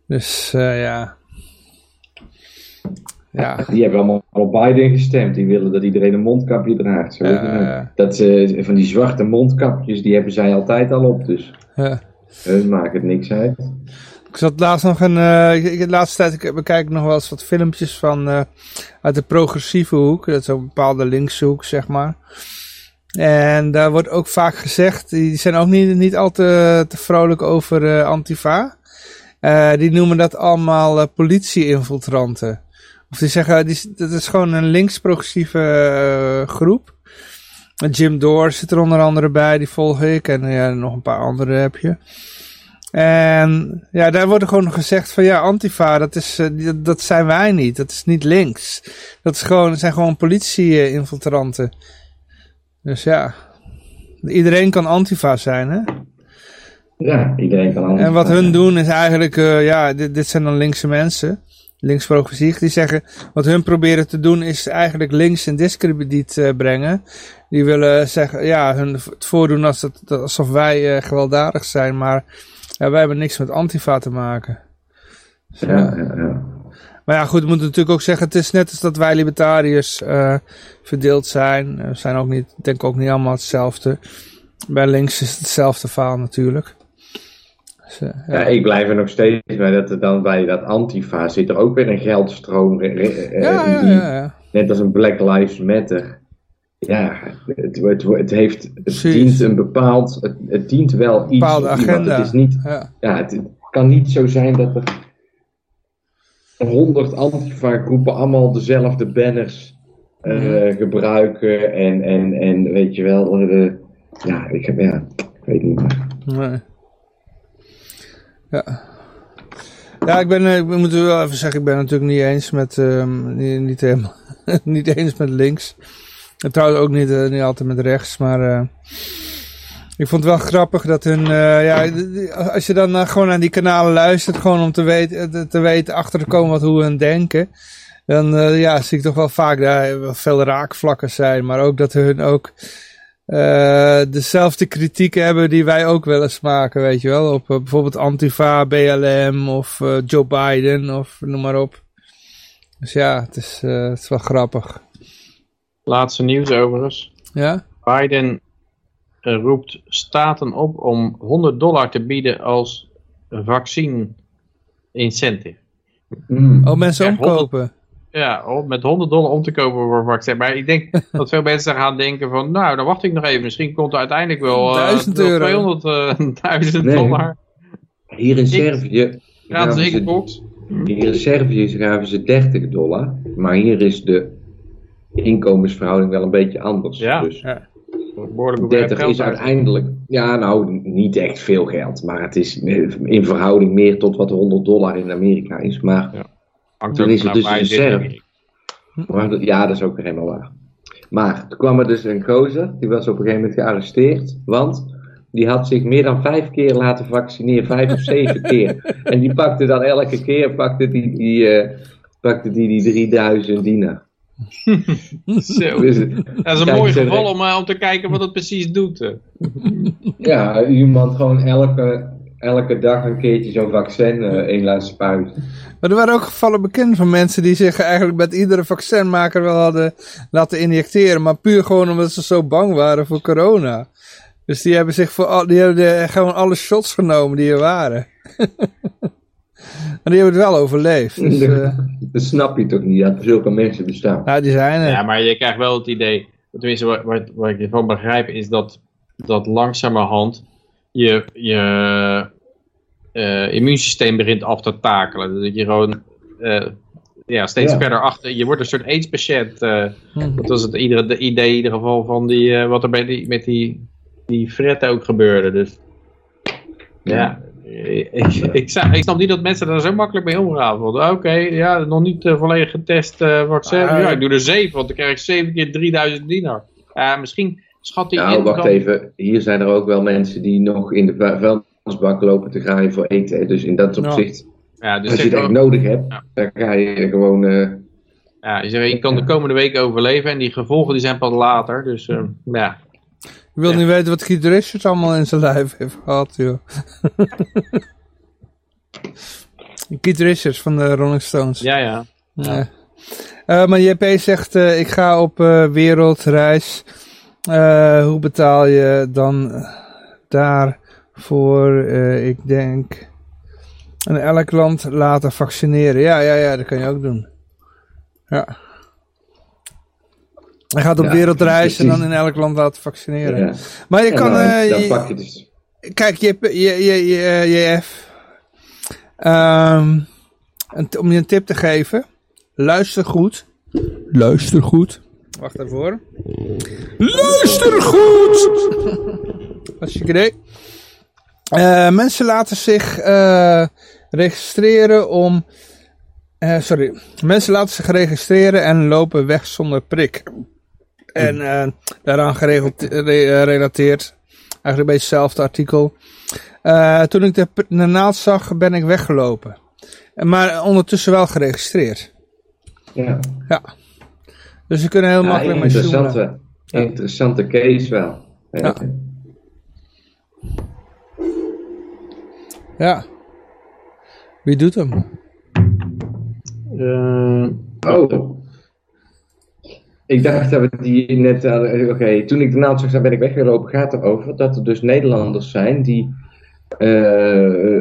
Dus ja... Ja. Die hebben allemaal op Biden gestemd. Die willen dat iedereen een mondkapje draagt. Zo dat van die zwarte mondkapjes, die hebben zij altijd al op. Dus. Ja. Dat maakt het niks uit. Ik zat laatst nog een, uh, de laatste tijd ik bekijk nog wel eens wat filmpjes van, uh, uit de progressieve hoek. Dat is een bepaalde linkse hoek, zeg maar. En daar wordt ook vaak gezegd, die zijn ook niet, niet al te, te vrolijk over uh, Antifa. die noemen dat allemaal politie-infiltranten. Of die zeggen, die, dat is gewoon een links-progressieve groep. Jim Door zit er onder andere bij, die volg ik. En ja, nog een paar andere heb je. En ja, daar wordt gewoon gezegd van ja, Antifa, dat, is, uh, dat zijn wij niet. Dat is niet links. Dat is gewoon, zijn gewoon politie-infiltranten. Dus ja, iedereen kan Antifa zijn, hè? Ja, iedereen kan Antifa En wat hun doen is eigenlijk, uh, ja, dit, dit zijn dan linkse mensen links-progressief, die zeggen, wat hun proberen te doen is eigenlijk links in discrediet uh, brengen. Die willen zeggen, ja, hun het voordoen als het, alsof wij uh, gewelddadig zijn, maar ja, wij hebben niks met antifa te maken. Dus, ja, ja, ja. Maar ja, goed, we moeten natuurlijk ook zeggen, het is net als dat wij libertariërs uh, verdeeld zijn. We zijn ook niet, denk ook niet allemaal hetzelfde. Bij links is het hetzelfde verhaal natuurlijk. Dus, ja. ja. ik blijf er nog steeds bij dat dan bij dat antifa zit er ook weer een geldstroom. Ja, die, net als een Black Lives Matter ja, het, het, het, heeft, het dient een bepaald, het, het dient wel iets. Bepaalde agenda. Het is niet, ja. ja het, kan niet zo zijn dat er honderd antifa groepen allemaal dezelfde banners uh, gebruiken en, en, en weet je wel, uh, ja, ik, heb, ja, ik weet niet meer. Nee. Ja. Ja, ik ben, eh, ik moet wel even zeggen, ik ben natuurlijk niet eens met, um, niet, niet, helemaal, niet eens met links. En trouwens ook niet, uh, niet altijd met rechts, maar uh, ik vond het wel grappig dat hun, uh, ja, als je dan gewoon aan die kanalen luistert, gewoon om te weten, te weten achter te komen wat hoe hun denken, dan ja, zie ik toch wel vaak daar veel raakvlakken zijn, maar ook dat hun ook dezelfde kritiek hebben die wij ook wel eens maken, weet je wel, op bijvoorbeeld Antifa, BLM of Joe Biden of noem maar op. Dus ja, het is, het is wel grappig. Laatste nieuws overigens. Ja? Biden eh, roept staten op om 100 dollar te bieden als vaccine incentive. Mm. Oh, mensen omkopen. Ja, om met 100 dollar om te kopen voor vaccin. Maar ik denk dat veel mensen gaan denken van, nou, dan wacht ik nog even. Misschien komt er uiteindelijk wel, uh, 1000 euro. 200.000 uh, dollar. Hier in Servië... Gratis. Hier in Servië gaven ze 30 dollar. Maar hier is de inkomensverhouding wel een beetje anders. Ja. Dus, ja. Behoorlijk 30 is uiteindelijk, ja nou niet echt veel geld, maar het is in verhouding meer tot wat 100 dollar in Amerika is. Maar Ja. Hangt is het dus een dat- ja, dat is ook helemaal waar. Maar toen kwam er dus een gozer, die was op een gegeven moment gearresteerd, want die had zich meer dan vijf keer laten vaccineren, vijf of zeven keer. En die pakte dan elke keer, pakte die, die, eh, pakte die, die 3000 dinar. Zo. Dus het- Dat is een mooi geval om, eh, om te kijken wat het precies doet. eh. ja, iemand gewoon elke, elke dag een keertje zo'n vaccin eh in laten spuiten. Maar er waren ook gevallen bekend van mensen die zich eigenlijk met iedere vaccinmaker wel hadden laten injecteren. Maar puur gewoon omdat ze zo bang waren voor corona. Dus die hebben zich voor al, die hebben de- gewoon alle shots genomen die er waren. en die hebben het wel overleefd. Dus, eh, Dat snap je toch niet, dat er zulke mensen bestaan. nou, die zijn er. Ja, maar je krijgt wel het idee, tenminste wat, wat, wat ik ervan begrijp, is dat, dat langzamerhand je, je eh, immuunsysteem begint af te takelen. Dus dat je gewoon eh, ja, steeds Ja. verder achter, je wordt een soort AIDS-patiënt. eh, Mhm. dat was het iedere, de idee in ieder geval van die, eh, wat er bij die, met die, die Fred ook gebeurde. Dus ja, ik, ik, zou- ik snap niet dat mensen daar zo makkelijk mee omgaan. Want oké, ja, nog niet eh, volledig getest eh vaccin. Ah, ja, ik doe er zeven, want dan krijg ik zeven keer 3000 dinar. Ja, misschien schat die Nou, in wacht dan- even. Hier zijn er ook wel mensen die nog in de vu- vuilnisbak lopen te graaien voor eten. Dus in dat opzicht, Ja, dus als je het echt nodig hebt, Ja. dan ga je gewoon... eh, ja, je zegt, ik kan de komende week overleven en die gevolgen die zijn pas later. Dus eh, ja, Je wil Ja. niet weten wat Keith Richards allemaal in zijn lijf heeft gehad, joh. Keith Richards van de Rolling Stones. ja, ja. Ja. Eh, maar JP zegt, eh, ik ga op eh, wereldreis. Hoe betaal je dan daarvoor? Ik denk, in elk land laten vaccineren. Ja, ja, ja, dat kan je ook doen. Ja. Hij gaat op Ja, wereldreis en dan in elk land laten vaccineren. ja. Maar je kan... dan, eh, dan je- pak je dus... Kijk, je, je, je, je, JF. Ehm, een- om je een tip te geven. Luister goed. Luister goed. Wacht hoor. Luister goed! Dat is je idee. Eh, mensen laten zich eh, registreren om... eh, sorry. Mensen laten zich registreren en lopen weg zonder prik. En eh, daaraan geregeld, re- gerelateerd Eigenlijk een beetje hetzelfde artikel. Eh, toen ik de, de naald zag, ben ik weggelopen. Maar ondertussen wel geregistreerd. Ja, Ja. Dus ze kunnen heel ja makkelijk mee zoenen. interessante, interessante case wel. Ja. Ja. Wie doet hem? Eh, Oh. Ik dacht dat we die net hadden. Oké, toen ik de naald zag, ben ik weggelopen. Gaat erover dat er dus Nederlanders zijn die. eh,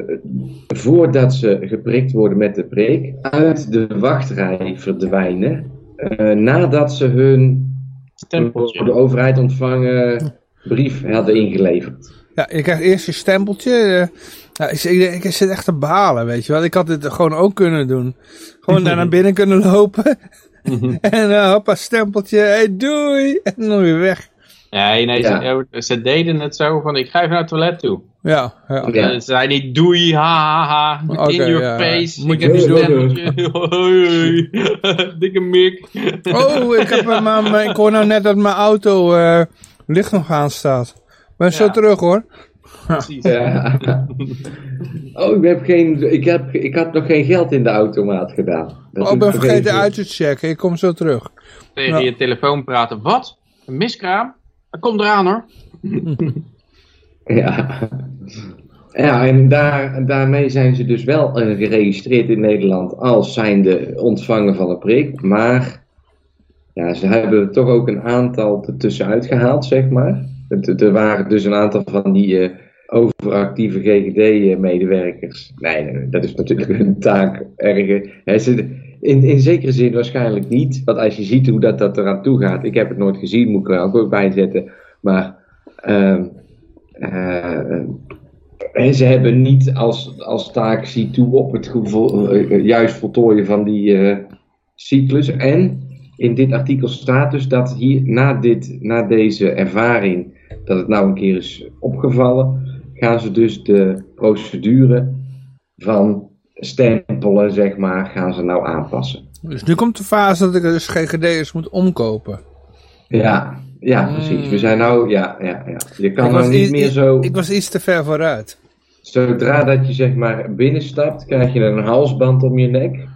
voordat ze geprikt worden met de prik, uit de wachtrij verdwijnen. eh, nadat ze hun stempeltje. door de overheid ontvangen brief hadden ingeleverd. Ja, je krijgt eerst je stempeltje. eh, ja, ik, ik, ik zit echt te balen, weet je wel. Ik had dit gewoon ook kunnen doen. Gewoon daar naar binnen kunnen lopen. en uh, hoppa, stempeltje. Hey, doei. En dan weer weg. Nee, nee, Ja. ze, ze deden het zo van, ik ga even naar het toilet toe. Ja, ja. Ze zei niet doei, ha, ha, ha, Oké, in your ja. face. Moet ik je doen. stempeltje. Dikke mik. Oh, ik, heb, aan mijn- ik hoor nou net dat mijn auto eh, licht nog aan staat. Ben zo terug hoor. Precies. Ja. Oh, ik, heb geen, ik, heb, ik had nog geen geld in de automaat gedaan. Dat Oh, ik ben vergeten uit te checken. Ik kom zo terug. Tegen Ja. je telefoon praten. Wat? Een miskraam? Kom eraan hoor. Ja. Ja, en daar, daarmee zijn ze dus wel eh, geregistreerd in Nederland als zijnde ontvanger van een prik. Maar ja, ze hebben er toch ook een aantal ertussenuit gehaald, zeg maar. Er waren dus een aantal van die eh, overactieve GGD-medewerkers. Nee, nee, dat is natuurlijk hun taak erger. In, in zekere zin waarschijnlijk niet. Want als je ziet hoe dat, dat eraan toe gaat. Ik heb het nooit gezien, moet ik er ook ook bij zetten. Maar ehm, eh, en ze hebben niet als, als taak ziet toe op het gevo- eh, juist voltooien van die eh, cyclus. En in dit artikel staat dus dat hier na, dit, na deze ervaring, dat het nou een keer is opgevallen, gaan ze dus de procedure van stempelen, zeg maar, gaan ze nou aanpassen. Dus nu komt de fase dat ik dus GGD'ers moet omkopen. Ja, ja, precies. We zijn nou, ja, ja, ja. Je kan nou niet meer zo, ik was iets te ver vooruit. zodra dat je zeg maar binnenstapt, krijg je een halsband om je nek.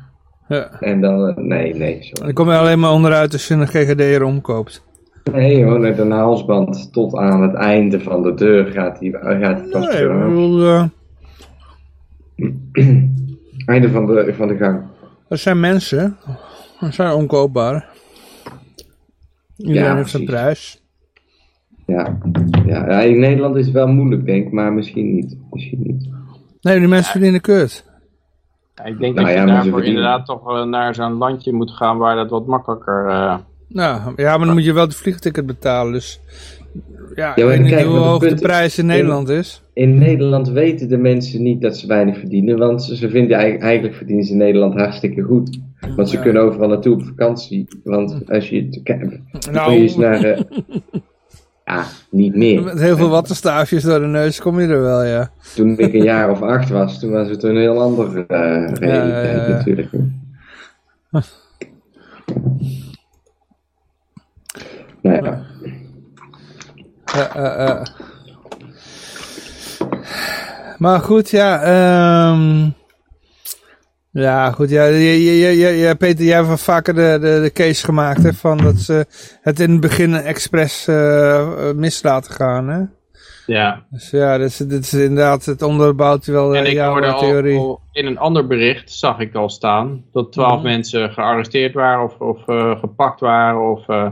Ja. En dan, eh, nee, nee, sorry. Dan kom je alleen maar onderuit als je een GGD'er omkoopt. Nee, met een halsband tot aan het einde van de deur gaat die, gaat die pas Nee, bedoel, eh, Einde van de, van de gang. er zijn mensen, die zijn onkoopbaar. Iedereen Ja, heeft zijn precies. prijs. Ja. Ja, ja, in Nederland is het wel moeilijk, denk ik, maar misschien niet. Misschien niet. Nee, die mensen verdienen kut. Ja, ik denk Nou dat ja, je daarvoor verdienen- inderdaad toch naar zo'n landje moet gaan waar dat wat makkelijker... eh, Nou, ja, maar dan moet je wel het vliegticket betalen. Dus ja, ik weet niet kijk, hoe de hoog de prijs in Nederland is. In Nederland weten de mensen niet dat ze weinig verdienen, want ze, ze vinden eigenlijk, eigenlijk verdienen ze in Nederland hartstikke goed. Want ze Ja. kunnen overal naartoe op vakantie. Want als je het kijkt, Nou. je eens naar. eh, ja, niet meer. Met heel veel wattenstaafjes door de neus kom je er wel, ja. Toen ik een jaar of acht was, toen was het een heel andere eh, realiteit ja, ja. natuurlijk. Nou ja, Eh, eh, eh. Maar goed, ja. ehm ja, goed. Ja, je, je, je, je- Peter, jij hebt vaker de, de, de case gemaakt hè, van dat ze het in het begin expres eh, eh, mis laten gaan. Hè? ja, Dus ja, dit is, dit is inderdaad, het onderbouwt wel En uh, ik jouw hoorde al, theorie. al in een ander bericht, zag ik al staan, dat twaalf Mhm. mensen gearresteerd waren of, of eh, gepakt waren. Of, eh,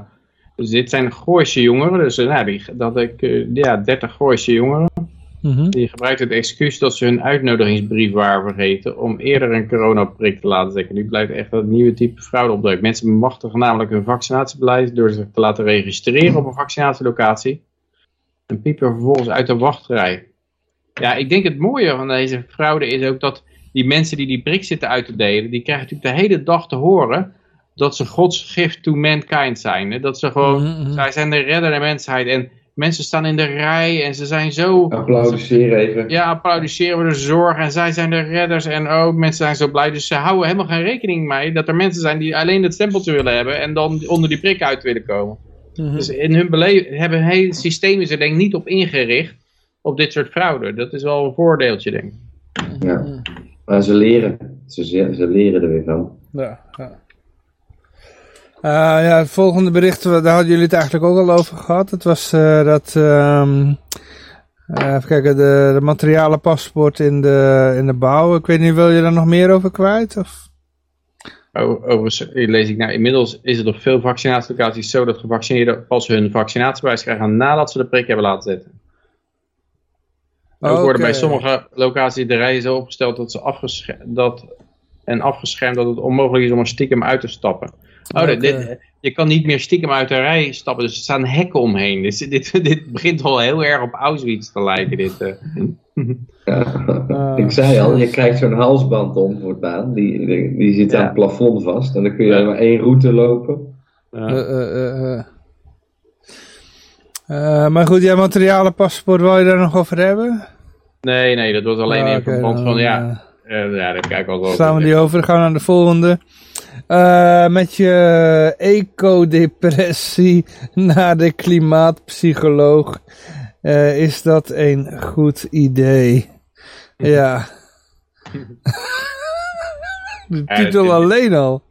dus dit zijn Gooise jongeren, dus nou, die, dat ik, eh, ja, 30 Gooise jongeren. Mhm. Die gebruikten het excuus dat ze hun uitnodigingsbrief waren vergeten om eerder een coronaprik te laten zetten. Nu blijkt echt dat nieuwe type fraude opduikt. Mensen bemachtigen namelijk hun vaccinatiebeleid door zich te laten registreren op een vaccinatielocatie. En piepen vervolgens uit de wachtrij. Ja, ik denk het mooie van deze fraude is ook dat die mensen die die prik zitten uit te delen, die krijgen natuurlijk de hele dag te horen dat ze Gods gift to mankind zijn. Hè? Dat ze gewoon, Mhm, mhm. zij zijn de redder der mensheid. En mensen staan in de rij en ze zijn zo... applaudisseer even. Ja, applaudisseren we de zorg en zij zijn de redders en ook mensen zijn zo blij. Dus ze houden helemaal geen rekening mee dat er mensen zijn die alleen het stempeltje willen hebben en dan onder die prik uit willen komen. Mhm. Dus in hun beleving hebben hele systeem is er denk ik niet op ingericht op dit soort fraude. Dat is wel een voordeeltje denk ik. Ja. Maar ze leren. Ze, ze ze leren er weer van. Ja, ja. Eh, ja, het volgende bericht, daar hadden jullie het eigenlijk ook al over gehad. Het was eh, dat, ehm eh, even kijken, de, de materialen paspoort in de, in de bouw. Ik weet niet, wil je daar nog meer over kwijt? Of? O- Overigens lees ik nou, inmiddels is het op veel vaccinatielocaties zo dat gevaccineerden pas hun vaccinatiebewijs krijgen nadat ze de prik hebben laten zetten. Ook worden bij sommige locaties de rijen zo opgesteld dat ze afgeschermd, dat, en afgeschermd dat het onmogelijk is om er stiekem uit te stappen. Oh, dit- je kan niet meer stiekem uit de rij stappen, dus er staan hekken omheen. Dus dit, dit begint al heel erg op Auschwitz te lijken. Dit, eh. Ja. Ah, ik zei al, je krijgt zo'n halsband om voortaan. Die, die, die zit aan Ja. het plafond vast. En dan kun je Ja. maar één route lopen. Eh, eh, eh, eh. Eh, maar goed, ja, materialen paspoort, wil je daar nog over hebben? Nee, nee, dat was alleen Ja, in verband dan, van, eh, ja, eh, ja, daar kijk ik al wel Slaan we over. die over, gaan we naar de volgende. Eh, met je ecodepressie naar de klimaatpsycholoog. Eh, is dat een goed idee? Ja. de titel alleen al.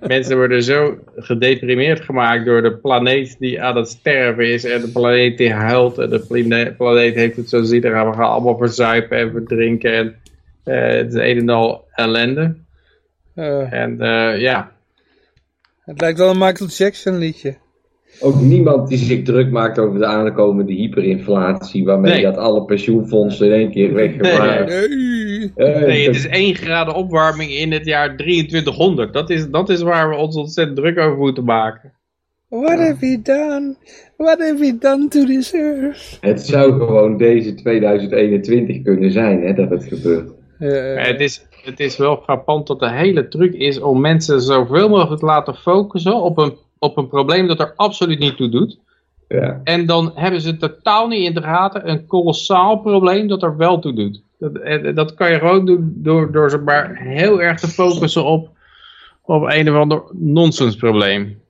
Mensen worden zo gedeprimeerd gemaakt door de planeet die aan het sterven is. En de planeet die huilt. En de plane- planeet heeft het zo aan. We gaan allemaal verzuipen en verdrinken. En eh, het is een en al ellende. Eh, En eh, ja, het lijkt wel een Michael Jackson liedje. Ook niemand die zich druk maakt over de aankomende hyperinflatie. Waarmee Nee. dat alle pensioenfondsen in één keer weg waren. Nee. Eh, nee, het is 1 graden opwarming in het jaar 2300. Dat is, dat is waar we ons ontzettend druk over moeten maken. What have we done? What have we done to this earth? Het zou gewoon deze 2021 kunnen zijn hè, dat het gebeurt. Maar het is, het is wel frappant dat de hele truc is om mensen zoveel mogelijk te laten focussen op een, op een probleem dat er absoluut niet toe doet. Ja. En dan hebben ze totaal niet in de gaten een kolossaal probleem dat er wel toe doet. Dat, eh, dat kan je gewoon doen door, door ze maar heel erg te focussen op, op een of ander nonsensprobleem.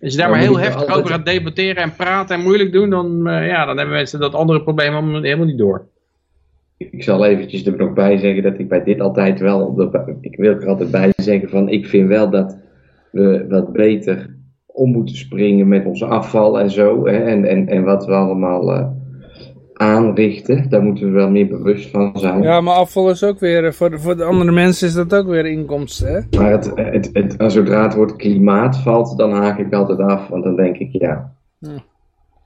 Als je daar maar heel heftig over gaat debatteren en praten en moeilijk doen, dan, eh, ja, dan hebben mensen dat andere probleem helemaal niet door. Ik zal eventjes er nog bij zeggen dat ik bij dit altijd wel, de- ik wil er altijd bij zeggen van, ik vind wel dat we wat beter om moeten springen met ons afval en zo. Hè, en, en, en wat we allemaal eh, aanrichten, daar moeten we wel meer bewust van zijn. Ja, maar afval is ook weer, eh, voor de, voor de andere mensen is dat ook weer inkomsten, hè? Maar het, het, zodra het woord klimaat valt, dan haak ik altijd af. Want dan denk ik, ja, Ja.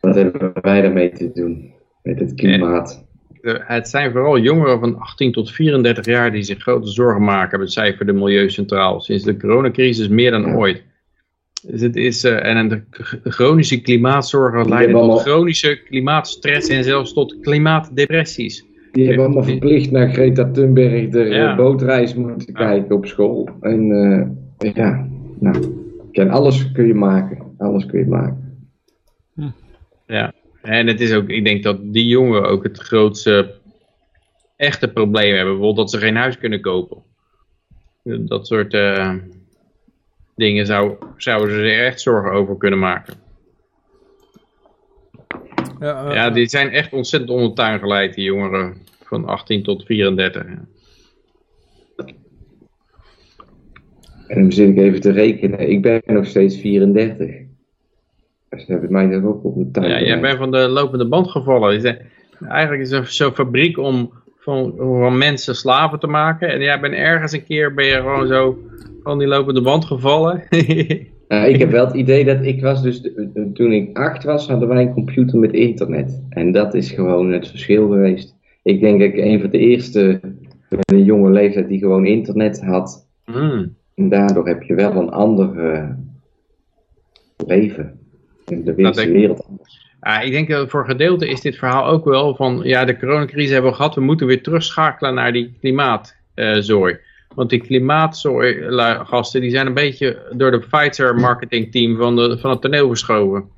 wat hebben wij daarmee te doen met het klimaat? Eh, Het zijn vooral jongeren van 18 tot 34 jaar die zich grote zorgen maken, becijfert de Milieucentraal. Sinds de coronacrisis meer dan ooit. Dus het is, eh, en de chronische klimaatzorgen leiden tot allemaal- chronische klimaatstress en zelfs tot klimaatdepressies. Die hebben allemaal verplicht naar Greta Thunberg de Ja. eh, bootreis moeten kijken op school. En ja, nou, en alles kun je maken. Alles kun je maken. Ja, en het is ook, ik denk dat die jongeren ook het grootste echte probleem hebben. Bijvoorbeeld dat ze geen huis kunnen kopen. Dat soort eh, dingen zou, zouden ze zich echt zorgen over kunnen maken. Ja, eh, Ja, die zijn echt ontzettend onder de tuin geleid, die jongeren van 18 tot 34. ja. En dan zit ik even te rekenen. Ik ben nog steeds 34. Ze hebben mij ook op de tuin. Ja, jij bent van de lopende band gevallen. Eigenlijk is het zo'n fabriek om van, van mensen slaven te maken. En jij bent ergens een keer ben je gewoon zo van die lopende band gevallen. Nou, ik heb wel het idee dat ik was dus, toen ik acht was, hadden wij een computer met internet. En dat is gewoon het verschil geweest. Ik denk dat ik een van de eerste met een jonge leeftijd die gewoon internet had. Hmm. En daardoor heb je wel een ander eh, leven. De Dat wereld, anders. Ja, ik denk dat voor gedeelte is dit verhaal ook wel van, ja, de coronacrisis hebben we gehad, we moeten weer terugschakelen naar die klimaatzooi. Want die klimaatzooi-gasten, die zijn een beetje door de Pfizer marketingteam van, de, van het toneel geschoven.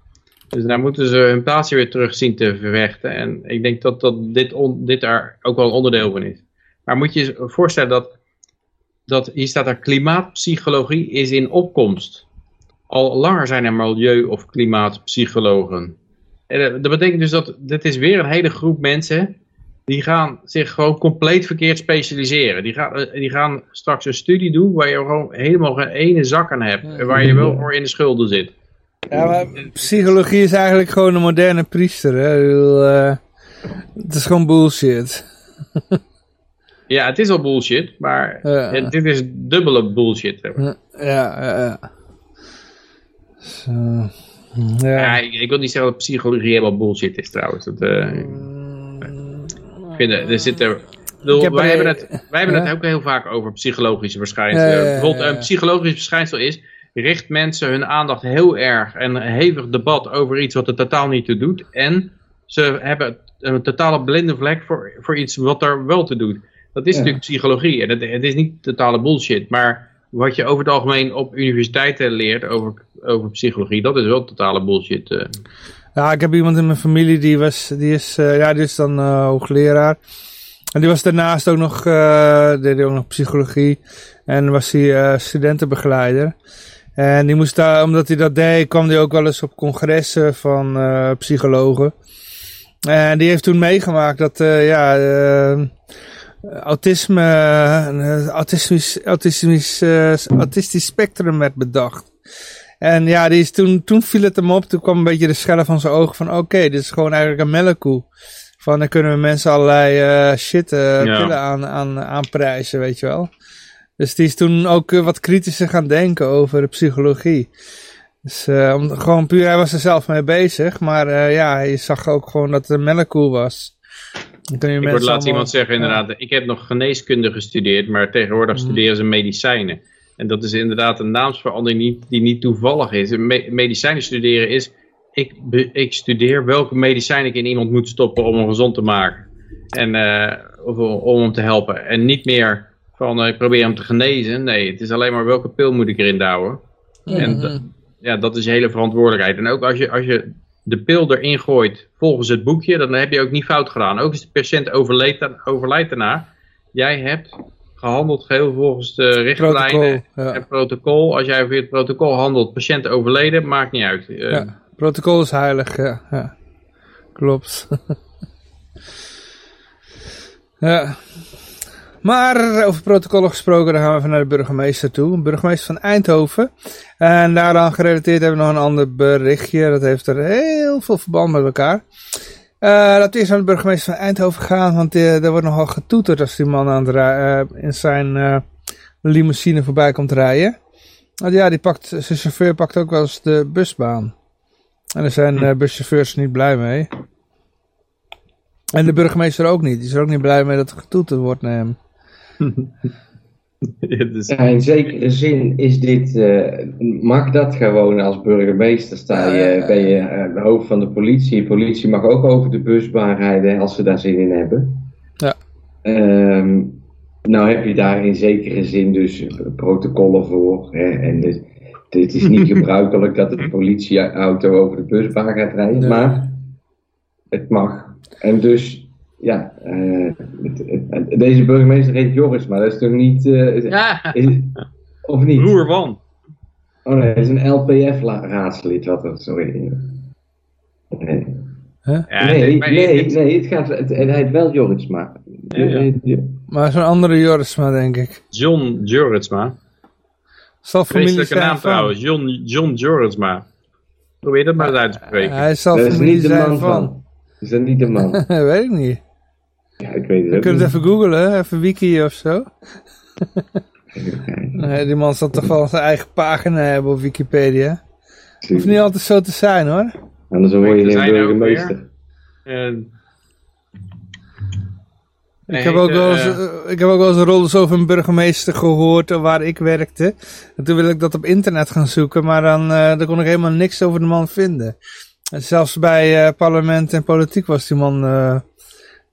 Dus daar moeten ze hun plaatsje weer terug zien te vervechten. En ik denk dat, dat dit, on, dit daar ook wel een onderdeel van is. Maar moet je je voorstellen dat, dat hier staat er klimaatpsychologie is in opkomst. Al langer zijn er milieu- of klimaatpsychologen. En eh, dat betekent dus dat dit is weer een hele groep mensen die gaan zich gewoon compleet verkeerd specialiseren. Die gaan, eh, die gaan straks een studie doen waar je gewoon helemaal geen ene zak aan hebt. En waar je wel voor in de schulden zit. Ja, maar psychologie is eigenlijk gewoon een moderne priester. Hè? Bedoel, eh, het is gewoon bullshit. Ja, het is al bullshit, maar Ja. dit is dubbele bullshit. Ja, ja, ja. Ja. Ja. ik, ik wil niet zeggen dat psychologie helemaal bullshit is trouwens. Dat, ik vind, er- er zitten... Ik bedoel, heb wij, er- hebben het, wij hebben het ook heel vaak over psychologische verschijnselen. Bijvoorbeeld een psychologisch verschijnsel is, richt mensen hun aandacht heel erg en een hevig debat over iets wat er totaal niet toe doet. En ze hebben een totale blinde vlek voor, voor iets wat er wel te doet. Dat is Ja. natuurlijk psychologie en het, het is niet totale bullshit, maar wat je over het algemeen op universiteiten leert over, over psychologie, dat is wel totale bullshit. eh. Ja, ik heb iemand in mijn familie die was, die is, eh, ja, die is dan eh, hoogleraar. En die was daarnaast ook nog, deed ook nog psychologie. En was hij studentenbegeleider. En die moest daar, omdat hij dat deed, kwam hij ook wel eens op congressen van psychologen. En die heeft toen meegemaakt dat, ja, autisme, een autistisch, autistisch, eh, autistisch spectrum werd bedacht. En ja, die is toen, toen viel het hem op. Toen kwam een beetje de schellen van zijn ogen van oké, dit is gewoon eigenlijk een melkkoe. Van dan kunnen we mensen allerlei eh, shit, eh, Ja. pillen aan, aan, aanprijzen, weet je wel. Dus die is toen ook eh, wat kritischer gaan denken over de psychologie. Dus eh, om, gewoon puur, hij was er zelf mee bezig. Maar eh, ja, hij zag ook gewoon dat het een melkkoe was. Dan kun je Ik mensen hoorde laatst iemand zeggen inderdaad, ik heb nog geneeskunde gestudeerd, maar tegenwoordig Mhm. studeren ze medicijnen. En dat is inderdaad een naamsverandering niet, die niet toevallig is. Me- medicijnen studeren is, ik, ik studeer welke medicijn ik in iemand moet stoppen om hem gezond te maken. En, eh, of om hem te helpen. En niet meer van ik probeer hem te genezen. Nee, het is alleen maar welke pil moet ik erin douwen. En ja, dat is je hele verantwoordelijkheid. En ook als je, als je de pil erin gooit volgens het boekje, dan heb je ook niet fout gedaan. Ook als de patiënt overlijdt daarna. Jij hebt gehandeld geheel volgens de richtlijnen Protocol, ja. en protocol. Als jij via het protocol handelt, patiënt overleden, maakt niet uit. Eh, Ja, protocol is heilig, ja. ja. Klopt. ja. Maar over protocollen gesproken, dan gaan we even naar de burgemeester toe. Een burgemeester van Eindhoven. En daaraan gerelateerd hebben we nog een ander berichtje. Dat heeft er heel veel verband met elkaar. Eh laten we eerst naar de burgemeester van Eindhoven gaan. Want eh, er wordt nogal getoeterd als die man aan het eh, in zijn eh, limousine voorbij komt rijden. Want ja, die pakt, zijn chauffeur pakt ook wel eens de busbaan. En daar zijn eh, buschauffeurs niet blij mee. En de burgemeester ook niet. Die is er ook niet blij mee dat er getoeterd wordt naar hem. Het is- Ja, in zekere zin is dit, eh, mag dat gewoon als burgemeester sta je, ben je eh, hoofd van de politie. De politie mag ook over de busbaan rijden als ze daar zin in hebben. Ja. Ehm, nou heb je daar in zekere zin dus protocollen voor. Hè, en dit, dit is niet gebruikelijk dat de politieauto over de busbaan gaat rijden, Nee. maar het mag. En dus, ja, eh, het- het- deze burgemeester heet Joris, maar dat is toch niet... eh, ja, is, of niet? broer van. Oh nee, het is een LPF-raadslid wat er, sorry. Nee, Ja, nee, maar nee, dit- nee, het gaat, het, hij heet wel Joris, maar... Ja, ja. Maar zo'n andere Jorisma, denk ik. John Jorritsma. Zal familie zijn naam van. trouwens. John, John Jorritsma. Probeer dat maar eens uit te spreken. Hij zal Dat is familie niet de zijn man van. van. Is dat niet de man? weet ik niet. Ja, ik weet het kunt niet. het even googlen, even wiki of zo. Nee, die man zal toch wel zijn eigen pagina hebben op Wikipedia. Hoeft niet altijd zo te zijn hoor. Anders hoor je geen ook burgemeester. En- Ik Hij heb, ook wel eens, eh, eh, ik heb ook wel eens een rollen over een burgemeester gehoord eh, waar ik werkte. En toen wilde ik dat op internet gaan zoeken, maar dan, eh, dan kon ik helemaal niks over de man vinden. En zelfs bij eh, parlement en politiek was die man eh,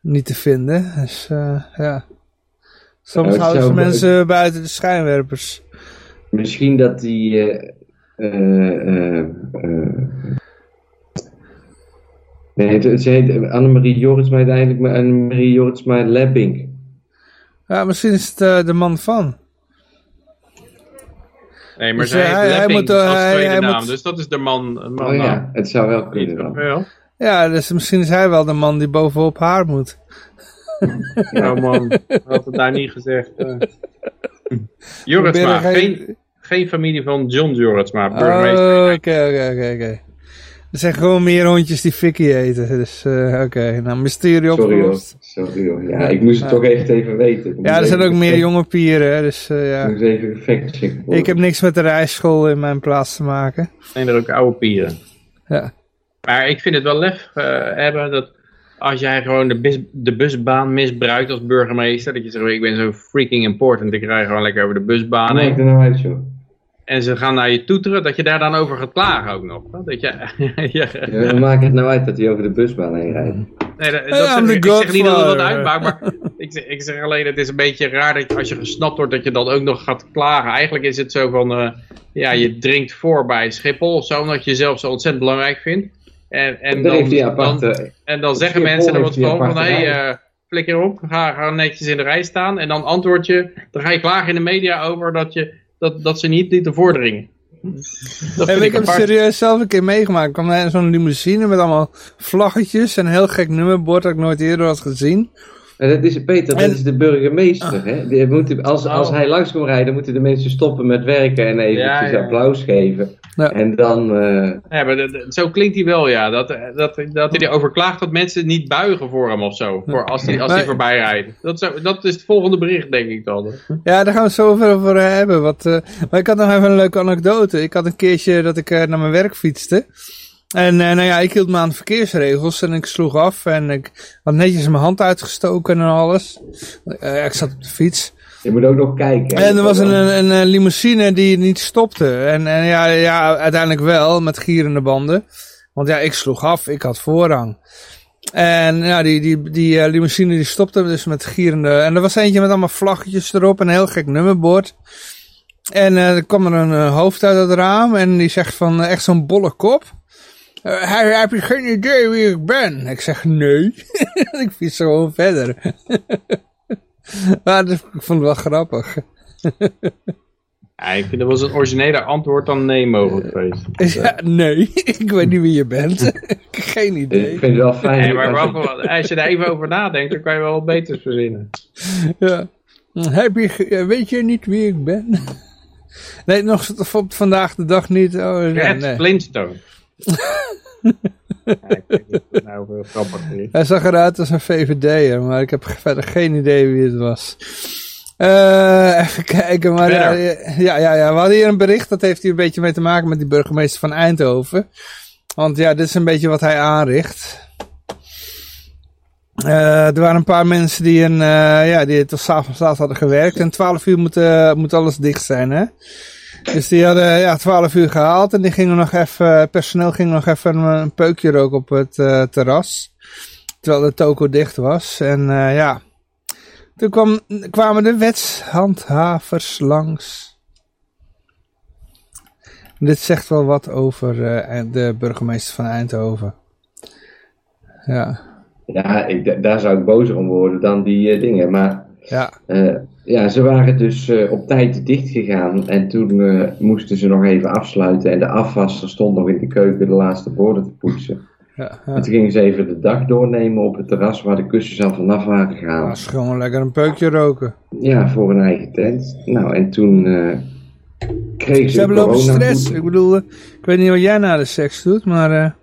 niet te vinden. Dus eh, ja. Soms Ja, houden ze mensen buiten de schijnwerpers. Misschien dat die... eh eh, nee, het, het, ze heet Annemarie Joritsma heet eigenlijk maar Annemarie Joritsma Lebbink. Ja, misschien is het de man van. Nee, maar Dus, zij heeft hij- hij Lepping moet, als hij- tweede hij naam. moet- Dus dat is de man. man Oh ja, naam. het zou wel kunnen dan. wel? Ja, dus misschien is hij wel de man die bovenop haar moet. Oh man, had het daar niet gezegd. eh. Jorritsma, Probeer er geen, geen familie van John Jorritsma, Oh, burgemeester. Oké, oké, oké, oké. Er zijn gewoon meer hondjes die Vicky eten. Dus eh, oké, nou mysterie Sorry opgelost. Sorry hoor. Ja, ik moest het toch echt even weten. Ik Ja, er zijn ook meer jonge pieren, dus eh, Ik ja. moest even. Ik heb niks met de rijschool in mijn plaats te maken. zijn er ook oude pieren. Ja. Maar ik vind het wel lef eh, hebben dat als jij gewoon de, bus, de busbaan misbruikt als burgemeester, dat je zegt, ik ben zo freaking important, ik rij gewoon lekker over de busbaan Maakt heen. er nou uit, joh. En ze gaan naar je toeteren, dat je daar dan over gaat klagen ook nog. hè? Dat je, ja, Ja, dan maakt het nou uit dat hij over de busbaan heen rijdt. Nee, dat, Hey, dat zeg, ik zeg niet dat het wat Godfather. uitmaakt, maar ik zeg, ik zeg alleen, het is een beetje raar dat je, als je gesnapt wordt, dat je dan ook nog gaat klagen. Eigenlijk is het zo van, eh, ja, je drinkt voor bij Schiphol of zo, omdat je jezelf zo ontzettend belangrijk vindt. En, en, Dan dan, dan, aparte... en dan zeggen mensen wat hij van, eh, flikker op, ga, ga netjes in de rij staan. En dan antwoord je, dan ga je klagen in de media over dat, je, dat, dat ze niet lieten voordringen. Dat vind ik heb het serieus zelf een keer meegemaakt. Ik kwam naar zo'n limousine met allemaal vlaggetjes en een heel gek nummerbord dat ik nooit eerder had gezien. En dat is, Peter, dat En- is de burgemeester. Hè? Die moet, als, als Oh. hij langs komt rijden, moeten de mensen stoppen met werken en eventjes Ja, ja. applaus geven. Ja. En dan... eh, Ja, maar dat- zo klinkt hij wel, ja. Dat, dat, dat hij erover klaagt dat mensen niet buigen voor hem of zo. Voor als hij als hij Nee. voorbij rijdt. Dat, zou- dat is het volgende bericht, denk ik dan. Ja, daar gaan we het zo over, over hebben. Wat, eh, maar ik had nog even een leuke anekdote. Ik had een keertje dat ik eh, naar mijn werk fietste. En eh, nou ja, ik hield me aan de verkeersregels en ik sloeg af en ik had netjes mijn hand uitgestoken en alles. Eh, ik zat op de fiets. Je moet ook nog kijken. En er was een, een, een limousine die niet stopte. En, en ja, ja, uiteindelijk wel, met gierende banden. Want ja, ik sloeg af, ik had voorrang. En ja, die, die, die eh, limousine die stopte dus met gierende... En er was eentje met allemaal vlaggetjes erop en een heel gek nummerbord. En eh, er kwam er een eh, hoofd uit het raam en die zegt van echt zo'n bolle kop. Hij heb je geen idee wie ik ben? Ik zeg nee. ik fiets gewoon verder. maar dat- ik vond het wel grappig. Ja, ik vind dat was een originele antwoord dan nee mogelijk geweest. Ja, nee, ik weet niet wie je bent. ik heb geen Ik idee. vind het wel fijn. Nee, maar als wacht, wel, als je daar even over nadenkt, dan kan je wel wat beters verzinnen. Ja. Heb je, weet je niet wie ik ben? nee, nog vandaag de dag niet. Oh, nee. Flintstone. Ik weet niet of het nou heel grappig is. Hij zag eruit als een VVD'er, maar ik heb verder geen idee wie het was. Eh, even kijken, maar ja, ja, ja, ja, we hadden hier een bericht, dat heeft hier een beetje mee te maken met die burgemeester van Eindhoven. Want ja, dit is een beetje wat hij aanricht. Eh, er waren een paar mensen die, een, eh, ja, die tot s'avonds laat hadden gewerkt. En 12 uur moet, moet alles dicht zijn, hè. Dus die hadden ja, 12 uur gehaald en die gingen nog even, het personeel ging nog even een, peukje roken op het eh, terras. Terwijl de toko dicht was. En eh, ja, toen kwam, kwamen de wetshandhavers langs. Dit zegt wel wat over eh, de burgemeester van Eindhoven. Ja, Ja, ik, da- daar zou ik bozer om worden dan die eh, dingen. Maar ja, eh, ja, ze waren dus eh, op tijd dicht gegaan. En toen eh, moesten ze nog even afsluiten. En de afwasser stond nog in de keuken de laatste borden te poetsen. ja. En ja. toen gingen ze even de dag doornemen op het terras waar de kussens al vanaf waren gegaan. Was gewoon lekker een peukje roken. Ja, voor een eigen tent. Nou, en toen kregen ze Ze hebben lopen stress. Ik bedoel, ik weet niet wat jij na de seks doet, maar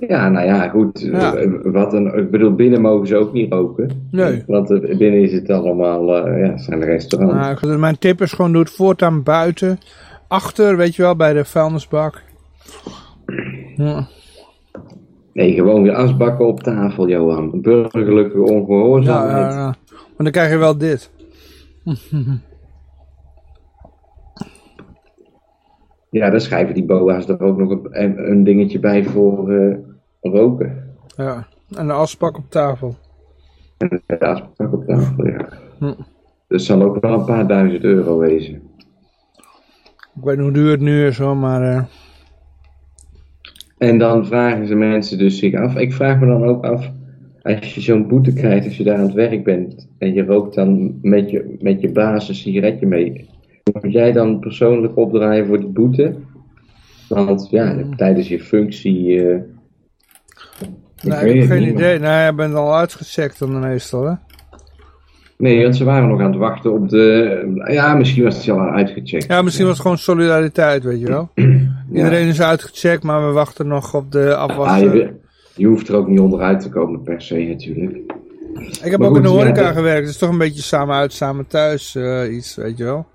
Ja, nou ja, goed. Ja. eh, Wat een, ik bedoel, binnen mogen ze ook niet roken. Nee. Want eh, binnen is het allemaal, eh, ja, zijn de restaurants. nou, mijn tip is gewoon doe het voortaan buiten. Achter, weet je wel, bij de vuilnisbak. Ja. Nee, gewoon weer asbakken op tafel, Johan. Burgerlijke Ja, ongehoorzaamheid. ja, ja. Maar dan krijg je wel dit. Ja, dan schrijven die boa's er ook nog een, dingetje bij voor eh, roken. Ja. En de asbak op tafel. En de asbak op tafel, ja. Hm. Dat zal ook wel een paar duizend euro wezen. Ik weet niet hoe duur het nu is hoor, maar... eh, En dan vragen ze mensen dus zich af. Ik vraag me dan ook af, als je zo'n boete krijgt, als je daar aan het werk bent en je rookt dan met je, met je baas een sigaretje mee, moet jij dan persoonlijk opdraaien voor die boete? Want ja, tijdens je functie. nou, weet ik heb geen idee. Nou, je bent al uitgecheckt dan meestal, hè? Nee, want ze waren nog aan het wachten op de. Ja, misschien was het al uitgecheckt. Ja, misschien was het gewoon solidariteit, weet je wel. Iedereen is uitgecheckt, maar we wachten nog op de Ah, afwassen. je, je hoeft er ook niet onderuit te komen per se natuurlijk. ik heb maar ook in de ja, horeca gewerkt. Het is toch een beetje samen uit, samen thuis eh, iets, weet je wel.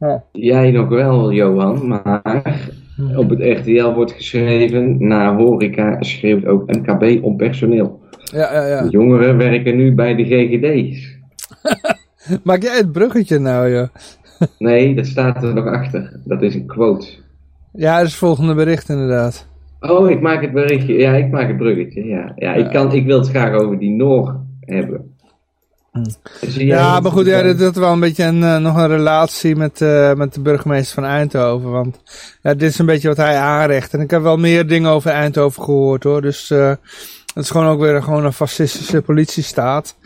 Ja. Jij nog wel, Johan, maar op het RTL wordt geschreven, na horeca schreeuwt ook MKB om personeel. Ja, ja, ja. De jongeren werken nu bij de GGD's. Maak jij het bruggetje nou, joh? Nee, dat staat er nog achter. Dat is een quote. Ja, dat is het volgende bericht inderdaad. Oh, ik maak het berichtje. Ja, ik maak het bruggetje. Ja, ja, Ik, kan, ik wil het graag over die Noor hebben. Ja, maar goed, ja, had wel een beetje een, eh, nog een relatie met, eh, met de burgemeester van Eindhoven. Want ja, dit is een beetje wat hij aanrecht. En ik heb wel meer dingen over Eindhoven gehoord hoor. Dus eh het is gewoon ook weer gewoon een fascistische politiestaat.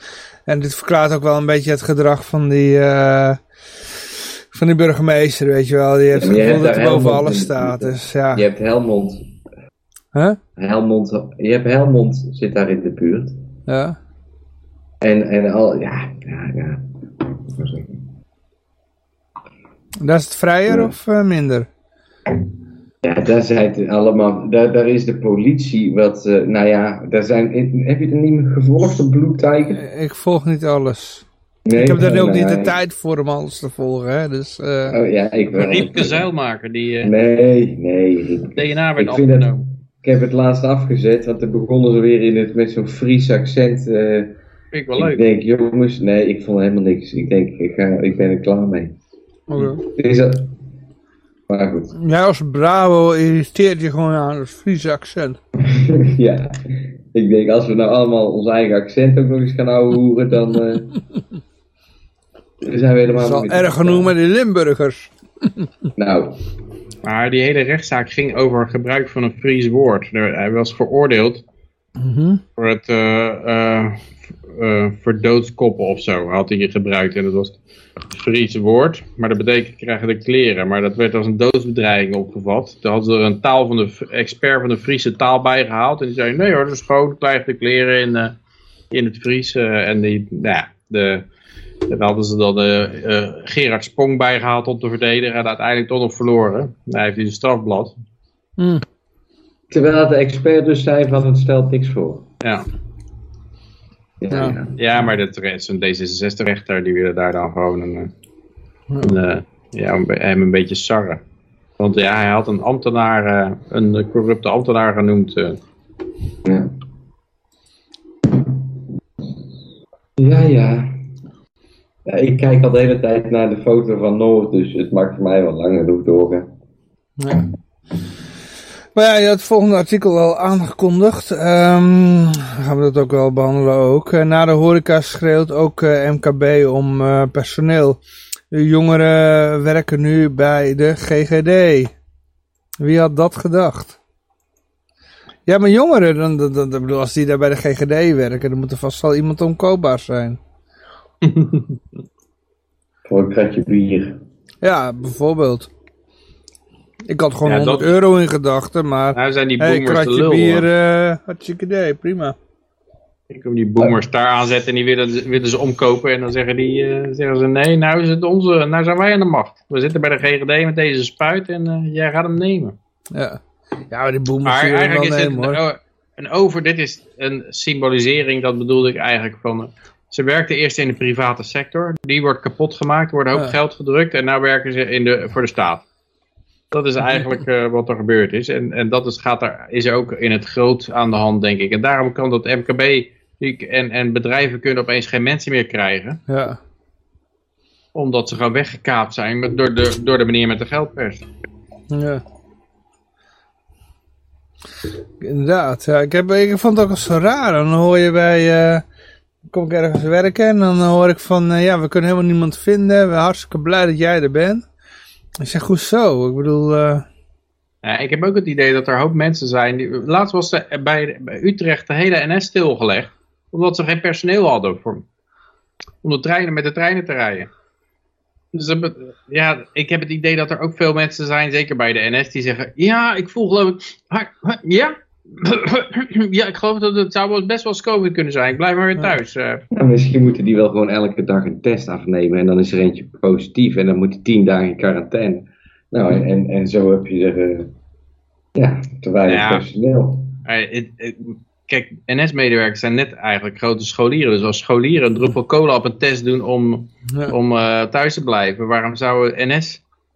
En dit verklaart ook wel een beetje het gedrag van die, van die burgemeester, weet je wel. Die heeft Ja, het gevoel dat hij boven alles staat. Dus ja. Je hebt Helmond. Huh? Helmond. Je hebt Helmond zit daar in de buurt. Ja. En, en al, ja, ja, ja. Daar is het vrijer Ja. of eh, minder? Ja, daar zijn het allemaal, daar, daar is de politie wat, eh, nou ja, daar zijn, heb je het niet meer gevolgd, de Blue Tiger? Ik volg niet alles. Nee, Ik heb daar ook nee. niet de tijd voor om alles te volgen. Hè? Dus, eh, Oh ja, ik wel. Riepke Zeilmaker, die eh, Nee, nee. Ik, DNA werd Ik vind dat- afgenomen. ik heb het laatst afgezet, want dan begonnen ze weer in het, met zo'n Fries accent. eh, Vind ik wel ik leuk. denk, jongens, nee, ik vond helemaal niks. Ik denk, ik, ga, ik ben er klaar mee. oké. Het is, al- Maar goed. Jij als Bravo irriteert je gewoon aan het Friese accent. ja. Ik denk, als we nou allemaal ons eigen accent ook nog eens gaan houden, dan uh, zijn we helemaal... Dat is al erg genoeg met die Limburgers. nou. Maar die hele rechtszaak ging over gebruik van een Fries woord. Hij was veroordeeld mm -hmm. voor het uh, uh, uh, verdoodskoppen of zo had hij gebruikt. En dat was het Friese woord, maar dat betekent krijgen de kleren. Maar dat werd als een doodsbedreiging opgevat. Toen hadden ze er een taal van de expert van de Friese taal bij gehaald. En die zei, nee hoor, dat is gewoon, krijg de kleren in, uh, in het Fries. Uh, en die, nou ja, de, daar hadden ze dan uh, Gerard Sprong bijgehaald om te verdedigen. En uiteindelijk toch nog verloren. Hij heeft hij een strafblad. Mm. Terwijl de expert dus zei van het stelt niks voor. Ja. Ja, Ja. maar dat is een D66-rechter die willen daar dan gewoon een, eh, een, eh, ja, hem een beetje sarren. Want ja, hij had een ambtenaar, eh, een corrupte ambtenaar genoemd. eh. Ja. Ja, ja. Ja, ik kijk al de hele tijd naar de foto van Noord, dus het mag voor mij wel langer genoeg doorgaan. Ja. Maar ja, je had het volgende artikel al aangekondigd. Ehm, gaan we dat ook wel behandelen ook. Eh, na de horeca schreeuwt ook eh, MKB om eh, personeel. De jongeren werken nu bij de GGD. Wie had dat gedacht? Ja, maar jongeren, dan, dan, dan, ik bedoel, als die daar bij de GGD werken, dan moet er vast wel iemand omkoopbaar zijn. Voor een kratje bier. Ja, bijvoorbeeld. Ik had gewoon Ja, 100 dat- euro in gedachten, maar... Nou zijn die Hey, boomers de kratje lul. bier, eh hartstikke idee, prima. Ik kom die boomers daar aanzetten en die willen, willen ze omkopen. En dan zeggen, die, eh, zeggen ze, nee, nou, is het onze, nou zijn wij aan de macht. We zitten bij de GGD met deze spuit en eh, jij gaat hem nemen. Ja, ja maar die boemers Maar eigenlijk is het nemen, hoor. een, een over, dit is een symbolisering, dat bedoelde ik eigenlijk van... eh, Ze werkten eerst in de private sector, die wordt kapot gemaakt, er wordt een hoop Ja. geld gedrukt en nu werken ze in de, voor de staat. Dat is eigenlijk eh, wat er gebeurd is en, en dat is, gaat er, is ook in het groot aan de hand, denk ik. En daarom kan dat MKB en, en bedrijven kunnen opeens geen mensen meer krijgen, Ja, omdat ze gewoon weggekaapt zijn met, door, de, door de meneer met de geldpers. ja. Inderdaad, ja. Ik, heb, ik vond het ook zo raar. Dan hoor je bij... eh, kom ik ergens werken en dan hoor ik van... eh, ja, we kunnen helemaal niemand vinden. We zijn hartstikke blij dat jij er bent. Ik zeg, hoezo? Ik bedoel... eh, Ja, ik heb ook het idee dat er een hoop mensen zijn. Die, laatst was bij, bij Utrecht de hele NS stilgelegd. Omdat ze geen personeel hadden voor, om de treinen, met de treinen te rijden. Dus ja, ik heb het idee dat er ook veel mensen zijn, zeker bij de NS, die zeggen: Ja, ik voel geloof ik. Ja? ja, ik geloof dat het zou best wel eens COVID kunnen zijn. Ik blijf maar weer thuis. eh. Nou, misschien moeten die wel gewoon elke dag een test afnemen en dan is er eentje positief en dan moet hij tien dagen in quarantaine. Nou, en, en, en zo heb je er, eh, ja, te weinig Ja. personeel. Het- het- kijk, NS-medewerkers zijn net eigenlijk grote scholieren. Dus als scholieren een druppel cola op een test doen om ja. om eh, thuis te blijven. Waarom zouden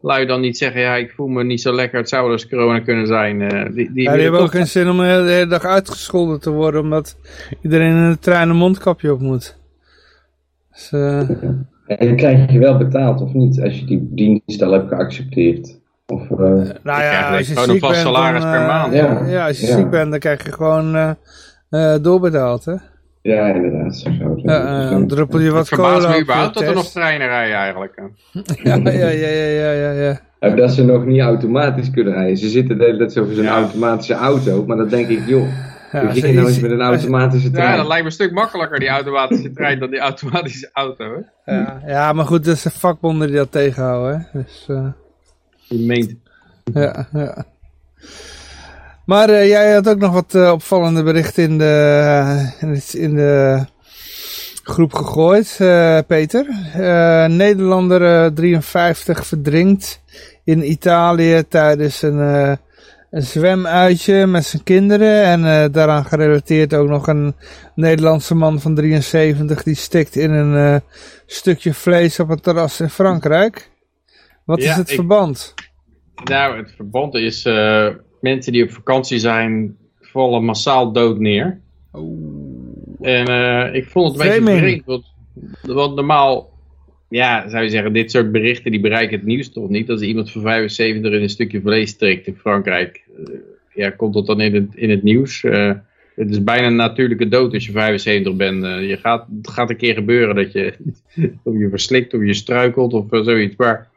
NS-lui dan niet zeggen, ja, ik voel me niet zo lekker, het zou wel eens corona kunnen zijn. eh, die, die, Ja, die willen hebben ook geen zin om de hele, dag uitgescholden te worden, omdat iedereen in de trein een mondkapje op moet. Dus, eh, En dan krijg je wel betaald of niet, als je die dienst al hebt geaccepteerd. Of, eh, nou ja, je als je gewoon een ziek vast bent, salaris dan, per eh, maand. Ja, Ja, als je ja. ziek bent, dan krijg je gewoon eh, eh, doorbetaald, hè? ja, inderdaad. Ja, eh, dan druppel je Het wat verbaast cola me op überhaupt je dat er nog treinen rijden eigenlijk. eh. Ja, ja, ja, ja, ja, ja, ja. Ja, dat ze nog niet automatisch kunnen rijden. Ze zitten de hele tijd zo voor zo'n Ja. automatische auto, maar dan denk ik, joh, Ja, nou iets- eens met een automatische Ja, trein. dat lijkt me een stuk makkelijker, die automatische trein, dan die automatische auto. Hè? ja, ja, maar goed, dat zijn vakbonden die dat tegenhouden, hè? Dus, eh, Je meent. ja, ja. Maar eh, jij had ook nog wat eh, opvallende berichten in de, in het- in de groep gegooid, eh, Peter. Eh, Nederlander eh, 53 verdrinkt in Italië tijdens een, eh, een zwemuitje met zijn kinderen. En eh, daaraan gerelateerd ook nog een Nederlandse man van 73 die stikt in een eh, stukje vlees op een terras in Frankrijk. Wat Ja, is het ik- verband? Nou, het verband is, eh, mensen die op vakantie zijn, vallen massaal dood neer. En eh, ik vond het een beetje vreemd, want, want normaal ja, zou je zeggen, dit soort berichten die bereiken het nieuws toch niet. Als iemand van 75 in een stukje vlees trekt in Frankrijk, eh, ja, komt dat dan in het, in het nieuws? Eh, het is bijna een natuurlijke dood als je 75 bent. Je gaat, het gaat een keer gebeuren dat je, of je verslikt of je struikelt of zoiets. Maar,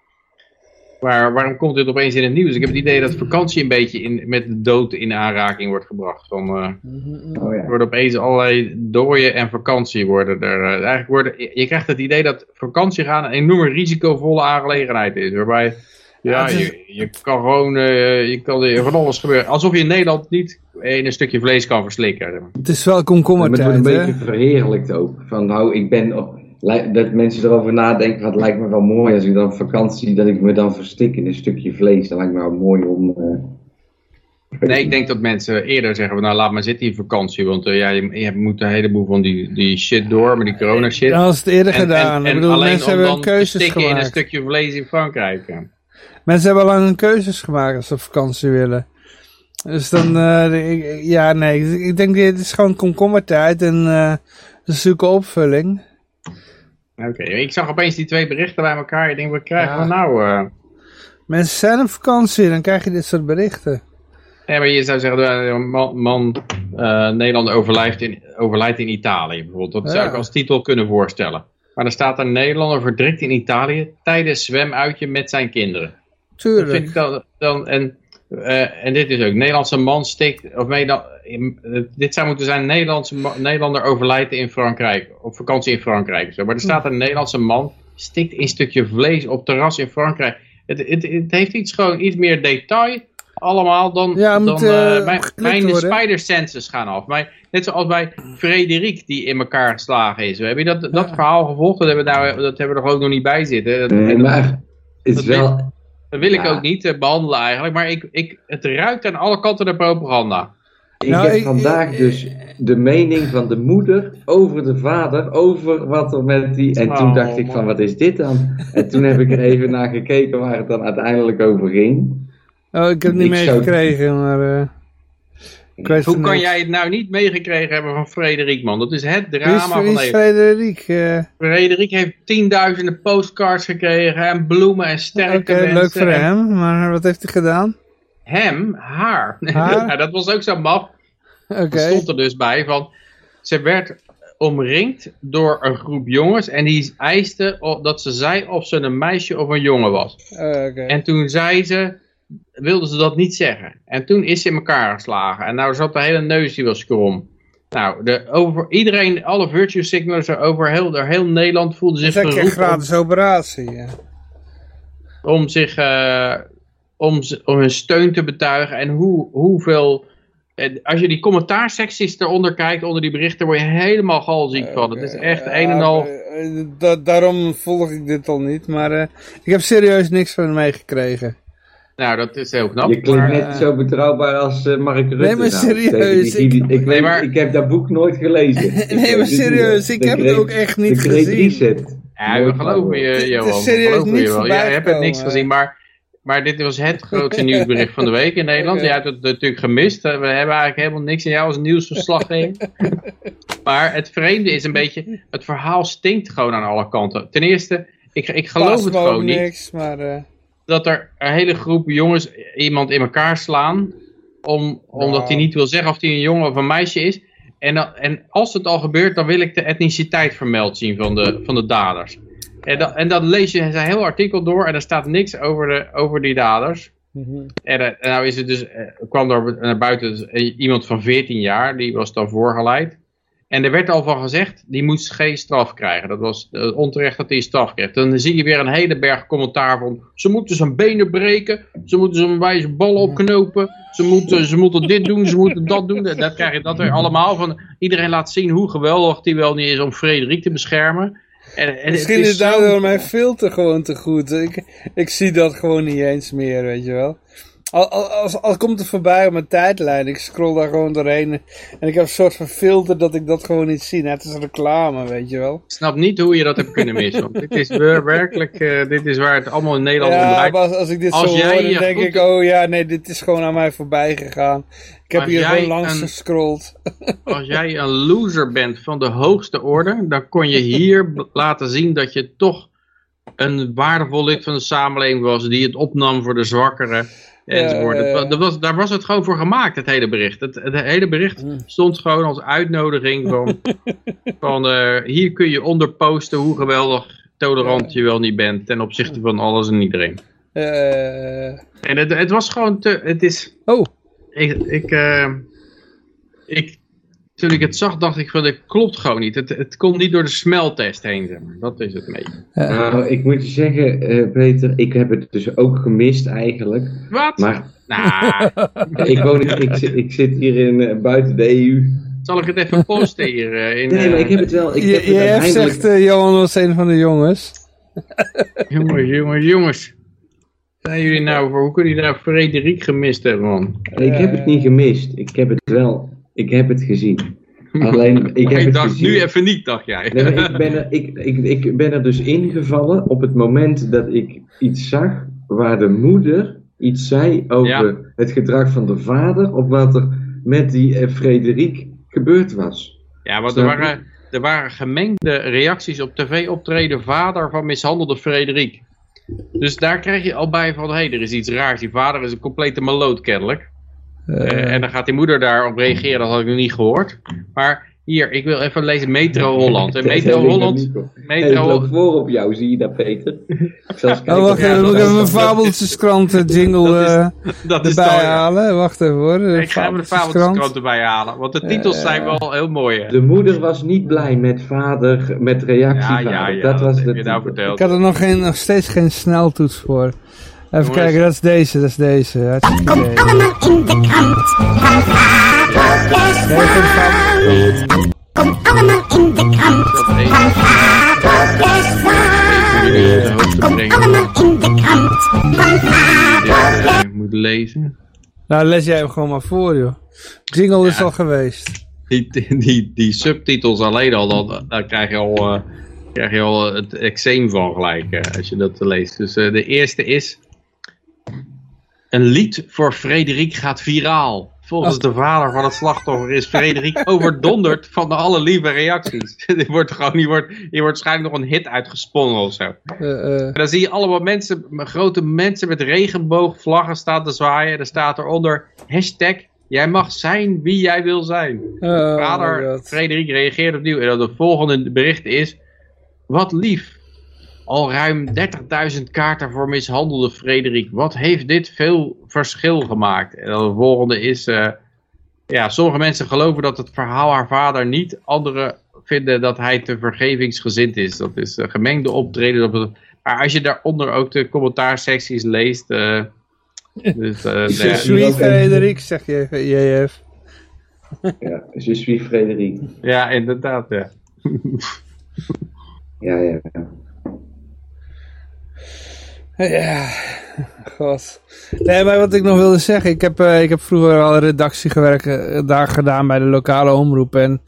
maar waarom komt dit opeens in het nieuws? Ik heb het idee dat vakantie een beetje in, met de dood in aanraking wordt gebracht. Van, eh, Oh, ja. er worden opeens allerlei dooien en vakantie worden er. eh, eigenlijk worden, je, je krijgt het idee dat vakantie gaan een enorme risicovolle aangelegenheid is. Waarbij ja, je, je kan gewoon eh, je kan er van alles gebeuren. Alsof je in Nederland niet in een stukje vlees kan verslikken. Het is wel Maar het wordt komkommertijd, een beetje verheerlijkt ook. Van nou, ik ben. Dat mensen erover nadenken, het lijkt me wel mooi als ik dan op vakantie, dat ik me dan verstik in een stukje vlees. Dat lijkt me wel mooi om. eh, Nee, ik denk dat mensen eerder zeggen, van, nou laat maar zitten in vakantie. Want eh, ja, je, je moet een heleboel van die, die shit door, met die corona shit. Dan was het eerder gedaan. ik bedoel, mensen hebben dan te keuzes stikken in een gemaakt. stukje vlees in Frankrijk. ja. Mensen hebben al lang hun keuzes gemaakt als ze op vakantie willen. Dus dan, eh, ik- ja, nee, ik denk dit is gewoon komkommertijd en eh ze zoeken opvulling. Oké, ik zag opeens die twee berichten bij elkaar. Ik denk, wat krijgen Ja. we nou? eh? Mensen zijn op vakantie, dan krijg je dit soort berichten. Ja, maar je zou zeggen, een man, man eh, Nederland overlijdt in, overlijdt in Italië bijvoorbeeld. Dat zou ik als titel kunnen voorstellen. Maar dan staat er Nederlander verdrikt in Italië tijdens zwemuitje met zijn kinderen. Dat vind Tuurlijk. ik dan, dan en, eh, en dit is ook, Nederlandse man stikt, of nee, dan, in- eh, dit zou moeten zijn, Nederlandse Nederlander overlijdt in Frankrijk, op vakantie in Frankrijk. Zo. Maar er staat een Nederlandse man, stikt in een stukje vlees op terras in Frankrijk. Het, het, het heeft iets gewoon iets meer detail allemaal dan, Ja, dan moet, eh, eh, mijn, spider senses gaan af. Mijn, net zoals bij Frederik die in elkaar geslagen is. Heb je dat, dat verhaal gevolgd? Dat hebben, we nou, dat hebben we er ook nog niet bij zitten. Dat, nee, dat- maar het dat is wel. dat wil ik Ja. ook niet eh, behandelen eigenlijk, maar ik, ik, het ruikt aan alle kanten naar propaganda. Ik Nou, heb ik- vandaag ik- dus de mening van de moeder over de vader, over wat er met die... En toen Oh, dacht ik van, wat is dit dan? En toen heb ik er even naar gekeken waar het dan uiteindelijk over ging. Oh, ik heb het niet zou- meegekregen, maar... eh, Hoe van kan jij het nou niet meegekregen hebben van Frederik, man? Dat is het drama wie van is Nederland. Frederik? Eh, Frederik heeft tienduizenden postcards gekregen en bloemen en sterke mensen. leuk voor en hem, maar wat heeft hij gedaan? Hem, haar. Haar? nou, dat was ook zo maf. Oké, Er stond er dus bij van, ze werd omringd door een groep jongens en die eiste o- dat ze zei of ze een meisje of een jongen was. Oké. En toen zei ze, wilde ze dat niet zeggen. En toen is ze in elkaar geslagen. En nou zat de hele neus, die was krom. Nou, de, over, iedereen, alle virtue signalers over heel, door heel Nederland voelden Dat zich is echt een geroepen om, gratis operatie, ja. om zich, eh, om, om hun steun te betuigen. En hoe, hoeveel, eh, als je die commentaarsecties eronder kijkt, onder die berichten, word je helemaal galziek van. Het is echt een en al... Eh, eh, da- daarom volg ik dit al niet, maar eh, ik heb serieus niks van hem meegekregen. Nou, dat is heel knap. Je klinkt maar, net eh, zo betrouwbaar als eh, Mark Rutte. Nee, maar nou. serieus, Ik, ik, ik- weet, maar- ik heb dat boek nooit gelezen. Ik Nee, maar serieus, ik heb het ook echt niet de Great gezien. Reset. Ja, we geloven je, Het is Johan. we serieus geloven niet je wel. Jij hebt het niks gezien, maar, maar dit was het grootste nieuwsbericht van de week in Nederland. Jij hebt het natuurlijk gemist. Eh, We hebben eigenlijk helemaal niks in jou als nieuwsverslaggever. maar het vreemde is een beetje, het verhaal stinkt gewoon aan alle kanten. Ten eerste, ik, ik geloof het gewoon niet maar... eh, dat er een hele groep jongens iemand in elkaar slaan. Om, omdat hij niet wil zeggen of hij een jongen of een meisje is. En, dan, en als het al gebeurt, dan wil ik de etniciteit vermeld zien van de, van de daders. En, dan, en dan lees je zijn heel artikel door en er staat niks over, de, over die daders. mhm. En, eh, en nou is het dus, eh, kwam er naar buiten dus, eh, iemand van 14 jaar, die was dan voorgeleid. En er werd al van gezegd, die moest geen straf krijgen. Dat was onterecht dat hij straf kreeg. Dan zie je weer een hele berg commentaar van, ze moeten zijn benen breken, ze moeten zijn wijze ballen opknopen, ze moeten, ze moeten dit doen, ze moeten dat doen. Dat krijg je dat weer allemaal van, iedereen laat zien hoe geweldig die wel niet is om Frederik te beschermen. En, Misschien is is zo- daardoor mijn filter gewoon te goed. Ik, ik zie dat gewoon niet eens meer, weet je wel. Al, al, als, al komt het voorbij op mijn tijdlijn, ik scroll daar gewoon doorheen. En ik heb een soort van filter dat ik dat gewoon niet zie. Net als reclame, weet je wel. Ik snap niet hoe je dat hebt kunnen missen. Want dit is wer- werkelijk, eh, dit is waar het allemaal in Nederland om Ja, draait. maar als, als ik dit Als zo jij hoor, dan denk ik, oh ja, nee, dit is gewoon aan mij voorbij gegaan. Ik heb Als hier gewoon langs een- gescrolld. Als jij een loser bent van de hoogste orde, dan kon je hier laten zien dat je toch een waardevol lid van de samenleving was, die het opnam voor de zwakkeren. Enzovoort. Ja, ja, ja. Dat, dat was, daar was het gewoon voor gemaakt, het hele bericht. Het, het hele bericht Hm. stond gewoon als uitnodiging van, van eh, hier kun je onder posten hoe geweldig tolerant je wel niet bent ten opzichte van alles en iedereen. Eh, En het, het was gewoon te, het is, oh, ik, ik, eh, ik, toen ik het zag dacht ik van dit klopt gewoon niet. Het, het komt niet door de smeltest heen, zeg maar. Dat is het mee. Nou, ik moet je zeggen, eh, Peter, ik heb het dus ook gemist eigenlijk. Wat? Maar Nou, ik, woon, ik, zit- ik zit hier in, buiten de EU. zal ik het even posten hier eh, in... Nee, maar ik heb het wel. Ik je, heb je hebt uiteindelijk- zegt Johan was een van de jongens. Jongens, jongens, jongens. Zijn jullie nou, voor, hoe kunnen jullie nou Frederik gemist hebben, man? Ik heb het niet gemist. Ik heb het wel. Ik heb het gezien. Alleen, ik heb het dacht gezien. nu even niet, dacht jij. Nee, ik, ben er, ik, ik, ik ben er dus ingevallen op het moment dat ik iets zag waar de moeder iets zei over Ja. het gedrag van de vader, of wat er met die eh, Frederik gebeurd was. Ja, want er waren, er waren gemengde reacties op tv optreden vader van mishandelde Frederik. Dus daar krijg je al bij van, hé, hey, er is iets raars. Die vader is een complete maloot kennelijk. Eh, en dan gaat die moeder daarop reageren, dat had ik nog niet gehoord. Maar hier, ik wil even lezen Metro Holland. En Metro Holland, Metro, ik loop voor op jou, zie je dat, Peter? Ik zal eens kijken Oh, wacht even, moet ik even mijn Fabeltjeskrant eh, jingle dat is- eh, dat is erbij halen. Wacht even hoor. Ik ga even de Fabeltjeskrant. erbij halen, want de titels zijn wel heel mooi. Hè? De moeder was niet blij met vader, met reactie Ja, ja, vader. ja, dat was heb de je nou verteld. Ik had er nog, geen, nog steeds geen sneltoets voor. Even kijken, dat is deze, dat is deze. Hartstikke Komt idee. allemaal in de krant. Van Fabeltjeskrant. Komt allemaal in de krant. Dat Van Komt allemaal in de krant. Van je moet lezen. Nou, lees jij hem gewoon maar voor, joh. Jingle is al geweest. Die, die, die, subtitels alleen al, dan, daar krijg je al, eh, krijg je al het eczeem van gelijk eh, als je dat leest. Dus eh, de eerste is... Een lied voor Frederik gaat viraal. Volgens de vader van het slachtoffer is Frederik overdonderd van de alle lieve reacties. die wordt gewoon, die wordt, die wordt waarschijnlijk nog een hit uitgesponnen of zo. En dan zie je allemaal mensen, grote mensen met regenboogvlaggen staan te zwaaien. En er staat eronder, hashtag, jij mag zijn wie jij wil zijn. oh Vader. Frederik reageert opnieuw. En dan het volgende bericht is, wat lief. Al ruim 30.000 kaarten voor mishandelde Frederik. Wat heeft dit veel verschil gemaakt? En dan de volgende is, eh, ja, sommige mensen geloven dat het verhaal haar vader niet. Anderen vinden dat hij te vergevingsgezind is. Dat is eh, gemengde optreden. Maar als je daaronder ook de commentaarsecties leest... eh, dus, eh, Je Sweet Frederik, zeg je, JF. Ja, je suis Frederik. ja, inderdaad, ja. Ja, ja, ja. Ja, god. Nee, maar wat ik nog wilde zeggen, ik heb, eh, ik heb vroeger al redactiegewerk eh, daar gedaan bij de lokale omroep. En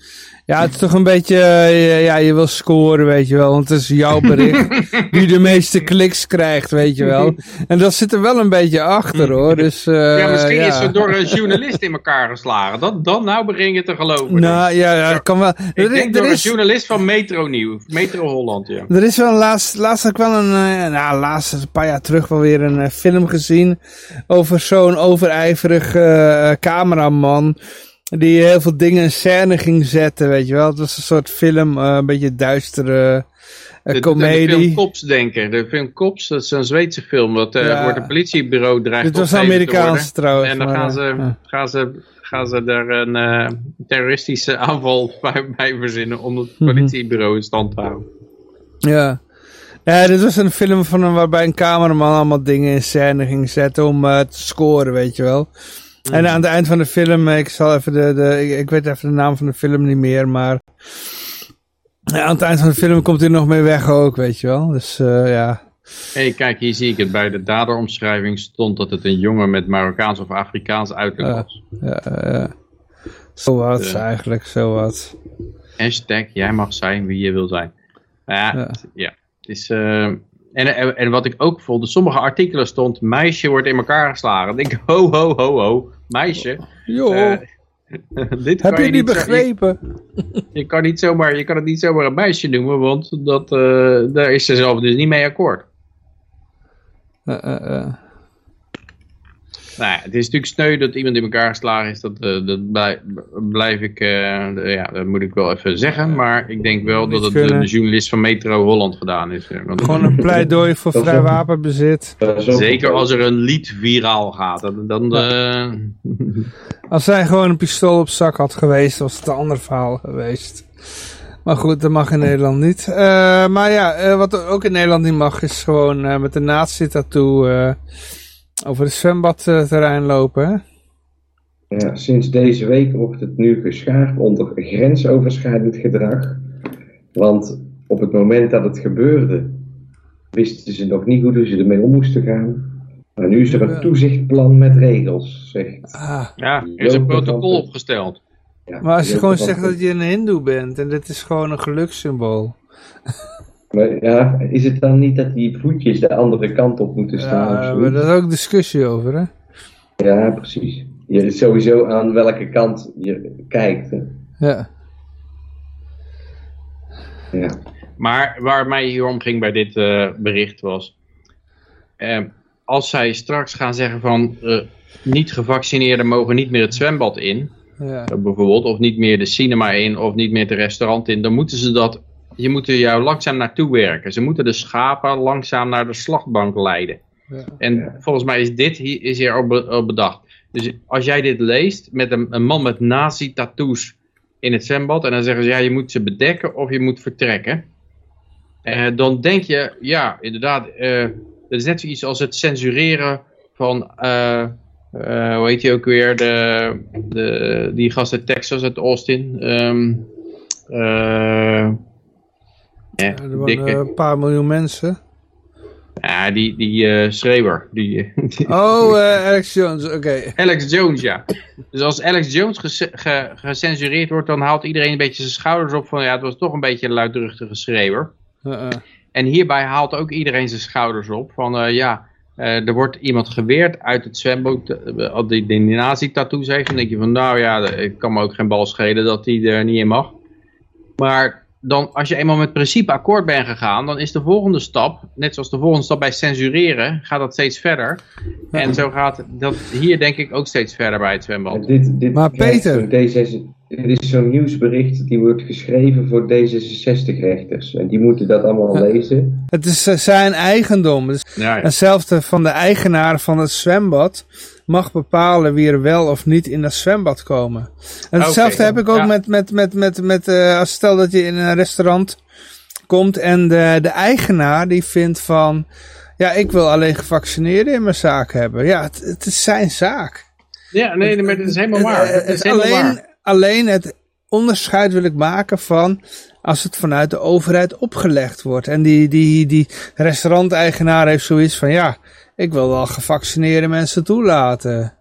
ja, het is toch een beetje, eh, ja, je wil scoren, weet je wel. Want het is jouw bericht die de meeste kliks krijgt, weet je wel. En dat zit er wel een beetje achter, hoor. Dus, eh, Ja, misschien ja. is ze door een journalist in elkaar geslagen. Dat, dan nou begin je te geloven. Nou, ja, ja, kan wel. ik Er, denk er door een is, journalist van Metro Nieuw. Metro Holland, ja. Er is wel laatst, laatst ik wel een, eh, nou laatst een paar jaar terug wel weer een film gezien over zo'n overijverig cameraman die heel veel dingen in scène ging zetten, weet je wel. Het was een soort film, eh, een beetje duistere eh, De, de, de comedie. film Cops denken. De film Cops, dat is een Zweedse film. Dat eh, Ja. wordt een politiebureau dreigt Dit was Amerikaans trouwens. En dan maar, gaan eh, ze, ja. gaan ze, gaan ze er een eh, terroristische aanval bij, bij verzinnen om het Mhm. politiebureau in stand te houden. Ja. Ja, dit was een film van een, waarbij een cameraman allemaal dingen in scène ging zetten om eh, te scoren, weet je wel. En aan het eind van de film, ik zal even de, de ik, ik weet even de naam van de film niet meer, maar aan het eind van de film komt hij nog mee weg ook, weet je wel. Dus eh, ja, Hé, kijk, hier zie ik het. Bij de daderomschrijving stond dat het een jongen met Marokkaans of Afrikaans uiterlijk was. ja, ja. zo wat eigenlijk, zo wat. Hashtag, jij mag zijn wie je wil zijn. Nou ja, Ja. het- ja. Het is, eh, en, en, en wat ik ook vond, in sommige artikelen stond, meisje wordt in elkaar geslagen. Dan denk ik, ho, ho, ho, ho, meisje. Jo. Eh, Dit Heb kan je niet begrepen? Je, je kan niet zomaar, je kan het niet zomaar een meisje noemen, want dat, eh, daar is ze zelf dus niet mee akkoord. Eh, eh, eh. Nou ja, het is natuurlijk sneu dat iemand in elkaar geslagen is. Dat, eh, dat blij- blijf ik, eh, ja, dat moet ik wel even zeggen. Maar ik denk wel dat het kunnen. de journalist van Metro Holland gedaan is. eh, want- Gewoon een pleidooi voor vrij wapenbezit. Zeker als er een lied viraal gaat. Dan, dan, eh, Als zij gewoon een pistool op zak had geweest, was het een ander verhaal geweest. Maar goed, dat mag in Nederland niet. Eh, maar ja, eh, wat ook in Nederland niet mag, is gewoon eh, met een nazi-tattoo eh, over het zwembadterrein lopen. Hè? Ja, sinds deze week wordt het nu geschaard onder grensoverschrijdend gedrag. Want op het moment dat het gebeurde, wisten ze nog niet goed hoe ze ermee om moesten gaan. Maar nu is er een toezichtplan met regels, zegt. Ah, ja, er is een protocol opgesteld. Ja, maar als je gewoon zegt dat je een hindoe bent en dit is gewoon een gelukssymbool. Maar ja, is het dan niet dat die voetjes de andere kant op moeten staan? of Ja, maar daar is ook discussie over, hè? Ja, precies. Je is sowieso aan welke kant je kijkt. hè. Ja. Ja. Maar waar mij hier om ging bij dit eh, bericht was... eh, als zij straks gaan zeggen van... eh, niet gevaccineerden mogen niet meer het zwembad in... ja. bijvoorbeeld, of niet meer de cinema in... of niet meer het restaurant in... dan moeten ze dat... Je moet er jou langzaam naartoe werken. Ze moeten de schapen langzaam naar de slachtbank leiden. Ja. En Ja. volgens mij is dit hier, is hier al bedacht. Dus als jij dit leest met een, een man met nazi-tattoos in het zwembad... en dan zeggen ze, ja, je moet ze bedekken of je moet vertrekken... Eh, dan denk je, ja, inderdaad, eh dat is net zoiets als het censureren van, eh, eh, hoe heet die ook weer, de, de, die gast uit Texas, uit Austin. Ehm eh, ja, Er dikke, een paar miljoen mensen. ja, die, die eh, schreeuwer, die, die- Oh, eh, Alex Jones, oké. Alex Jones, ja. Dus als Alex Jones gece- ge- gecensureerd wordt, dan haalt iedereen een beetje zijn schouders op van, ja, het was toch een beetje een luidruchtige schreeuwer. Eh, eh. En hierbij haalt ook iedereen zijn schouders op van eh, ja, eh, er wordt iemand geweerd uit het zwembad eh, al die, die nazi-tattoos heeft. Dan denk je van nou ja, ik kan me ook geen bal schelen dat die er niet in mag. Maar dan, als je eenmaal met principe akkoord bent gegaan, dan is de volgende stap, net zoals de volgende stap bij censureren, gaat dat steeds verder. En zo gaat dat hier denk ik ook steeds verder bij het zwembad. dit, dit Maar Peter- zo'n D66 dit is zo'n nieuwsbericht die wordt geschreven voor D66-rechters. En die moeten dat allemaal lezen. Het is eh, zijn eigendom. Dus Ja, ja. hetzelfde van de eigenaar van het zwembad mag bepalen wie er wel of niet in dat zwembad komen. En hetzelfde Oké, heb ik ook ja. met, met, met, met, met eh, als stel dat je in een restaurant komt en de, de eigenaar die vindt van, ja ik wil alleen gevaccineerden in mijn zaak hebben. Ja, het, het is zijn zaak. ja, nee, maar dat is helemaal Het- waar. het- is helemaal alleen, waar. alleen het onderscheid wil ik maken van als het vanuit de overheid opgelegd wordt. En die, die, die restauranteigenaar heeft zoiets van ja, ik wil wel gevaccineerde mensen toelaten.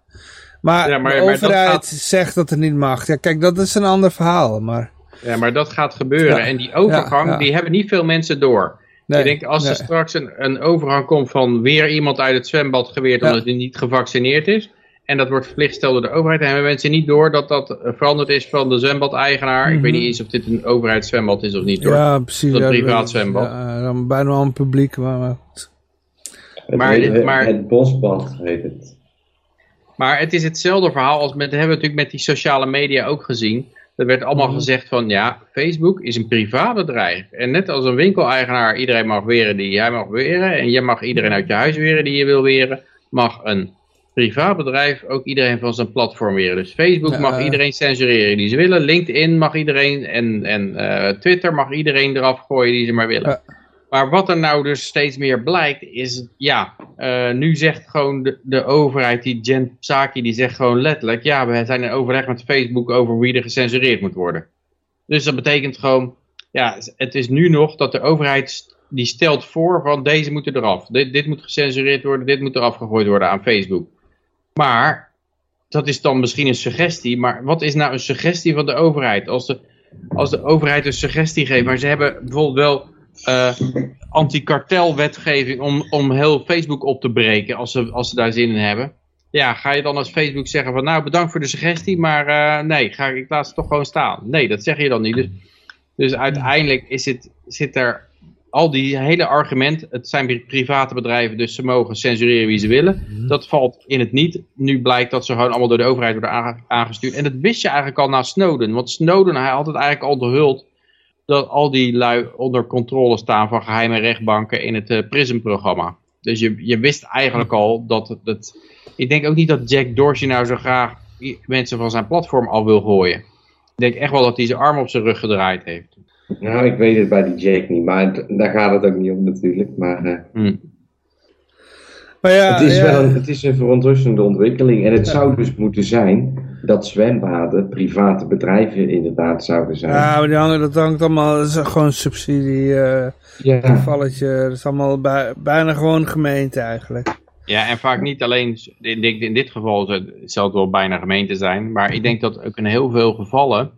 Maar, Ja, maar- de maar dat overheid gaat- zegt dat het niet mag. Ja, kijk, dat is een ander verhaal. Maar Ja, maar dat gaat gebeuren. Ja, En die overgang, ja, die hebben niet veel mensen door. nee, ik denk, als nee. er straks een, een overgang komt van weer iemand uit het zwembad geweerd omdat hij niet gevaccineerd is. En dat wordt verplicht gesteld door de overheid. Dan hebben mensen niet door dat dat eh, veranderd is van de zwembadeigenaar. Ik weet niet eens of dit een overheidszwembad is of niet hoor. Mhm. ja, precies. Dat ja, privaat dat- zwembad. Ja, dan bijna al een publiek. Maar. Het, Maar- heet- maar- het bosbad heet het. Maar het is hetzelfde verhaal als met, dat hebben we natuurlijk met die sociale media ook gezien. Er werd allemaal Mhm. gezegd van ja, Facebook is een privaatbedrijf. En net als een winkeleigenaar iedereen mag weren die jij mag weren. En jij mag iedereen uit je huis weren die je wil weren. Mag een privaatbedrijf ook iedereen van zijn platform weren. Dus Facebook mag eh. iedereen censureren die ze willen. LinkedIn mag iedereen. En, en eh, Twitter mag iedereen eraf gooien die ze maar willen. Maar wat er nou dus steeds meer blijkt is, ja, eh, nu zegt gewoon de, de overheid, die Jen Psaki, die zegt gewoon letterlijk, ja, we zijn in overleg met Facebook over wie er gecensureerd moet worden. Dus dat betekent gewoon, ja, het is nu nog dat de overheid, die stelt voor van deze moeten eraf. Dit, dit moet gecensureerd worden, dit moet eraf gegooid worden aan Facebook. Maar, dat is dan misschien een suggestie, maar wat is nou een suggestie van de overheid? Als de, als de overheid een suggestie geeft, maar ze hebben bijvoorbeeld wel eh anti-kartelwetgeving om, om heel Facebook op te breken als ze, als ze daar zin in hebben. ja, ga je dan als Facebook zeggen van nou bedankt voor de suggestie, maar eh, nee, ga, ik laat ze toch gewoon staan. Nee, dat zeg je dan niet. Dus, dus uiteindelijk is het, zit er al die hele argument, het zijn private bedrijven, dus ze mogen censureren wie ze willen. Dat valt in het niet. Nu blijkt dat ze gewoon allemaal door de overheid worden aange- aangestuurd. En dat wist je eigenlijk al na Snowden. Want Snowden, hij had het eigenlijk al gehuld dat al die lui onder controle staan van geheime rechtbanken in het eh, PRISM-programma. Dus je, je wist eigenlijk al dat het, het... Ik denk ook niet dat Jack Dorsey nou zo graag mensen van zijn platform al wil gooien. Ik denk echt wel dat hij zijn arm op zijn rug gedraaid heeft. Nou, ik weet het bij die Jack niet, maar daar gaat het ook niet om natuurlijk. Maar eh, Hm. Maar ja, het, is ja, wel een, het is een verontrustende ontwikkeling. En het zou dus moeten zijn dat zwembaden private bedrijven inderdaad zouden zijn. ja, maar die hangen, dat hangt allemaal, dat is gewoon een subsidie eh, Ja. gevalletje. Dat is allemaal bij- bijna gewoon gemeente eigenlijk. Ja, en vaak niet alleen, ik denk in dit geval zal het wel bijna gemeente zijn, maar ik denk dat ook in heel veel gevallen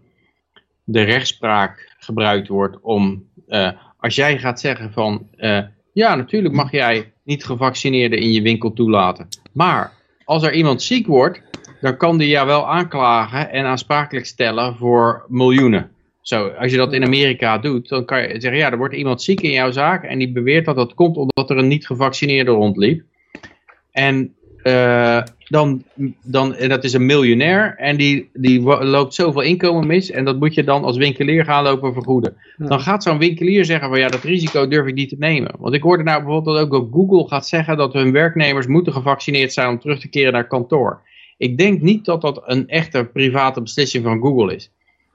de rechtspraak gebruikt wordt om, eh, als jij gaat zeggen van, eh, ja natuurlijk mag jij niet gevaccineerden in je winkel toelaten, maar als er iemand ziek wordt, dan kan die jou wel aanklagen en aansprakelijk stellen voor miljoenen. Zo, als je dat in Amerika doet, dan kan je zeggen, ja, er wordt iemand ziek in jouw zaak en die beweert dat dat komt omdat er een niet gevaccineerde rondliep. En eh, dan, dan, en dat is een miljonair en die, die loopt zoveel inkomen mis en dat moet je dan als winkelier gaan lopen vergoeden. Dan gaat zo'n winkelier zeggen van ja, dat risico durf ik niet te nemen. Want ik hoorde nou bijvoorbeeld dat ook dat Google gaat zeggen dat hun werknemers moeten gevaccineerd zijn om terug te keren naar kantoor. Ik denk niet dat dat een echte private beslissing van Google is.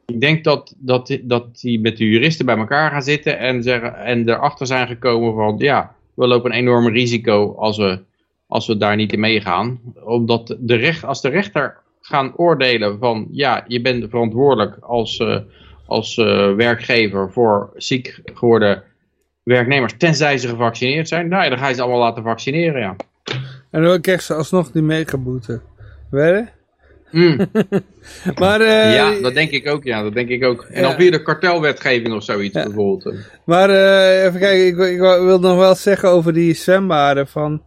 Ik denk dat, dat, dat die met de juristen bij elkaar gaan zitten en, zeggen, en erachter zijn gekomen van ja, we lopen een enorm risico als we, als we daar niet in meegaan. Omdat de recht, als de rechter gaan oordelen van ja, je bent verantwoordelijk als, eh, als eh, werkgever voor ziek geworden werknemers, tenzij ze gevaccineerd zijn, nou ja, dan ga je ze allemaal laten vaccineren, ja. En dan krijg ze alsnog die megaboete. Weet? Hmm. Maar, eh, ja, dat denk ik ook, ja, dat denk ik ook. En Ja. dan via de kartelwetgeving of zoiets bijvoorbeeld. Maar even kijken, ik, ik wil nog wel zeggen over die zwembaden van...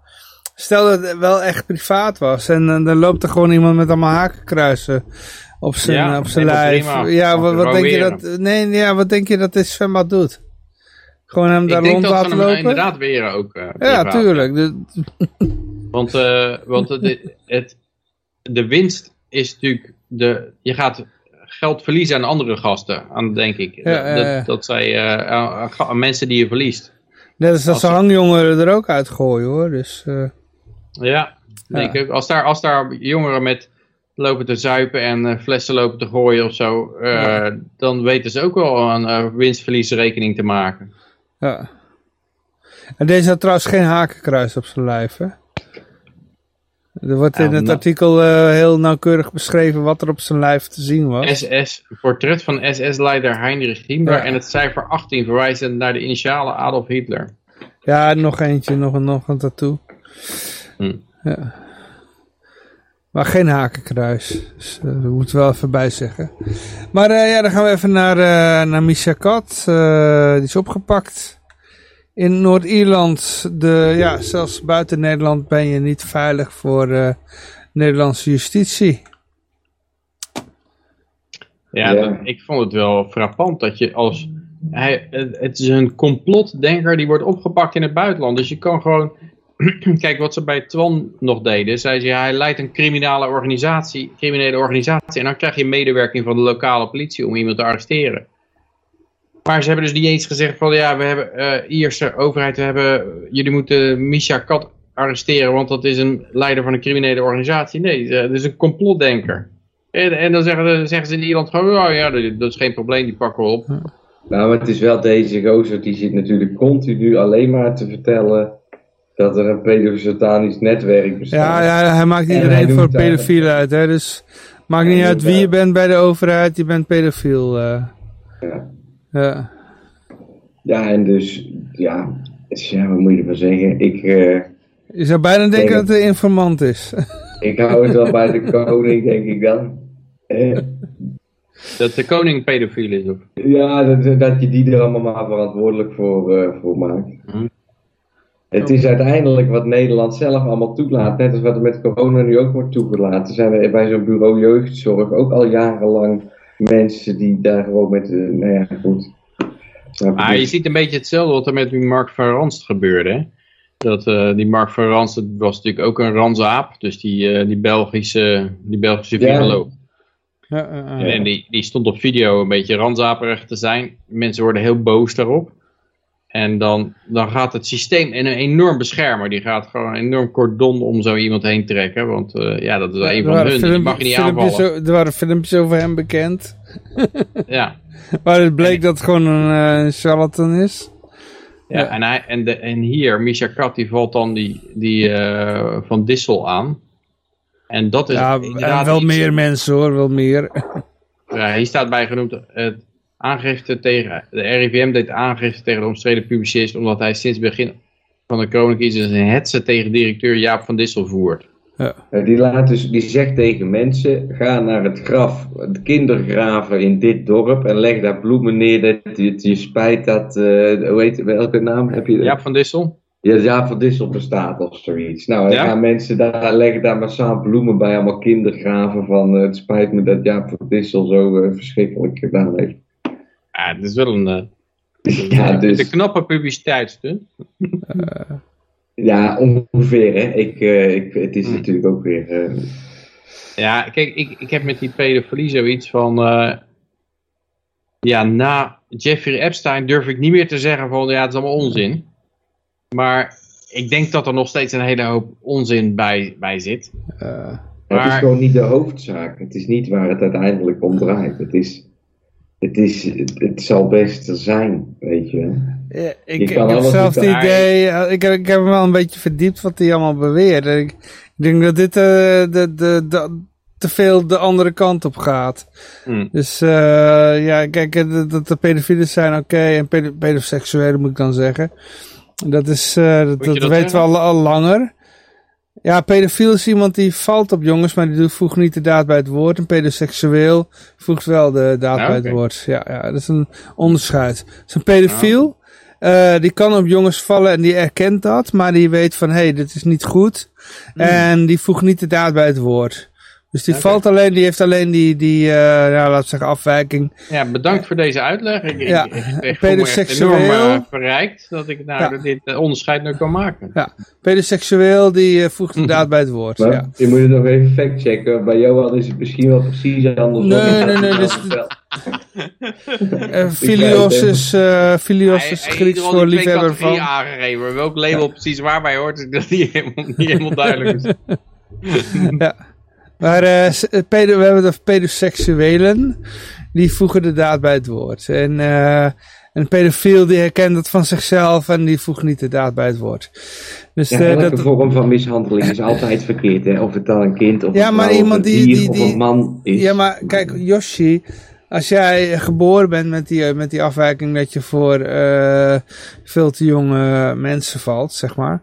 Stel dat het wel echt privaat was en dan loopt er gewoon iemand met allemaal hakenkruisen op zijn, Ja, op zijn lijf. Ja, wat, denk je dat... Nee, ja, wat denk je dat dit zwembad doet? Gewoon hem daar Ik denk rond dat ze laten lopen? inderdaad weren ook. eh, ja, tuurlijk. Want, eh, want het, het, de winst is natuurlijk, de, je gaat geld verliezen aan andere gasten, aan, denk ik. Ja. Dat, dat zij, eh, aan, aan mensen die je verliest. Net als dat ze hangjongeren er ook uitgooien hoor. Dus, Ja, denk ik. Als daar, als daar jongeren met lopen te zuipen en eh, flessen lopen te gooien of zo, eh, dan weten ze ook wel een eh, winstverliesrekening te maken. ja. En deze had trouwens geen hakenkruis op zijn lijf hè? Er wordt in Ja, het nou- artikel heel nauwkeurig beschreven wat er op zijn lijf te zien was. SS, portret van SS-leider Heinrich Himmler Ja. en het cijfer 18 verwijzend naar de initialen Adolf Hitler. Ja, nog eentje, nog een, nog een tattoo. Hm. Ja. Maar geen hakenkruis. Dus, eh, dat moeten we wel even bij zeggen. Maar eh, ja, dan gaan we even naar, eh naar Misha Kat. Eh, die is opgepakt. In Noord-Ierland, de, ja, zelfs buiten Nederland ben je niet veilig voor eh, Nederlandse justitie. Ja, Ja. dat- ik vond het wel frappant dat je als... Hij, het het is een complotdenker die wordt opgepakt in het buitenland. Dus je kan gewoon... Kijk, wat ze bij Twan nog deden. Zei ze, ja, hij leidt een criminele organisatie, criminele organisatie. En dan krijg je medewerking van de lokale politie om iemand te arresteren. Maar ze hebben dus niet eens gezegd van... Ja, we hebben eh Ierse overheid, we hebben, jullie moeten Misha Kat arresteren. Want dat is een leider van een criminele organisatie. Nee, het is een complotdenker. En, en dan zeggen, zeggen ze in Ierland gewoon, oh ja, dat, dat is geen probleem, die pakken we op. Nou, maar het is wel deze gozer, die zit natuurlijk continu alleen maar te vertellen dat er een pedosatanisch netwerk bestaat. Ja, ja, hij maakt iedereen voor pedofiel uit. Hè? Dus maakt niet uit wie je bent bij de overheid, je bent pedofiel. eh. Ja. ja. Ja, en dus, ja, dus ja, wat moet je ervan zeggen? Ik, eh, Je zou bijna denken denk dat het een informant is. ik hou het wel bij de koning, denk ik dan. Dat de koning pedofiel is. Of? ja, dat, dat je die er allemaal maar verantwoordelijk voor, eh, voor maakt. Het is uiteindelijk wat Nederland zelf allemaal toelaat. Net als wat er met corona nu ook wordt toegelaten. Zijn er bij zo'n bureau jeugdzorg ook al jarenlang mensen die daar gewoon met... eh, nou ja, goed. Je? Maar je ziet een beetje hetzelfde wat er met die Mark van Ranst gebeurde. Hè? Dat, eh, die Mark van Ranst dat was natuurlijk ook een ranzaap. Dus die, eh, die Belgische, die Belgische viroloog. Ja. En die, die stond op video een beetje ranzaperig te zijn. Mensen worden heel boos daarop. En dan, dan gaat het systeem in een enorm beschermer. Die gaat gewoon een enorm cordon om zo iemand heen trekken. Want eh, ja, dat is een van hun. Die film- mag je niet aanvallen. er waren filmpjes over hem bekend. Ja. Waar het bleek dat het gewoon een eh, charlatan is. Ja, Ja. En, hij, en, de, en hier, Misha Kat, die valt dan die, die eh, Van Dissel aan. En dat is Ja, en wel meer mensen hoor, wel meer. Ja, hier staat bij genoemd, het aangifte tegen, de RIVM deed aangifte tegen de omstreden publicist, omdat hij sinds het begin van de coronacrisis een hetze tegen directeur Jaap van Dissel voert. Eh, Die, laat dus, die zegt tegen mensen: ga naar het graf, het kindergraven in dit dorp en leg daar bloemen neer. Dat het je spijt dat, eh, hoe heet, welke naam heb je? Jaap van Dissel? Ja, Jaap van Dissel bestaat of zoiets. Nou, Ja? gaan mensen daar, leggen daar massaal bloemen bij, allemaal kindergraven van. eh, het spijt me dat Jaap van Dissel zo verschrikkelijk gedaan heeft. Ja, het is wel een, eh, Ja, een dus, knappe publiciteitsstunt. ja, ongeveer hè. Ik, eh, ik, het is Hmm. natuurlijk ook weer... eh, Ja, kijk, ik, ik heb met die pedofilie zoiets van... eh, ja, na Jeffrey Epstein durf ik niet meer te zeggen van... Ja, het is allemaal onzin. Maar ik denk dat er nog steeds een hele hoop onzin bij, bij zit. Eh, Het is gewoon niet de hoofdzaak. Het is niet waar het uiteindelijk om draait. Het is... Het, is, het, het zal best er zijn, weet je. Ja, ik, Je ik heb zelf het niet- idee, eh, ik, heb- ik heb me wel een beetje verdiept wat hij allemaal beweert. Ik, ik denk dat dit eh, de, de, de, te veel de andere kant op gaat. Hm. Dus eh, ja, kijk, dat, de pedofielen zijn oké en pedo pedoseksuelen moet ik dan zeggen. Dat is, eh, dat, dat weten we al, al langer. Ja, pedofiel is iemand die valt op jongens, maar die voegt niet de daad bij het woord. En pedoseksueel voegt wel de daad Ja, bij het woord. Ja, ja, dat is een onderscheid. Dus een pedofiel, eh, die kan op jongens vallen en die erkent dat, maar die weet van, hé, hey, dit is niet goed. En die voegt niet de daad bij het woord. Dus die valt alleen, die heeft alleen die, die eh, ja, we zeggen, afwijking. Ja, bedankt voor deze uitleg. Ik, Ja, ik, pedoseksueel. enorm eh, verrijkt dat ik nou Ja. dit eh, onderscheid nu kan maken. Ja, pedoseksueel, die eh, voegt de daad bij het woord. Maar Ja. je moet het nog even factchecken. Bij Johan is het misschien wel precies andersom. Nee, nee, nee, dus- Eh, filios is, eh, filios is Grieks voor die liefhebber van. aangegeven. Welk label precies waarbij hoort, is dat niet helemaal, niet helemaal duidelijk is. Ja. Maar eh, eh, pedo, we hebben over pedoseksuelen. Die voegen de daad bij het woord. En eh, een pedofiel die herkent het van zichzelf en die voegt niet de daad bij het woord. Dus Ja, elke dat, vorm van mishandeling is altijd verkeerd. Hè? Of het dan een kind of Ja, een maar iemand die- dier die- of die- een man is. Ja, maar kijk, Yoshi, als jij geboren bent met die, met die afwijking dat je voor veel te jonge mensen valt, zeg maar.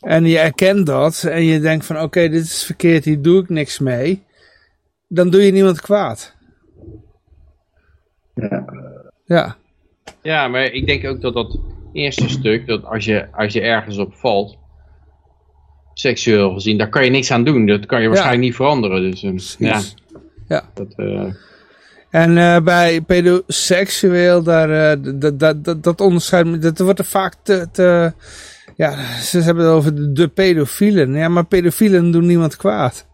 En je erkent dat en je denkt van oké, dit is verkeerd, hier doe ik niks mee. Dan doe je niemand kwaad. Ja. Ja, Ja, maar ik denk ook dat dat eerste stuk, dat als je, als je ergens op valt, seksueel gezien, daar kan je niks aan doen. Dat kan je waarschijnlijk niet veranderen. Dus eh, ja. Ja. dat, eh, En eh, bij pedoseksueel, daar, eh, dat, dat, dat, dat onderscheid, dat wordt er vaak te, te ja, ze hebben het over de, pedofielen. Ja, maar pedofielen doen niemand kwaad.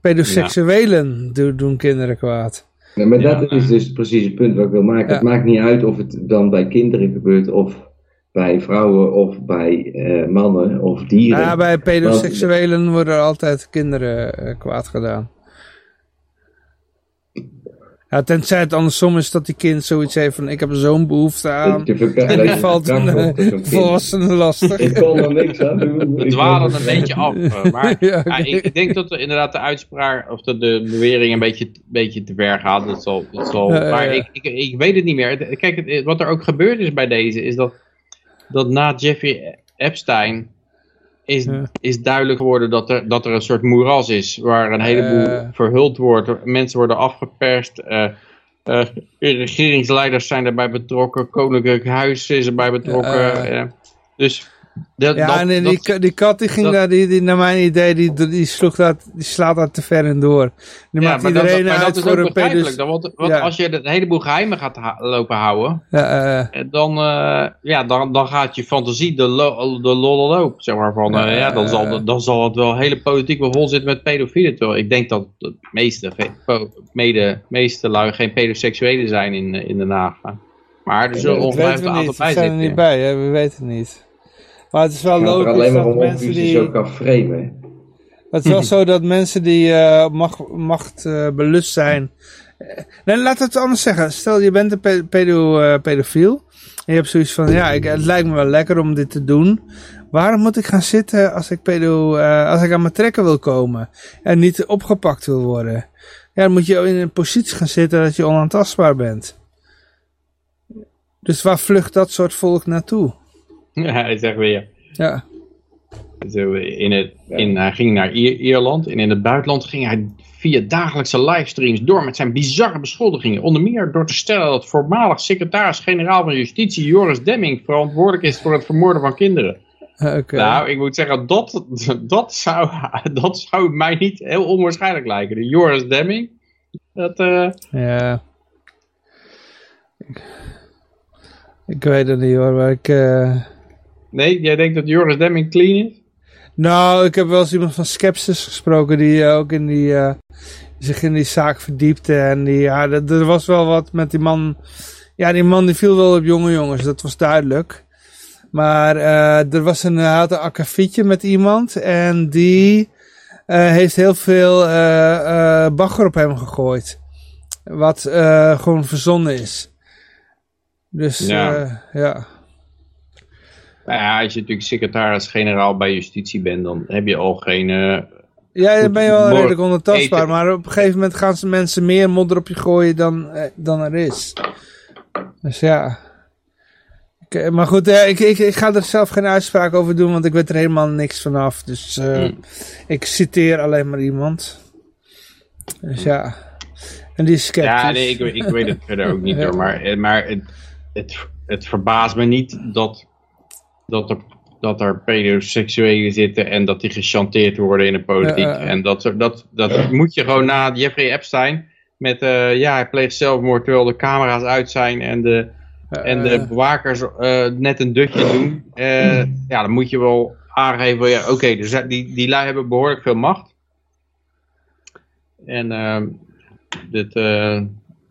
Pedoseksuelen doen, doen kinderen kwaad. Maar Ja, dat is dus precies het punt wat ik wil maken. Ja. Het maakt niet uit of het dan bij kinderen gebeurt of bij vrouwen of bij eh, mannen of dieren. Ja, bij pedoseksuelen worden er altijd kinderen eh, kwaad gedaan. Ja, tenzij het andersom is dat die kind zoiets heeft van ik heb er zo'n behoefte aan. En die valt een volwassene lastig. Ik kon er niks aan doen. we dwalen een beetje af. eh, Maar Ja, ik, ik denk dat er inderdaad de uitspraak, of de, de bewering een beetje, beetje te ver gaat. Dat zal, dat zal, Ja, maar ja. Ik, ik, ik weet het niet meer. Kijk, wat er ook gebeurd is bij deze, is dat, dat na Jeffrey Epstein is, is duidelijk geworden dat er, dat er een soort moeras is waar een heleboel Ja. verhuld wordt. Mensen worden afgeperst. eh, eh, regeringsleiders zijn erbij betrokken. Koninklijk Huis is erbij betrokken. Eh, dus Dat, Ja, dat- en die, dat- die kat die ging dat- daar, die, die, naar mijn idee, die, die, sloeg dat, die slaat daar te ver in door. Die ja, maakt maar dat, iedereen maar uit dat is voor ook een pedus. Want want Ja. als je een heleboel geheimen gaat ha- lopen houden, Ja, eh, dan, eh, ja, dan, dan gaat je fantasie de, lo, de lol loop, zeg maar. Van, eh, Ja, dan, zal, dan zal het wel hele politiek wel vol zitten met pedofielen. Terwijl ik denk dat de meeste, mede, meeste lui geen pedoseksuelen zijn in, in Den Haag. Maar er zullen dat ongetwijfeld een we aantal niet. We bij zijn er zitten. niet bij, hè? we weten het niet. Maar het is wel Het alleen maar om of mensen die... zo kan framen. Het is wel zo dat mensen die eh, macht, macht eh, belust zijn... eh, Nee, laat het anders zeggen. Stel, je bent een pe- pedo, eh, pedofiel. En je hebt zoiets van, ja, ik, het lijkt me wel lekker om dit te doen. Waarom moet ik gaan zitten als ik, pedo, als ik aan mijn trekken wil komen? En niet opgepakt wil worden? Ja, dan moet je in een positie gaan zitten dat je onaantastbaar bent. Dus waar vlucht dat soort volk naartoe? Ja, hij zegt weer. Ja. Zo, In het, in, hij ging naar Ier- Ierland en in het buitenland ging hij via dagelijkse livestreams door met zijn bizarre beschuldigingen. Onder meer door te stellen dat voormalig secretaris-generaal van Justitie Joris Demming verantwoordelijk is voor het vermoorden van kinderen. Nou, ik moet zeggen, dat, dat, zou, dat zou mij niet heel onwaarschijnlijk lijken. De Joris Demming, dat... eh, Ja. Ik, ik weet het niet hoor, maar ik... eh, nee, jij denkt dat Joris Demming clean is? Nou, ik heb wel eens iemand van Skepsis gesproken die eh, ook in die, eh, zich in die zaak verdiepte. En die, ja, er was wel wat met die man. Ja, die man die viel wel op jonge jongens, dat was duidelijk. Maar eh, er was een, had een akkefietje met iemand en die heeft heel veel bagger op hem gegooid. Wat gewoon verzonnen is. Dus Ja. ja. Nou ja, als je natuurlijk secretaris-generaal bij Justitie bent, dan heb je al geen... eh, Ja, dan ben je wel redelijk onontastbaar, eten. maar op een gegeven moment gaan ze mensen meer modder op je gooien dan, eh, dan er is. Dus ja. Oké, maar goed, eh, ik, ik, ik ga er zelf geen uitspraak over doen, want ik weet er helemaal niks vanaf. Dus eh, Hmm. ik citeer alleen maar iemand. Dus ja. En die is sceptisch. Ja, nee, ik, ik weet het verder ook niet Ja. hoor. Maar, eh, maar het, het, het verbaast me niet dat, dat, er, dat er pedoseksuelen zitten en dat die gechanteerd worden in de politiek. Ja, ja, ja. En dat, dat, dat moet je gewoon na Jeffrey Epstein met, eh, ja, hij pleegt zelfmoord terwijl de camera's uit zijn en de, en de Eh, bewakers eh, net een dutje doen. Eh, ja, dan moet je wel aangeven, ja, oké, dus die, die lui hebben behoorlijk veel macht. En ehm, dit, eh,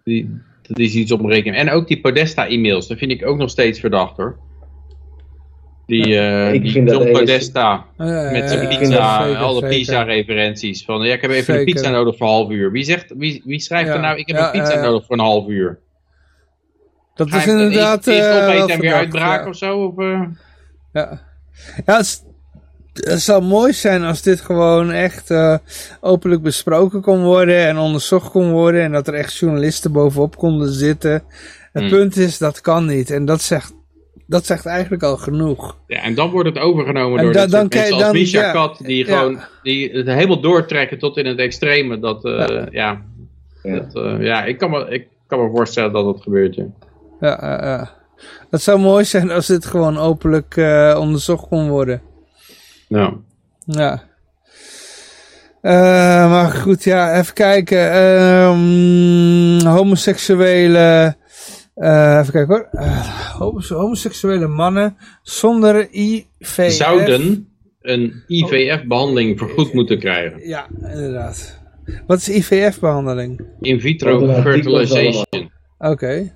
die, dat is iets om rekening. En ook die Podesta-e-mails, dat vind ik ook nog steeds verdacht hoor. Die, eh Ik die vind John Podesta eh, met zijn eh, pizza, zeker, alle pizza-referenties. Van ja, ik heb even een pizza nodig voor een half uur. Wie, zegt, wie, wie schrijft Ja, er nou, ik heb ja, een pizza ja, ja. nodig voor een half uur? Dat is inderdaad. Is, is eh, opeten en weer ja. of zo? Of, eh? Ja, ja het, zou mooi zijn als dit gewoon echt eh, openlijk besproken kon worden en onderzocht kon worden en dat er echt journalisten bovenop konden zitten. Het Hmm. punt is, dat kan niet en dat zegt, dat zegt eigenlijk al genoeg. Ja, en dan wordt het overgenomen En door da- dan mensen als dan- Misha ja, Kat, die ja. gewoon die het helemaal doortrekken tot in het extreme. Dat, eh, ja. Ja. Dat, eh, ja, ik kan, me, ik kan me voorstellen dat dat gebeurt. Ja. Ja. Het zou mooi zijn als dit gewoon openlijk eh, onderzocht kon worden. Ja. Ja. Eh, maar goed, ja, even kijken. Ehm, homoseksuele. Eh, even kijken hoor. Eh, homos- homoseksuele mannen zonder IVF. Zouden een IVF-behandeling vergoed moeten krijgen. Ja, inderdaad. Wat is IVF-behandeling? In vitro fertilization. Oké.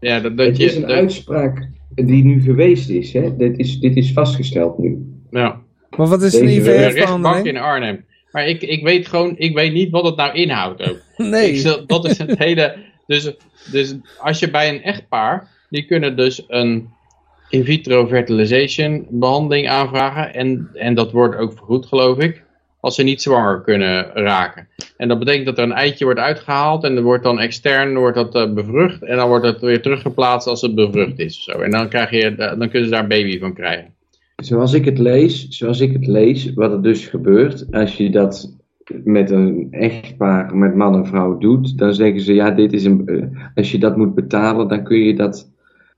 Ja, dat, dat Het je, is een dat- uitspraak die nu geweest is. Hè? Dit, is dit is vastgesteld nu. ja. Maar wat is een Deze- IVF-behandeling? in Arnhem. Maar ik, ik weet gewoon, ik weet niet wat het nou inhoudt ook. Nee. Ik dat is het hele. Dus, dus als je bij een echtpaar, die kunnen dus een in vitro fertilization behandeling aanvragen. En, en dat wordt ook vergoed, geloof ik. Als ze niet zwanger kunnen raken. En dat betekent dat er een eitje wordt uitgehaald. En er wordt dan extern wordt dat, eh, bevrucht. En dan wordt het weer teruggeplaatst als het bevrucht is. En dan, krijg je, dan kunnen ze daar baby van krijgen. Zoals ik het lees, zoals ik het lees, wat er dus gebeurt, als je dat met een echtpaar, met man en vrouw doet, dan zeggen ze ja, dit is een, eh, als je dat moet betalen, dan kun je dat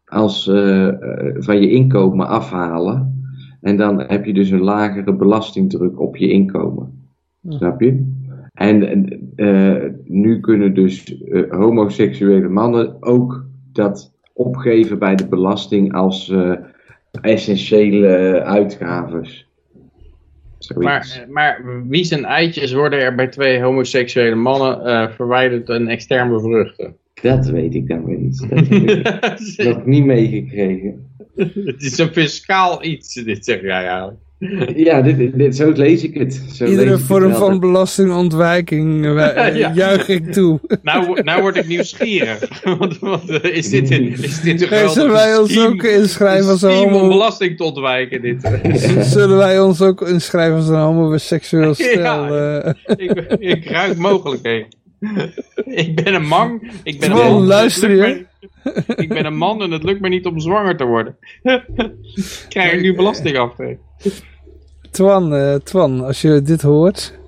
als, eh, eh, van je inkomen afhalen. En dan heb je dus een lagere belastingdruk op je inkomen. Snap je? En nu kunnen dus homoseksuele mannen ook dat opgeven bij de belasting als essentiële uitgaves. Maar, maar wie zijn eitjes worden er bij twee homoseksuele mannen eh, verwijderd en extern bevruchten? Dat weet ik dan weer niet. Dat heb ik nog niet meegekregen. Het is een fiscaal iets, dit zeg jij eigenlijk. Ja, dit, dit, zo lees ik het. Zo ik Iedere het vorm van belastingontwijking eh, eh, Ja. juich ik toe. Nou, nou word ik nieuwsgierig. want want eh, is, dit een, is dit een Hey, geweldige zullen wij ons scheme- ook inschrijven als een om homo... belasting te ontwijken? Dit. Zullen wij ons ook inschrijven als een homoseksueel stel? Ja. eh? ik, ik ruik mogelijkheden. Ik ben een man. Ik ben een man. luister je? Ik ben een man en het lukt me niet om zwanger te worden. Krijg ik nu belasting af? Twan, eh, Twan, als je dit hoort,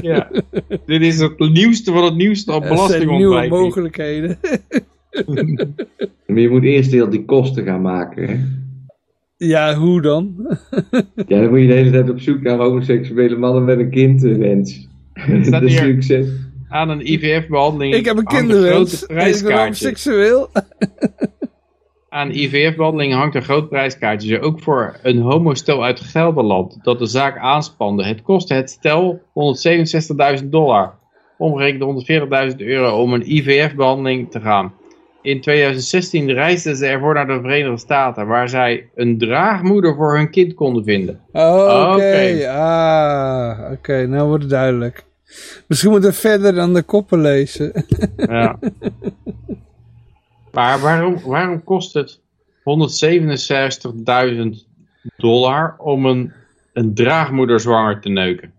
Ja. Dit is het nieuwste van het nieuwste op er zijn nieuwe belastingontwijking. mogelijkheden. Maar je moet eerst heel die kosten gaan maken. Hè? ja, hoe dan? Ja, dan moet je de hele tijd op zoek naar homoseksuele mannen met een kindwens. staat Dat is hier. succes. Aan een IVF-behandeling Ik heb een kinderwens. Ik ben prijskaartje. homoseksueel. Aan IVF-behandeling hangt een groot prijskaartje. Ook voor een homostel uit Gelderland dat de zaak aanspande. Het kostte het stel 167.000 dollar. Omgerekend 140.000 euro om een IVF-behandeling te gaan. In 2016 reisden ze ervoor naar de Verenigde Staten, waar zij een draagmoeder voor hun kind konden vinden. Oh, Oké, ah, oké, nou wordt het duidelijk. Misschien moeten we verder dan de koppen lezen. Ja. maar waarom, waarom kost het 167.000 dollar om een, een draagmoeder zwanger te neuken?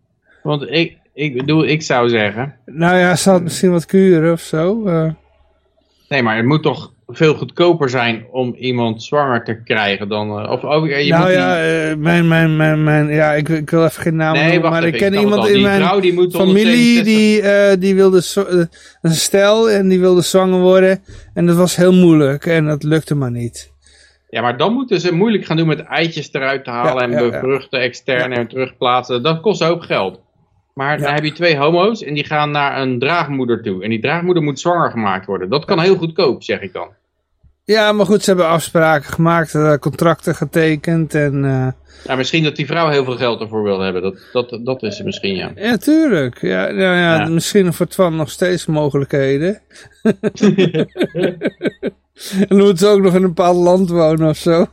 Want ik, ik bedoel, ik zou zeggen, nou ja, het misschien wat kuren of zo? eh? nee, maar het moet toch veel goedkoper zijn om iemand zwanger te krijgen dan, eh, of oh, je nou moet ja, die, eh, mijn, mijn, mijn, mijn, ja, ik, ik wil even geen naam nee, noemen, maar even, ik ken iemand in die mijn vrouw die moet familie 167 die, eh, die wilde, een stel en die wilde zwanger worden. En dat was heel moeilijk en dat lukte maar niet. Ja, maar dan moeten ze moeilijk gaan doen met eitjes eruit te halen Ja, en ja, bevruchten extern en terugplaatsen. Dat kost ook geld. Maar dan heb je twee homo's en die gaan naar een draagmoeder toe. En die draagmoeder moet zwanger gemaakt worden. Dat kan heel goedkoop, zeg ik dan. Ja, maar goed, ze hebben afspraken gemaakt, eh, contracten getekend en... eh, Ja, misschien dat die vrouw heel veel geld ervoor wil hebben. Dat, dat, dat is het misschien, ja. Ja, tuurlijk. Ja, nou ja, Ja. misschien voor Twan nog steeds mogelijkheden. en dan moet ze ook nog in een bepaald land wonen of zo.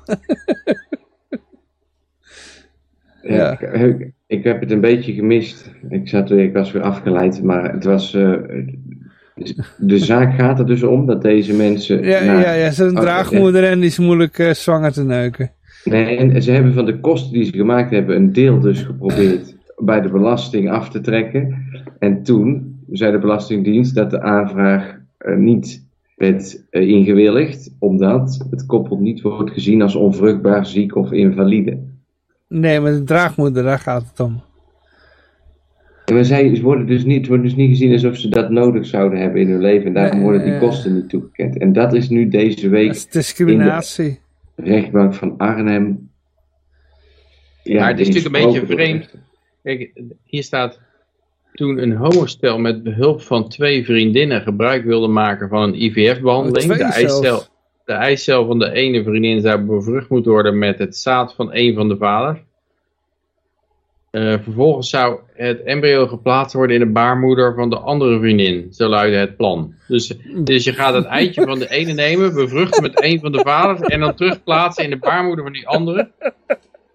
Ja. Ja. Ik, heb het een beetje gemist. Ik, zat, weer- ik was weer afgeleid, maar het was. eh, de zaak gaat er dus om dat deze mensen. Ja, naar- ja, ja, ze een Oh, draagmoeder en die is moeilijk eh, zwanger te neuken. Nee, en ze hebben van de kosten die ze gemaakt hebben, een deel dus geprobeerd bij de belasting af te trekken. En toen zei de Belastingdienst dat de aanvraag eh, niet werd ingewilligd, omdat het koppel niet wordt gezien als onvruchtbaar, ziek of invalide. Nee, maar de draagmoeder, daar gaat het om. En maar zij ze worden dus niet, het wordt dus niet gezien alsof ze dat nodig zouden hebben in hun leven. En daarom Nee, worden die eh. kosten niet toegekend. En dat is nu deze Dat week is discriminatie. de rechtbank van Arnhem. Ja, Maar het is in natuurlijk een beetje vreemd. Kijk, hier staat... Toen een homostel met behulp van twee vriendinnen gebruik wilde maken van een IVF-behandeling. Oh, de, eicel. De eicel van de ene vriendin zou bevrucht moeten worden met het zaad van een van de vaders. Eh, vervolgens zou het embryo geplaatst worden in de baarmoeder van de andere vriendin. Zo luidde het plan. Dus, dus je gaat het eitje van de ene nemen, bevruchten met een van de vaders en dan terugplaatsen in de baarmoeder van die andere.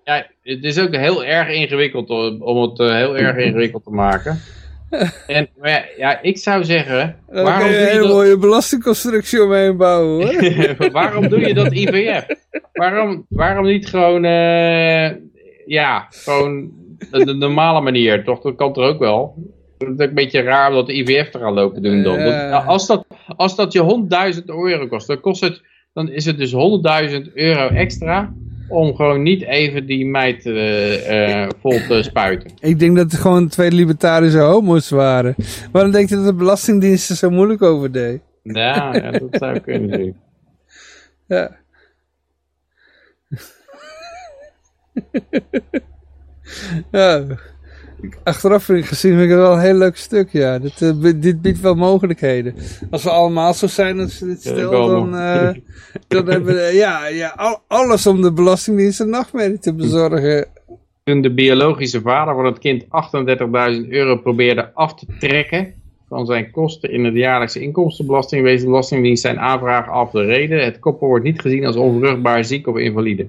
Ja, het is ook heel erg ingewikkeld om het eh, heel erg ingewikkeld te maken. En maar ja, ja, ik zou zeggen, waarom kan je een hele dat, mooie belastingconstructie omheen bouwen hoor. waarom doe je dat IVF? Waarom, waarom niet gewoon, eh, ja, gewoon de, de normale manier, toch? Dat kan er ook wel. Het is een beetje raar om dat IVF te gaan lopen doen dan. Dat- Ja. als, dat, als dat je 100.000 euro kost, dan, kost het, dan is het dus 100.000 euro extra om gewoon niet even die meid eh, eh, vol te spuiten. Ik denk dat het gewoon twee libertarische homo's waren. Waarom denk je dat de Belastingdienst er zo moeilijk over deed? Ja, ja dat zou kunnen natuurlijk. Ja. ja. Achteraf gezien vind ik het wel een heel leuk stuk, ja. Dit, eh, dit biedt wel mogelijkheden. Als we allemaal zo zijn als dit stel, dan, eh, dan hebben we ja, ja, al- alles om de Belastingdienst een nachtmerrie te bezorgen. Toen de biologische vader van het kind 38.000 euro probeerde af te trekken van zijn kosten in het jaarlijkse inkomstenbelasting, wees de Belastingdienst zijn aanvraag af de reden. Het koppel wordt niet gezien als onvruchtbaar, ziek of invalide.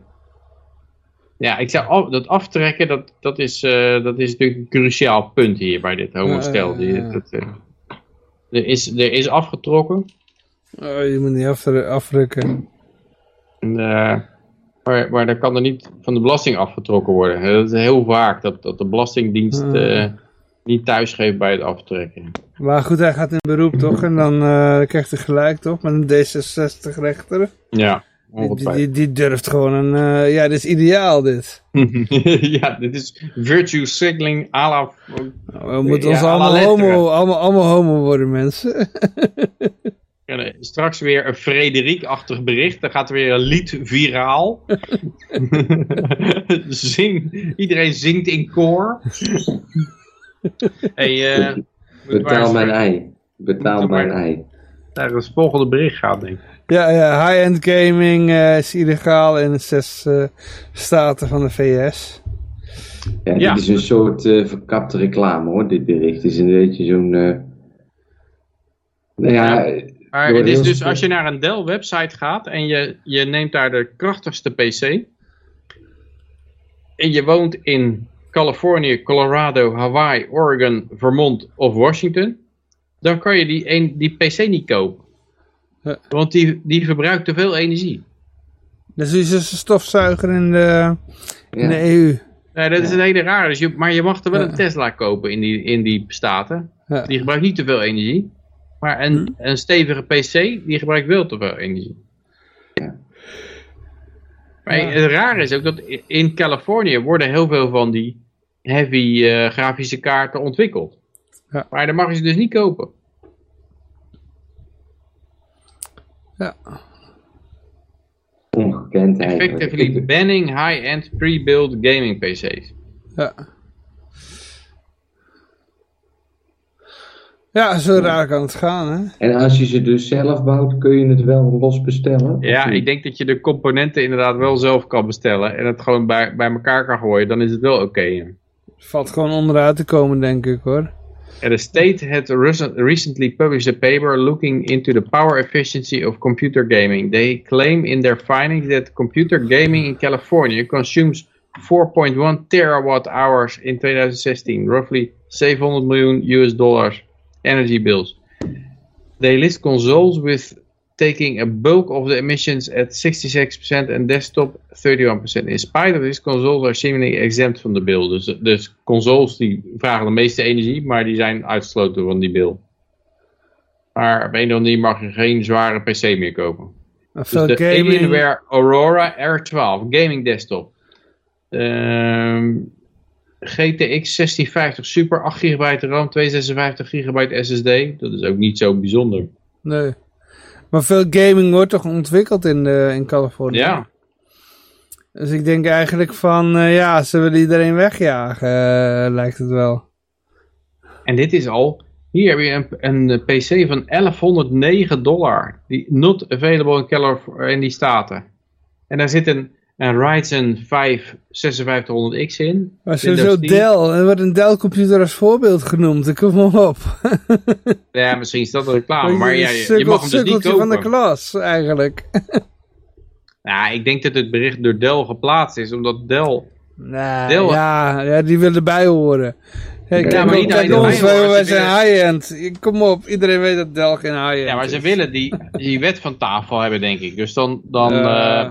Ja, ik zou af- dat aftrekken, dat, dat, is, eh, dat is natuurlijk een cruciaal punt hier bij dit homostel. Eh, er, is, er is afgetrokken. Oh, je moet niet afdru- afdrukken. En, eh, maar, maar dan kan er niet van de belasting afgetrokken worden. Dat is heel vaak dat, dat de Belastingdienst eh, niet thuisgeeft bij het aftrekken. Maar goed, hij gaat in beroep toch? En dan krijgt hij gelijk toch? Met een D66-rechter. Ja, Die, die, durft gewoon een... eh, ja, dit is ideaal dit. ja, dit is virtue signaling à la... We moeten ons Ja, allemaal, homo, allemaal, allemaal homo worden, mensen. Ja, nee, Straks weer een Frederik-achtig bericht. Dan gaat er weer een lied viraal. Zing, iedereen zingt in koor. hey, eh, Betaal mijn ei. Betaal mijn ei. naar het volgende bericht gaan, denk ik. Ja, ja high-end gaming eh, is illegaal in zes eh, staten van de VS. Ja, Ja. Dit is een soort eh, verkapte reclame hoor, dit bericht. Het is een beetje zo'n... eh, nou ja, Maar het is dus als je naar een Dell website gaat en je, je neemt daar de krachtigste PC. En je woont in Californië, Colorado, Hawaii, Oregon, Vermont of Washington. Dan kan je die, een, die PC niet kopen. Ja. Want die, die verbruikt te veel energie. Dus is dus een stofzuiger in de, in de. EU. Nee, dat is een hele rare. Dus je, maar je mag er wel Ja. een Tesla kopen in die, in die staten. Ja. Die gebruikt niet te veel energie. Maar een, een stevige PC, die gebruikt wel te veel energie. Ja. Maar Ja. het rare is ook dat in Californië worden heel veel van die heavy eh, grafische kaarten ontwikkeld. Ja. Maar dan mag je ze dus niet kopen. Ja. ongekend eigenlijk. Effectively banning high-end pre-built gaming PC's. Ja. Ja, zo raar kan het gaan, hè? En als je ze dus zelf bouwt, kun je het wel los bestellen? Ja, ik denk dat je de componenten inderdaad wel zelf kan bestellen en het gewoon bij, bij elkaar kan gooien. Dan is het wel oké. Valt gewoon onderuit te komen, denk ik, hoor. The state had recently published a paper looking into the power efficiency of computer gaming. They claim in their findings that computer gaming in California consumes 4.1 terawatt hours in 2016, roughly 700 million US dollars energy bills. They list consoles with taking a bulk of the emissions at 66% and desktop 31%. In spite of this, consoles are seemingly exempt van de bill. Dus, dus consoles die vragen de meeste energie, maar die zijn uitgesloten van die bill. Maar op een of andere manier mag je geen zware PC meer kopen. Dus de gaming... Alienware Aurora R12 gaming desktop. Ehm, GTX 1650 Super 8 GB RAM, 256 GB SSD. Dat is ook niet zo bijzonder. Nee. Maar veel gaming wordt toch ontwikkeld in, de, in Californië? Ja, Dus ik denk eigenlijk van, eh, ja, ze willen iedereen wegjagen, eh, lijkt het wel. en dit is al. Hier heb je een, een PC van 1109 dollar. Die not available in, California, in die staten. En daar zit een, een Ryzen 5 5600X in. Maar sowieso 10. Dell, er wordt een Dell-computer als voorbeeld genoemd, kom maar op. Ja, misschien is dat een reclame. Maar ja, je, je mag hem dus niet kopen. van de klas, eigenlijk. Nou, ik denk dat het bericht door Dell geplaatst is. Omdat Dell Nee, Dell- ja, ja, die willen erbij horen. Hey, Ja, kijk, maar niet kijk ons, wij, zijn high-end. Kom op, iedereen weet dat Dell geen high-end Ja, maar ze willen die, die wet van tafel hebben, denk ik. Dus dan, dan, eh,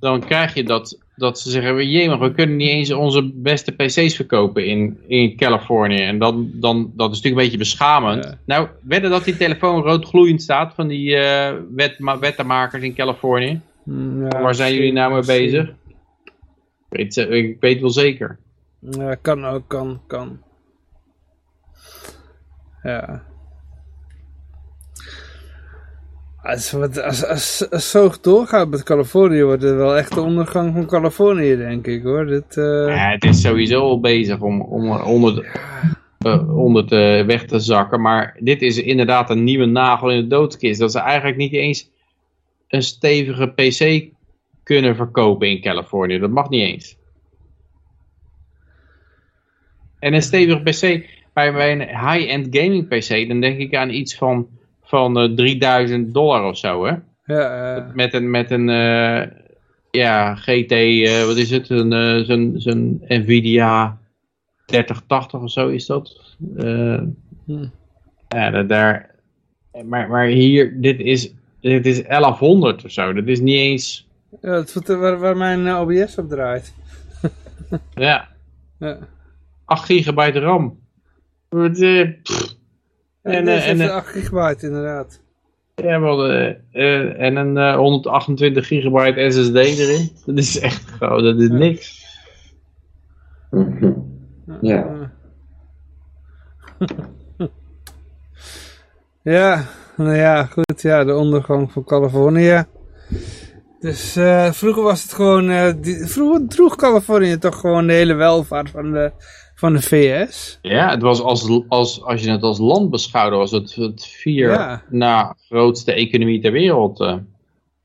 dan krijg je dat, dat ze zeggen, jee, maar we kunnen niet eens onze beste pc's verkopen in, in Californië. En dan, dan, dat is natuurlijk een beetje beschamend. Ja. Nou, wedden dat die telefoon rood gloeiend staat van die eh wet, ma- wettenmakers in Californië. Mm, ja, Waar zijn jullie nou mee bezig? Ik weet, ze- ik weet wel zeker. Ja, kan ook, kan, kan. Ja. Als, wat, als, als, zo doorgaat met Californië, wordt het wel echt de ondergang van Californië, denk ik hoor. Dit, eh, Ja, het is sowieso al bezig om, om onder, de, eh, onder te weg te zakken. Maar dit is inderdaad een nieuwe nagel in de doodskist. Dat ze eigenlijk niet eens een stevige PC kunnen verkopen in Californië. Dat mag niet eens. En een stevige PC, bij, bij een high-end gaming PC, dan denk ik aan iets van, van eh, 3000 dollar of zo, hè? ja, eh, Met een, met een eh, ja, GT, eh, wat is het, een, eh, zo'n zo'n Nvidia 3080 of zo is dat. Eh, Hm. Ja, daar, maar, maar hier, dit is, dit is 1100 of zo, dat is niet eens, ja, dat is waar, waar mijn eh, OBS op draait. ja, Ja. 8 gigabyte RAM. Eh, pff. En, En, deze eh, en, heeft eh, 8 gigabyte inderdaad. Ja, wel, eh, eh, en een eh, 128 gigabyte SSD erin. Dat is echt gewoon, dat is niks. Ja. Ja, nou ja, goed. Ja, de ondergang van Californië. Dus eh, vroeger was het gewoon, eh, die, vroeger droeg Californië toch gewoon de hele welvaart van de, van de VS. Ja, het was als, als, als je het als land beschouwde, was het het vier Ja. na grootste economie ter wereld. eh.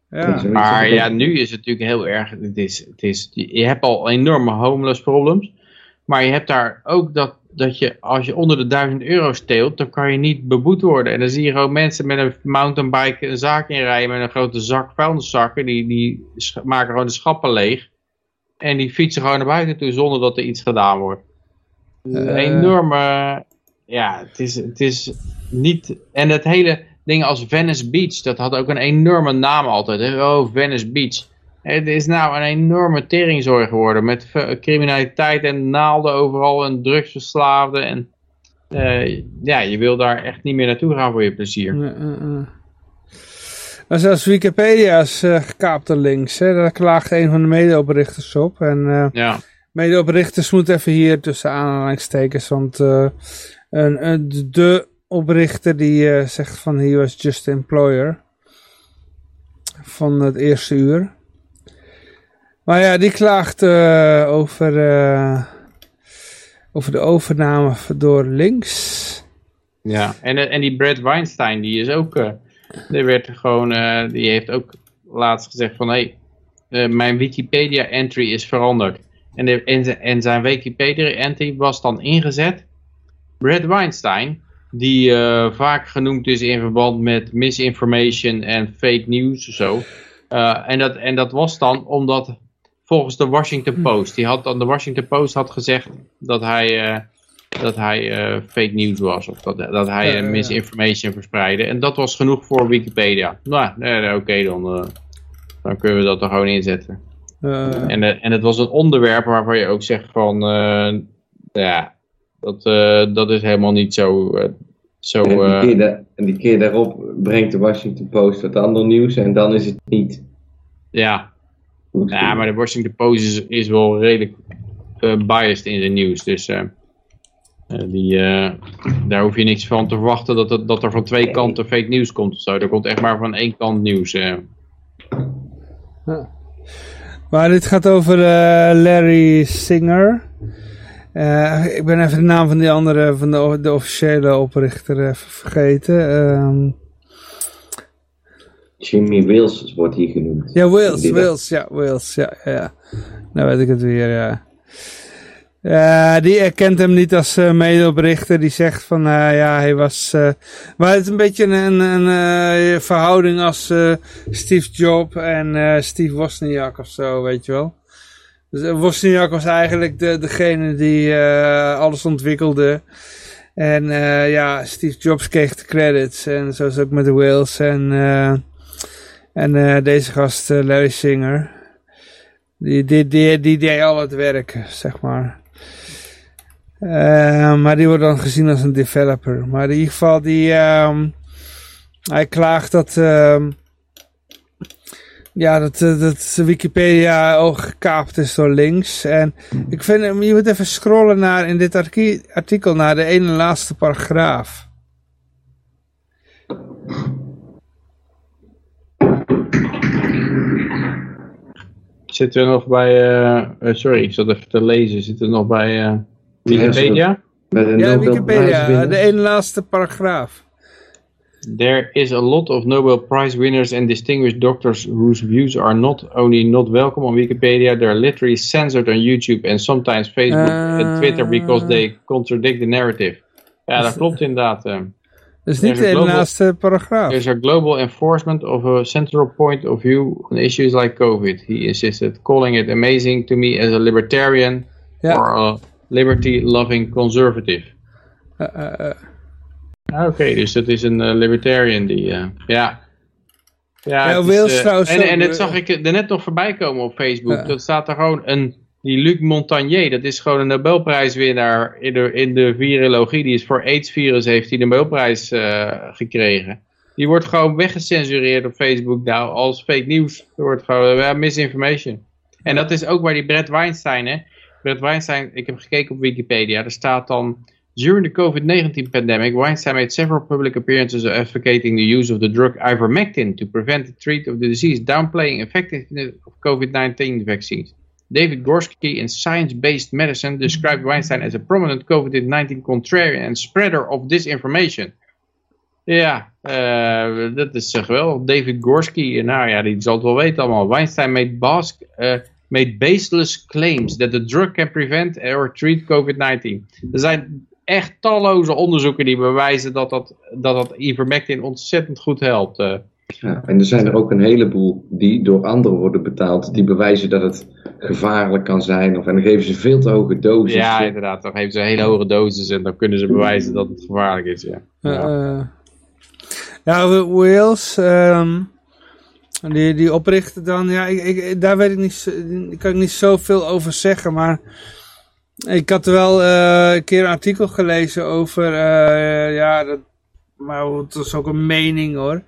Ja. Maar ja, nu is het natuurlijk heel erg. Het is, het is, je hebt al enorme homeless problems. Maar je hebt daar ook dat, dat je, als je onder de 1000 euro steelt, dan kan je niet beboet worden. En dan zie je gewoon mensen met een mountainbike een zaak inrijden met een grote zak vuilniszakken. Die, die maken gewoon de schappen leeg. En die fietsen gewoon naar buiten toe zonder dat er iets gedaan wordt. Een Eh. enorme, ja, het is, het is niet, en het hele ding als Venice Beach, dat had ook een enorme naam altijd. Hè? Oh, Venice Beach. Het is nou een enorme teringzooi geworden met criminaliteit en naalden overal en drugsverslaafden. En eh, ja, je wil daar echt niet meer naartoe gaan voor je plezier. Ja, ja. Maar zelfs Wikipedia is gekaapt links. Hè? Daar klaagt een van de medeoprichters op. En Ja, medeoprichters moeten even hier tussen aanhalingstekens. Want eh, een, een- de oprichter die eh, zegt van he was just employer. Van het eerste uur. Maar ja, die klaagt eh, over, eh, over de overname door links. ja. En, en die Brad Weinstein, die is ook, eh, die werd gewoon, eh, die heeft ook laatst gezegd van, hé, hey, eh, mijn Wikipedia entry is veranderd. En, de, en, zijn- en zijn Wikipedia entry was dan ingezet. Brad Weinstein, die eh, vaak genoemd is in verband met misinformation en fake news of zo. Eh, en, dat, en dat was dan omdat volgens de Washington Post, die had dan de Washington Post had gezegd dat hij, eh, dat hij fake news was. Of dat, dat hij misinformation verspreidde. En dat was genoeg voor Wikipedia. Nou, oké dan. dan kunnen we dat er gewoon inzetten. Eh, En, eh, en het was een onderwerp waarvan je ook zegt van, eh, ja, dat, eh, dat is helemaal niet zo, eh, zo En die, keer en die keer daarop brengt de Washington Post wat ander nieuws en dan is het niet ja. ja, maar de Washington Post is, is wel redelijk eh, biased in zijn nieuws, dus eh, eh, die, eh, daar hoef je niks van te verwachten dat, het, dat er van twee kanten fake nieuws komt of zo. Er komt echt maar van één kant nieuws. eh. Maar dit gaat over eh, Larry Singer. Eh, ik ben even de naam van die andere, van de, de officiële oprichter even vergeten. Ehm, Jimmy Wills wordt hier genoemd. ja, Wales, Die- Wales, ja, Wales, ja, ja. Nou weet ik het weer, ja. Ja, die erkent hem niet als eh, medeoprichter. Die zegt van, eh, ja, hij was... maar het is een beetje een, een, verhouding als Steve Jobs en Steve Wozniak of zo, weet je wel. Dus Wozniak was eigenlijk de, degene die alles ontwikkelde. En ja, Steve Jobs kreeg de credits. En zo is ook met de Wales. En, en deze gast, Larry Singer. Die, die, die, die deed al het werk, zeg maar. Eh, maar die wordt dan gezien als een developer. Maar in ieder geval, die, ehm, hij klaagt dat, ehm, ja, dat, eh, dat Wikipedia ook gekaapt is door links. En ik vind, je moet even scrollen naar, in dit artikel naar de ene laatste paragraaf. Zitten we nog bij, eh, sorry, ik zat even te lezen. Zitten we nog bij Wikipedia? Ja, Wikipedia, de ene laatste paragraaf. There is a lot of Nobel Prize winners and distinguished doctors whose views are not only not welcome on Wikipedia, they're literally censored on YouTube and sometimes Facebook and Twitter because they contradict the narrative. Ja, dat klopt inderdaad. eh. Niet Er is de een ene global- laatste paragraaf. There's a global enforcement of a central point of view on issues like COVID. He insisted, calling it amazing to me as a libertarian Ja. or a liberty-loving conservative. Eh, eh, eh. Ah, Oké, dus dat is een libertarian die, eh, ja. Ja, Ja, het Wales trouwens en, en dat zag ik er net nog voorbij komen op Facebook. Dat staat er gewoon een, die Luc Montagnier, dat is gewoon een Nobelprijswinnaar in de, in de virologie. Die is voor AIDS-virus, heeft hij de Nobelprijs eh, gekregen. Die wordt gewoon weggecensureerd op Facebook nou als fake nieuws. Er wordt gewoon misinformation. En dat is ook waar die Brett Weinstein, hè. Brett Weinstein, ik heb gekeken op Wikipedia, er staat dan... During the COVID-19 pandemic, Weinstein made several public appearances advocating the use of the drug ivermectin to prevent the treat of the disease, downplaying effectiveness of COVID-19 vaccines. David Gorski in Science-Based Medicine described Weinstein as a prominent COVID-19 contrarian and spreader of disinformation. Ja, eh, dat is geweldig. David Gorski, nou ja, die zal het wel weten allemaal. Weinstein made, bas eh, made baseless claims that the drug can prevent or treat COVID-19. Er zijn echt talloze onderzoeken die bewijzen dat dat, dat, dat ivermectin ontzettend goed helpt. eh. Ja, en er zijn er ook een heleboel die door anderen worden betaald. Die bewijzen dat het gevaarlijk kan zijn. Of, en dan geven ze veel te hoge doses. ja, inderdaad. Dan geven ze hele hoge doses en dan kunnen ze bewijzen dat het gevaarlijk is. Ja. Eh, Ja. eh. ja, Wa- Wales, ehm, die, die oprichter dan, ja, ik, ik, daar weet ik niet, daar kan ik niet zoveel over zeggen, maar ik had wel eh, een keer een artikel gelezen over, eh, ja, dat, maar het was ook een mening hoor,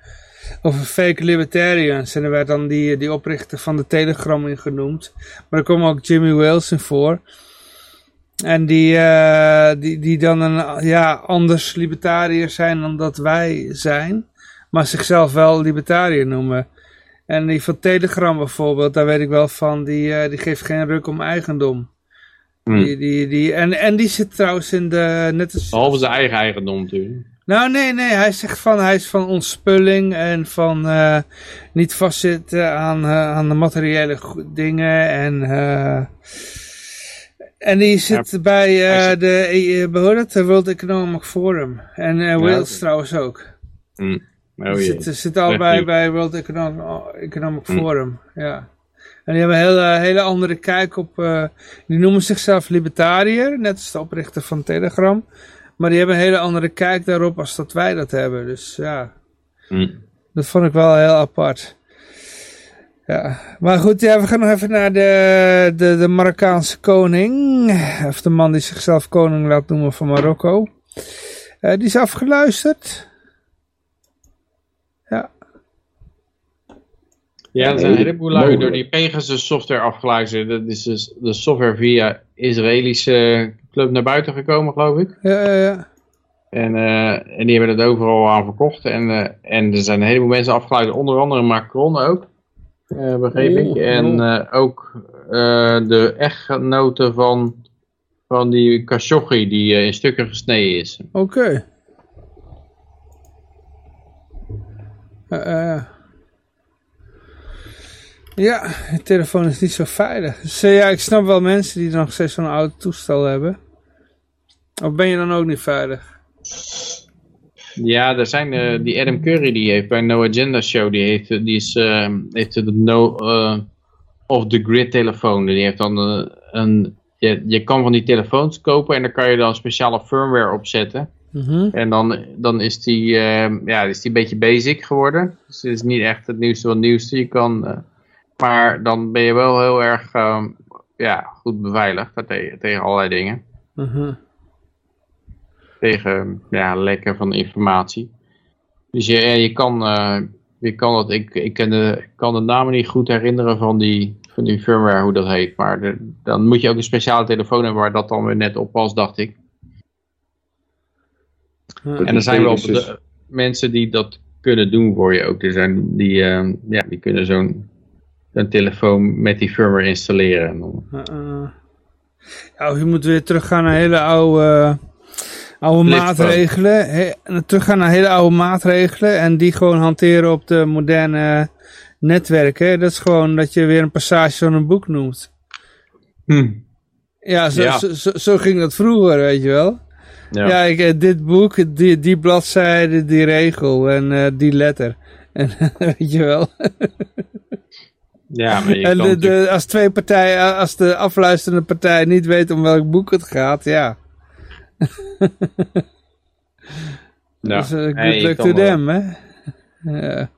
over fake libertarians. En er werd dan die, die oprichter van de Telegram in genoemd, maar er kwam ook Jimmy Wales in voor. En die, eh, die, die dan een ja, anders libertariër zijn dan dat wij zijn. Maar zichzelf wel libertariër noemen. En die van Telegram bijvoorbeeld, daar weet ik wel van, die, eh, die geeft geen ruk om eigendom. Hmm. Die, die, die, en, en die zit trouwens in de... Net als, Behalve zijn eigen eigendom natuurlijk. nou, nee, nee, hij zegt van, hij is van ontspulling en van eh, niet vastzitten aan, eh, aan de materiële dingen en... en die zit bij zit- de, eh, hoe heet het, de World Economic Forum. En Wales trouwens ook. Hm. Oh, zitten zitten allebei Echt bij World Economic, Economic Hm. Forum, ja. En die hebben een hele, hele andere kijk op... eh, die noemen zichzelf libertariër, net als de oprichter van Telegram. Maar die hebben een hele andere kijk daarop als dat wij dat hebben. Dus ja, Hm. dat vond ik wel heel apart. Ja, maar goed, ja, we gaan nog even naar de, de, de Marokkaanse koning. Of de man die zichzelf koning laat noemen van Marokko. Eh, die is afgeluisterd. Ja, Ja, er zijn een heleboel lui door die Pegasus software afgeluisterd. Dat is dus de software via Israëlische club naar buiten gekomen, geloof ik. ja, ja, ja. En, eh, en die hebben het overal aan verkocht. En, eh, en er zijn een heleboel mensen afgeluisterd, onder andere Macron ook. eh, begreep ik. Oeh, En eh, ook eh, de echtgenote van, van die Khashoggi die in stukken gesneden is. Oké. Eh, eh. Ja, de telefoon is niet zo veilig. Dus eh, ja, ik snap wel mensen die nog steeds zo'n oud toestel hebben. Of ben je dan ook niet veilig? Ja, er zijn eh, die Adam Curry die heeft bij No Agenda Show, die heeft, die is, eh, heeft de No eh, off the grid telefoon. Die heeft dan eh, een, je, je kan van die telefoons kopen en daar kan je dan speciale firmware op zetten. Mhm. En dan, dan is die, eh, ja, is die een beetje basic geworden. Dus het is niet echt het nieuwste van het nieuwste. Je kan, eh, maar dan ben je wel heel erg eh, ja, goed beveiligd tegen, tegen allerlei dingen Mhm. tegen ja, lekken van informatie. Dus je, ja, je, kan, eh, je kan dat, ik, ik ken de, ik kan de namen niet goed herinneren van die, van die firmware, hoe dat heet. Maar de- dan moet je ook een speciale telefoon hebben waar dat dan weer net op past, dacht ik. En er zijn wel de- mensen die dat kunnen doen voor je ook. Er zijn die, eh, ja, die kunnen zo'n een telefoon met die firmware installeren. Uh, uh. Ja, je moet weer teruggaan naar hele oude, oude Flip maatregelen. He, teruggaan naar hele oude maatregelen en die gewoon hanteren op de moderne netwerken. Dat is gewoon dat je weer een passage van een boek noemt. Hm. Ja, zo, Ja. Zo, zo, zo ging dat vroeger, weet je wel. Ja. Ja, ik, eh, dit boek, die, die bladzijde, die regel en eh, die letter. En weet je wel. Ja, maar je En kan de, natuurlijk- de, als twee partijen, als de afluisterende partij niet weet om welk boek het gaat, ja. ja. Dus uh, good luck to wel- them, hè. Ja.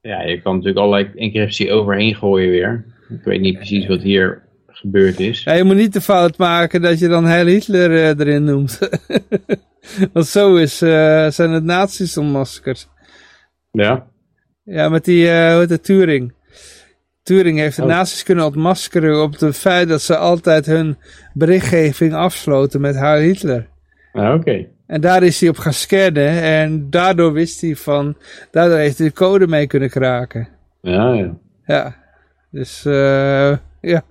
Ja, je kan natuurlijk allerlei encryptie overheen gooien weer. Ik weet niet precies wat hier gebeurd is. Ja, je moet niet de fout maken dat je dan heel Hitler eh, erin noemt. Want zo is, eh, zijn het nazi's ontmaskerd. Ja? Ja, met die, eh hoe heet het, Turing. Turing heeft de Oh. nazi's kunnen ontmaskeren op het feit dat ze altijd hun berichtgeving afsloten met Heil Hitler. Ah, Oké. En daar is hij op gaan scannen en daardoor wist hij van, daardoor heeft hij de code mee kunnen kraken. Ja, ja. Ja, dus eh, ja.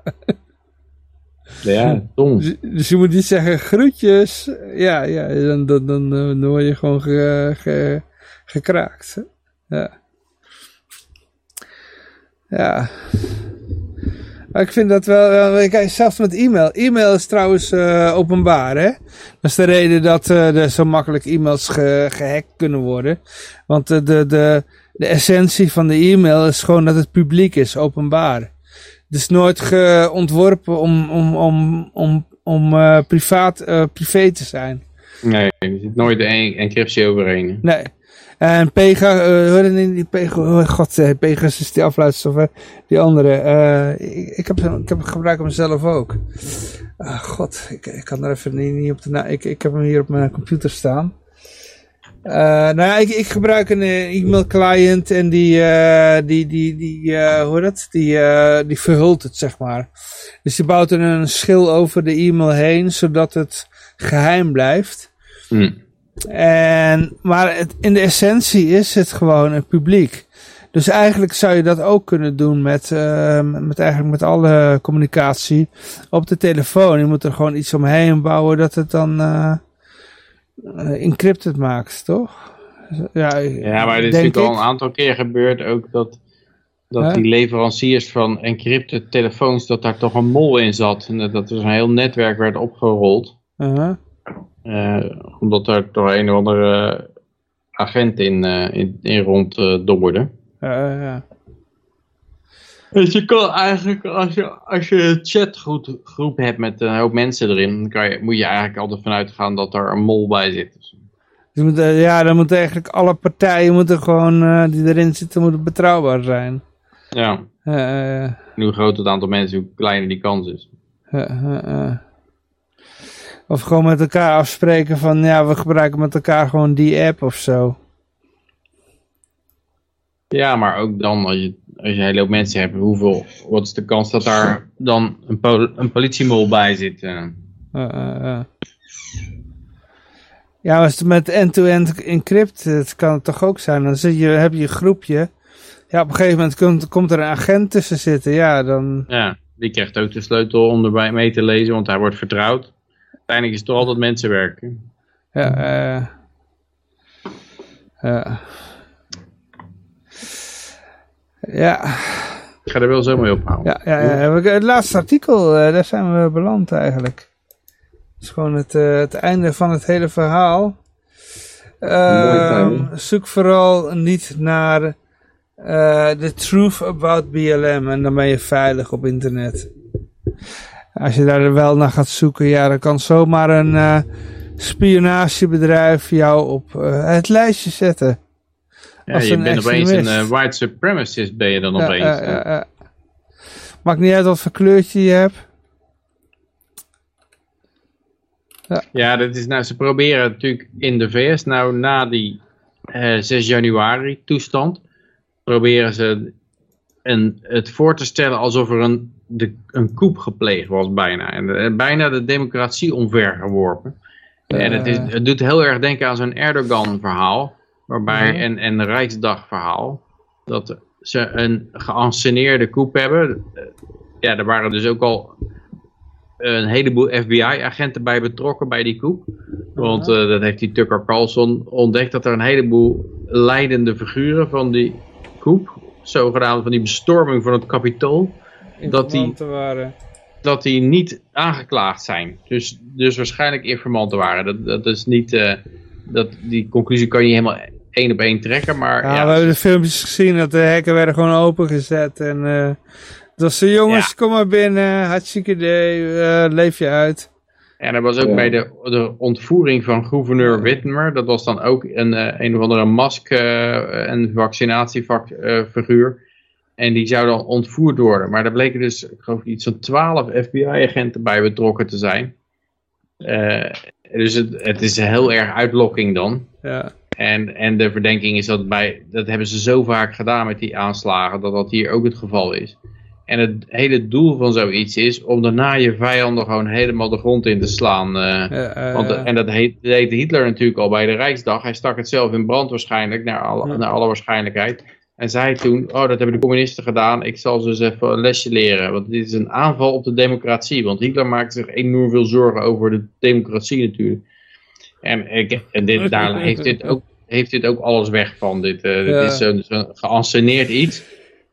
Ja, dom. Dus, dus je moet niet zeggen groetjes. Ja, ja dan, dan, dan, dan word je gewoon ge, ge- gekraakt. Ja. Ja. Maar ik vind dat wel, eh, kijk, zelfs met e-mail. E-mail is trouwens eh, openbaar, hè. Dat is de reden dat eh, er zo makkelijk e-mails ge, gehackt kunnen worden. Want de, de, de, de essentie van de e-mail is gewoon dat het publiek is, openbaar. Het is nooit ontworpen om, om, om, om, om privaat, privé te zijn. Nee, er zit nooit een encryptie overheen. Nee. En Pega, die Pega, oh god, eh, Pegasus is die afluistersoftware, die andere. eh, ik, ik, heb, ik heb gebruik hem zelf ook. Ah, god, ik, ik kan er even niet, niet op de. Ik, ik heb hem hier op mijn computer staan. Nou ja, ik, ik gebruik een e-mail client en die, die, die, die eh, hoe dat? Die, die verhult het, zeg maar. Dus die bouwt er een schil over de e-mail heen, zodat het geheim blijft. Hm. En, maar het, in de essentie is het gewoon een publiek. Dus eigenlijk zou je dat ook kunnen doen met, eh, met, eigenlijk met alle communicatie op de telefoon. Je moet er gewoon iets omheen bouwen dat het dan eh eh, encrypted maakt, toch? Ja, Ja, maar dit is natuurlijk al een aantal keer gebeurd ook dat, dat die leveranciers van encrypted telefoons, dat daar toch een mol in zat. En dat, er zo'n heel netwerk werd opgerold. Eh, omdat er toch een of andere agent in, eh, in, in rond eh, dobberde. Ja, ja. Dus je kan eigenlijk, als je, als je een chatgroep groep hebt met een hoop mensen erin, dan kan je, moet je eigenlijk altijd vanuit gaan dat er een mol bij zit. Dus, moet, eh, ja, dan moeten eigenlijk alle partijen moeten gewoon, eh, die erin zitten, moeten betrouwbaar zijn. ja, Eh, eh, en hoe groter het aantal mensen, hoe kleiner die kans is. Eh, eh, eh. Of gewoon met elkaar afspreken van, ja, we gebruiken met elkaar gewoon die app of zo. Ja, maar ook dan, als je, als je een hele hoop mensen hebt, hoeveel, wat is de kans dat daar dan een, pol- een politiemol bij zit? eh? Eh, eh. Ja, als het met end-to-end encrypted kan het toch ook zijn. Dan zit je, heb je een groepje. Ja, op een gegeven moment komt, komt er een agent tussen zitten. Ja, dan... Ja, die krijgt ook de sleutel om erbij mee te lezen, want hij wordt vertrouwd. Uiteindelijk is het toch altijd mensenwerk. hè? Ja, eh... ja. Ja, Ik ga er wel zo mee ophouden. ja, ja, ja. Het laatste artikel, eh, daar zijn we beland eigenlijk. Het is gewoon het, eh, het einde van het hele verhaal. Ehm, zoek vooral niet naar eh the truth about BLM en dan ben je veilig op internet. Als je daar wel naar gaat zoeken, ja, dan kan zomaar een eh, spionagebedrijf jou op eh, het lijstje zetten. Ja, als je een bent opeens een eh, white supremacist, ben je dan Ja, opeens. ja, ja, ja. Maakt niet uit wat voor kleurtje je hebt. Ja, dat is nou, ze proberen natuurlijk in de VS, nou na die eh, 6 januari toestand, proberen ze een, het voor te stellen alsof er een, de, een coup gepleegd was bijna. En eh, bijna de democratie omvergeworpen. en het, is, het doet heel erg denken aan zo'n Erdogan verhaal, waarbij, en, en een Rijksdag verhaal, dat ze een geanceneerde coup hebben. Eh, Ja, er waren dus ook al een heleboel FBI-agenten bij betrokken bij die coup. Want dat heeft die Tucker Carlson ontdekt dat er een heleboel leidende figuren van die coup, zogenaamd van die bestorming van het kapitool, dat die, waren. dat die niet aangeklaagd zijn. Dus, dus waarschijnlijk informanten waren. Dat, dat is niet, eh, dat, die conclusie kan je niet helemaal één op één trekken, maar Ja, ja, we hebben de filmpjes gezien dat de hekken werden gewoon opengezet. En eh dat ze jongens, Ja. kom maar binnen, hartstikke idee, eh, leef je uit. En er was ook Ja. bij de, de ontvoering van gouverneur Whitmer, dat was dan ook een, eh, een of andere mask- eh, en vaccinatiefiguur. En die zou dan ontvoerd worden. Maar daar bleken dus, ik geloof iets van 12 FBI-agenten bij betrokken te zijn. Eh, dus het, het is heel erg uitlokking dan. Ja. En, en de verdenking is dat bij, dat hebben ze zo vaak gedaan met die aanslagen, dat dat hier ook het geval is. En het hele doel van zoiets is om daarna je vijanden gewoon helemaal de grond in te slaan. eh. Ja, Want, eh, en dat heet, deed Hitler natuurlijk al bij de Rijksdag. Hij stak het zelf in brand waarschijnlijk, naar, alle, Ja. naar alle waarschijnlijkheid. En zei toen, oh dat hebben de communisten gedaan, ik zal ze eens even een lesje leren. Want dit is een aanval op de democratie. Want Hitler maakte zich enorm veel zorgen over de democratie natuurlijk. En, ik, en dit, daar heeft dit, ook, heeft dit ook alles weg van. Dit, eh, dit Ja. is zo'n zo'n geanceneerd iets.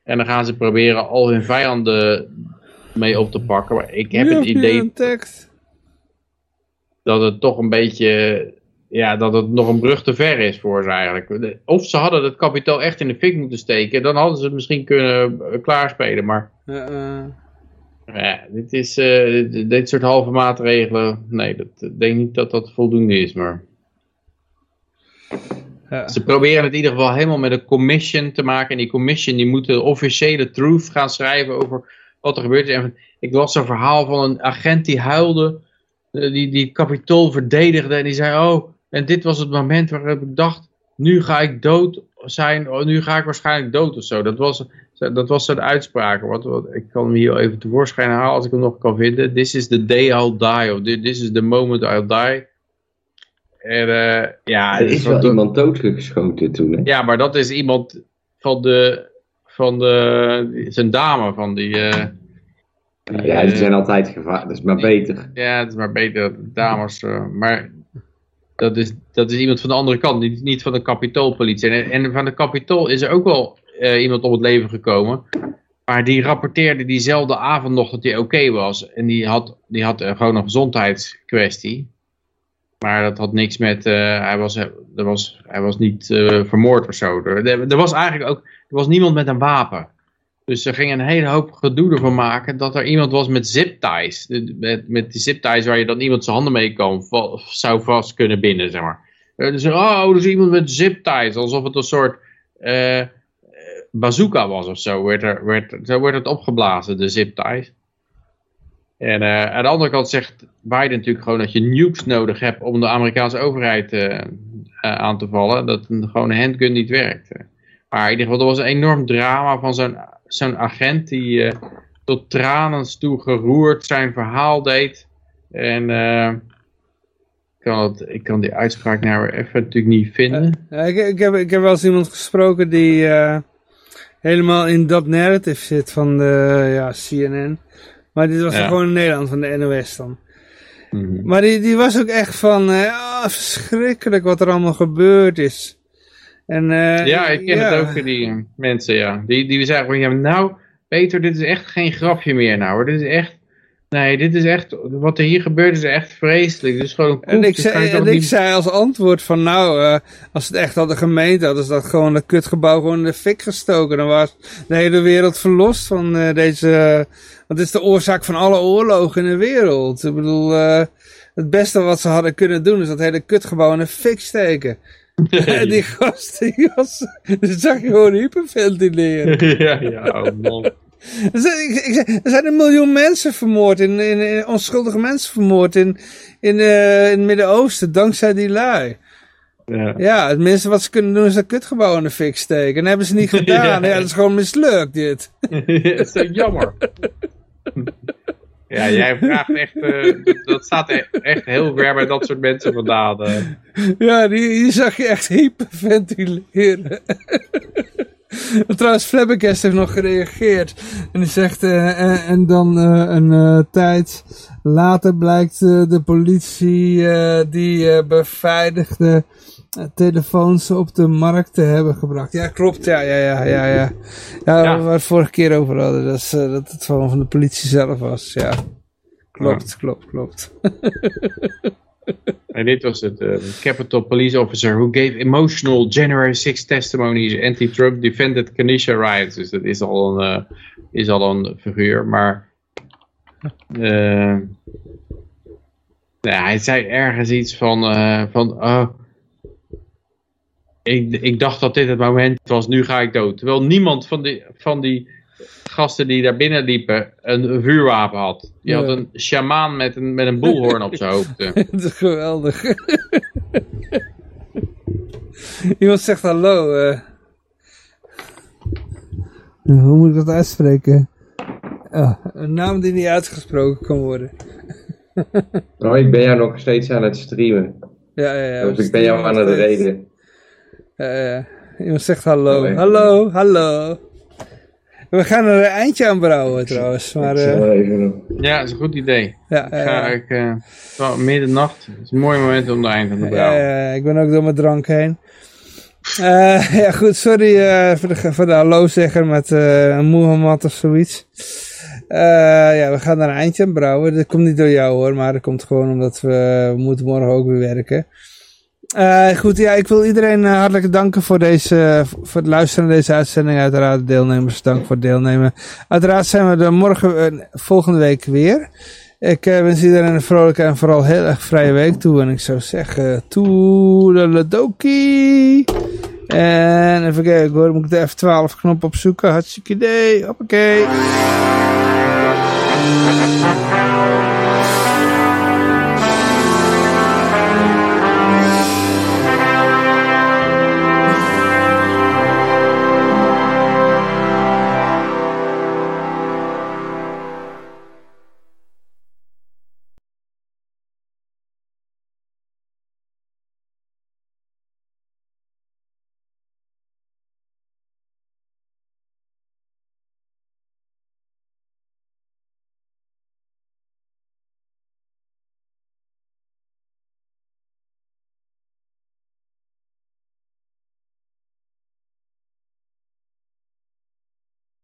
En dan gaan ze proberen al hun vijanden mee op te pakken. Maar ik heb het idee een dat het toch een beetje, ja, dat het nog een brug te ver is voor ze eigenlijk. Of ze hadden het kapitaal echt in de fik moeten steken, dan hadden ze het misschien kunnen eh, klaarspelen. Maar eh, ja, dit, is, eh, dit, soort halve maatregelen, nee, dat, ik denk niet dat dat voldoende is. Maar ja. ze proberen het in ieder geval helemaal met een commission te maken. En die commission die moet de officiële truth gaan schrijven over wat er gebeurd is. En ik las een verhaal van een agent die huilde, die, die kapitool verdedigde. En die zei, oh, en dit was het moment waarop ik dacht, nu ga ik dood zijn, oh, nu ga ik waarschijnlijk dood of zo. Dat was, dat was zijn uitspraak. Wat, wat, ik kan hem hier even tevoorschijn halen als ik hem nog kan vinden. This is the day I'll die, of this is the moment I'll die. En eh, ja, Er is wel iemand doodgeschoten toen, hè? ja, maar dat is iemand van de, van de, zijn dame van die, eh, die, Ja, die eh, zijn altijd gevaarlijk. Dat is maar beter. ja, het is maar beter dat dames, eh, maar dat is, dat is iemand van de andere kant, niet, van de kapitoolpolitie. En, en van de kapitool is er ook wel eh, iemand om het leven gekomen, maar die rapporteerde diezelfde avond nog dat hij oké was. En die had, die had eh, gewoon een gezondheidskwestie. Maar dat had niks met, eh, hij, was, er was, hij was niet vermoord of zo. Er, er was eigenlijk ook, er was niemand met een wapen. Dus er ging een hele hoop gedoe ervan maken dat er iemand was met zipties. Met, met die zipties waar je dan iemand zijn handen mee kan, zou vast kunnen binden, zeg maar. Eh, Dus, oh, er is iemand met zipties. Alsof het een soort eh, eh, bazooka was of zo. Werd er, werd, zo werd het opgeblazen, de zipties. En aan de andere kant zegt Biden natuurlijk gewoon dat je nukes nodig hebt om de Amerikaanse overheid aan te vallen. Dat een, gewoon een handgun niet werkt. Maar in ieder geval, er was een enorm drama van zo'n zo'n agent die eh, tot tranen toe geroerd zijn verhaal deed. En eh, ik, kan het, ik kan die uitspraak nou weer even natuurlijk niet vinden. Ja, ik, ik, heb, ik heb wel eens iemand gesproken die eh, helemaal in dat narrative zit van de ja, CNN. Maar dit was Ja. gewoon in Nederland, van de NOS dan. Mhm. Maar die, die was ook echt van, eh, ah, verschrikkelijk wat er allemaal gebeurd is. En, eh, Ja, ik ken ja. het ook, die eh, mensen, ja. Die, die zeggen van, ja, nou, Peter, dit is echt geen grapje meer nou, hoor. Dit is echt, nee, dit is echt, wat er hier gebeurt is echt vreselijk. Dit is gewoon een En ik, zei, en ik niet- zei als antwoord van nou, eh, als ze het echt hadden gemeend hadden, is dat gewoon dat kutgebouw gewoon in de fik gestoken. Dan was de hele wereld verlost van deze, want is de oorzaak van alle oorlogen in de wereld. Ik bedoel, het beste wat ze hadden kunnen doen is dat hele kutgebouw in de fik steken. En die gast, die was, zag je gewoon hyperventileren. ja, ja, oh man. Er zijn, er zijn een miljoen mensen vermoord, in, in, in- onschuldige mensen vermoord in, in, eh, in het Midden-Oosten, dankzij die lui. Ja. Ja, het minste wat ze kunnen doen is dat kutgebouw in de fik steken. En dat hebben ze niet gedaan. Ja. ja. dat is gewoon mislukt, dit. dat is jammer. Ja, jij vraagt echt, eh, dat- staat e- echt heel ver bij dat soort mensen vandaan. eh. Ja, die, zag je echt hyperventileren. Trouwens, Flabbergast heeft nog gereageerd. En die zegt, eh, en, en dan een tijd later blijkt de politie die beveiligde telefoons op de markt te hebben gebracht. Ja, klopt. Ja, ja, ja, ja, ja. Ja, Ja. waar we het vorige keer over hadden. Dat, is, eh, dat het gewoon van de politie zelf was. Ja, klopt, klopt, klopt. En dit was het eh, Capitol Police Officer who gave emotional January 6 testimonies anti-Trump defended Kenosha riots. Dus dat is al een, eh, is al een figuur. Maar eh, ja, hij zei ergens iets van, eh, van oh, ik, ik dacht dat dit het moment was, nu ga ik dood. Terwijl niemand van die, van die gasten die daar binnen liepen een vuurwapen had. Die had een sjamaan met een, met een boelhoorn op zijn hoofd. Dat is geweldig. Iemand zegt hallo. eh. Hoe moet ik dat uitspreken? Oh, een naam die niet uitgesproken kan worden. Oh, ik ben jou nog steeds aan het streamen. Ja, ja, ja. dus ik ben jou aan het reden. Ja, ja. Iemand zegt hallo. Oh, echt? hallo, hallo. We gaan er een eindje aan brouwen trouwens. Maar, eh, doen. Ja, dat is een goed idee. ja, Ik ga, eh, ik, eh, wel, middernacht. Het is een mooi moment om de eind aan te brouwen. ja, ik ben ook door mijn drank heen. Eh, ja, goed, sorry eh, voor, de, voor de hallo-zegger met eh een Mohammed of zoiets. Eh, ja, we gaan er een eindje aan brouwen. Dat komt niet door jou hoor, maar dat komt gewoon omdat we, we moeten morgen ook weer werken. Eh, goed, ja, ik wil iedereen eh, hartelijk danken voor, deze, voor het luisteren naar deze uitzending. Uiteraard de deelnemers, dank voor het deelnemen. Uiteraard zijn we er morgen, eh, volgende week weer. Ik wens iedereen een vrolijke en vooral heel erg vrije week toe. En ik zou zeggen, toedeledokie. En even kijken hoor, moet ik de F12 knop opzoeken. Hartstikke idee, hoppakee.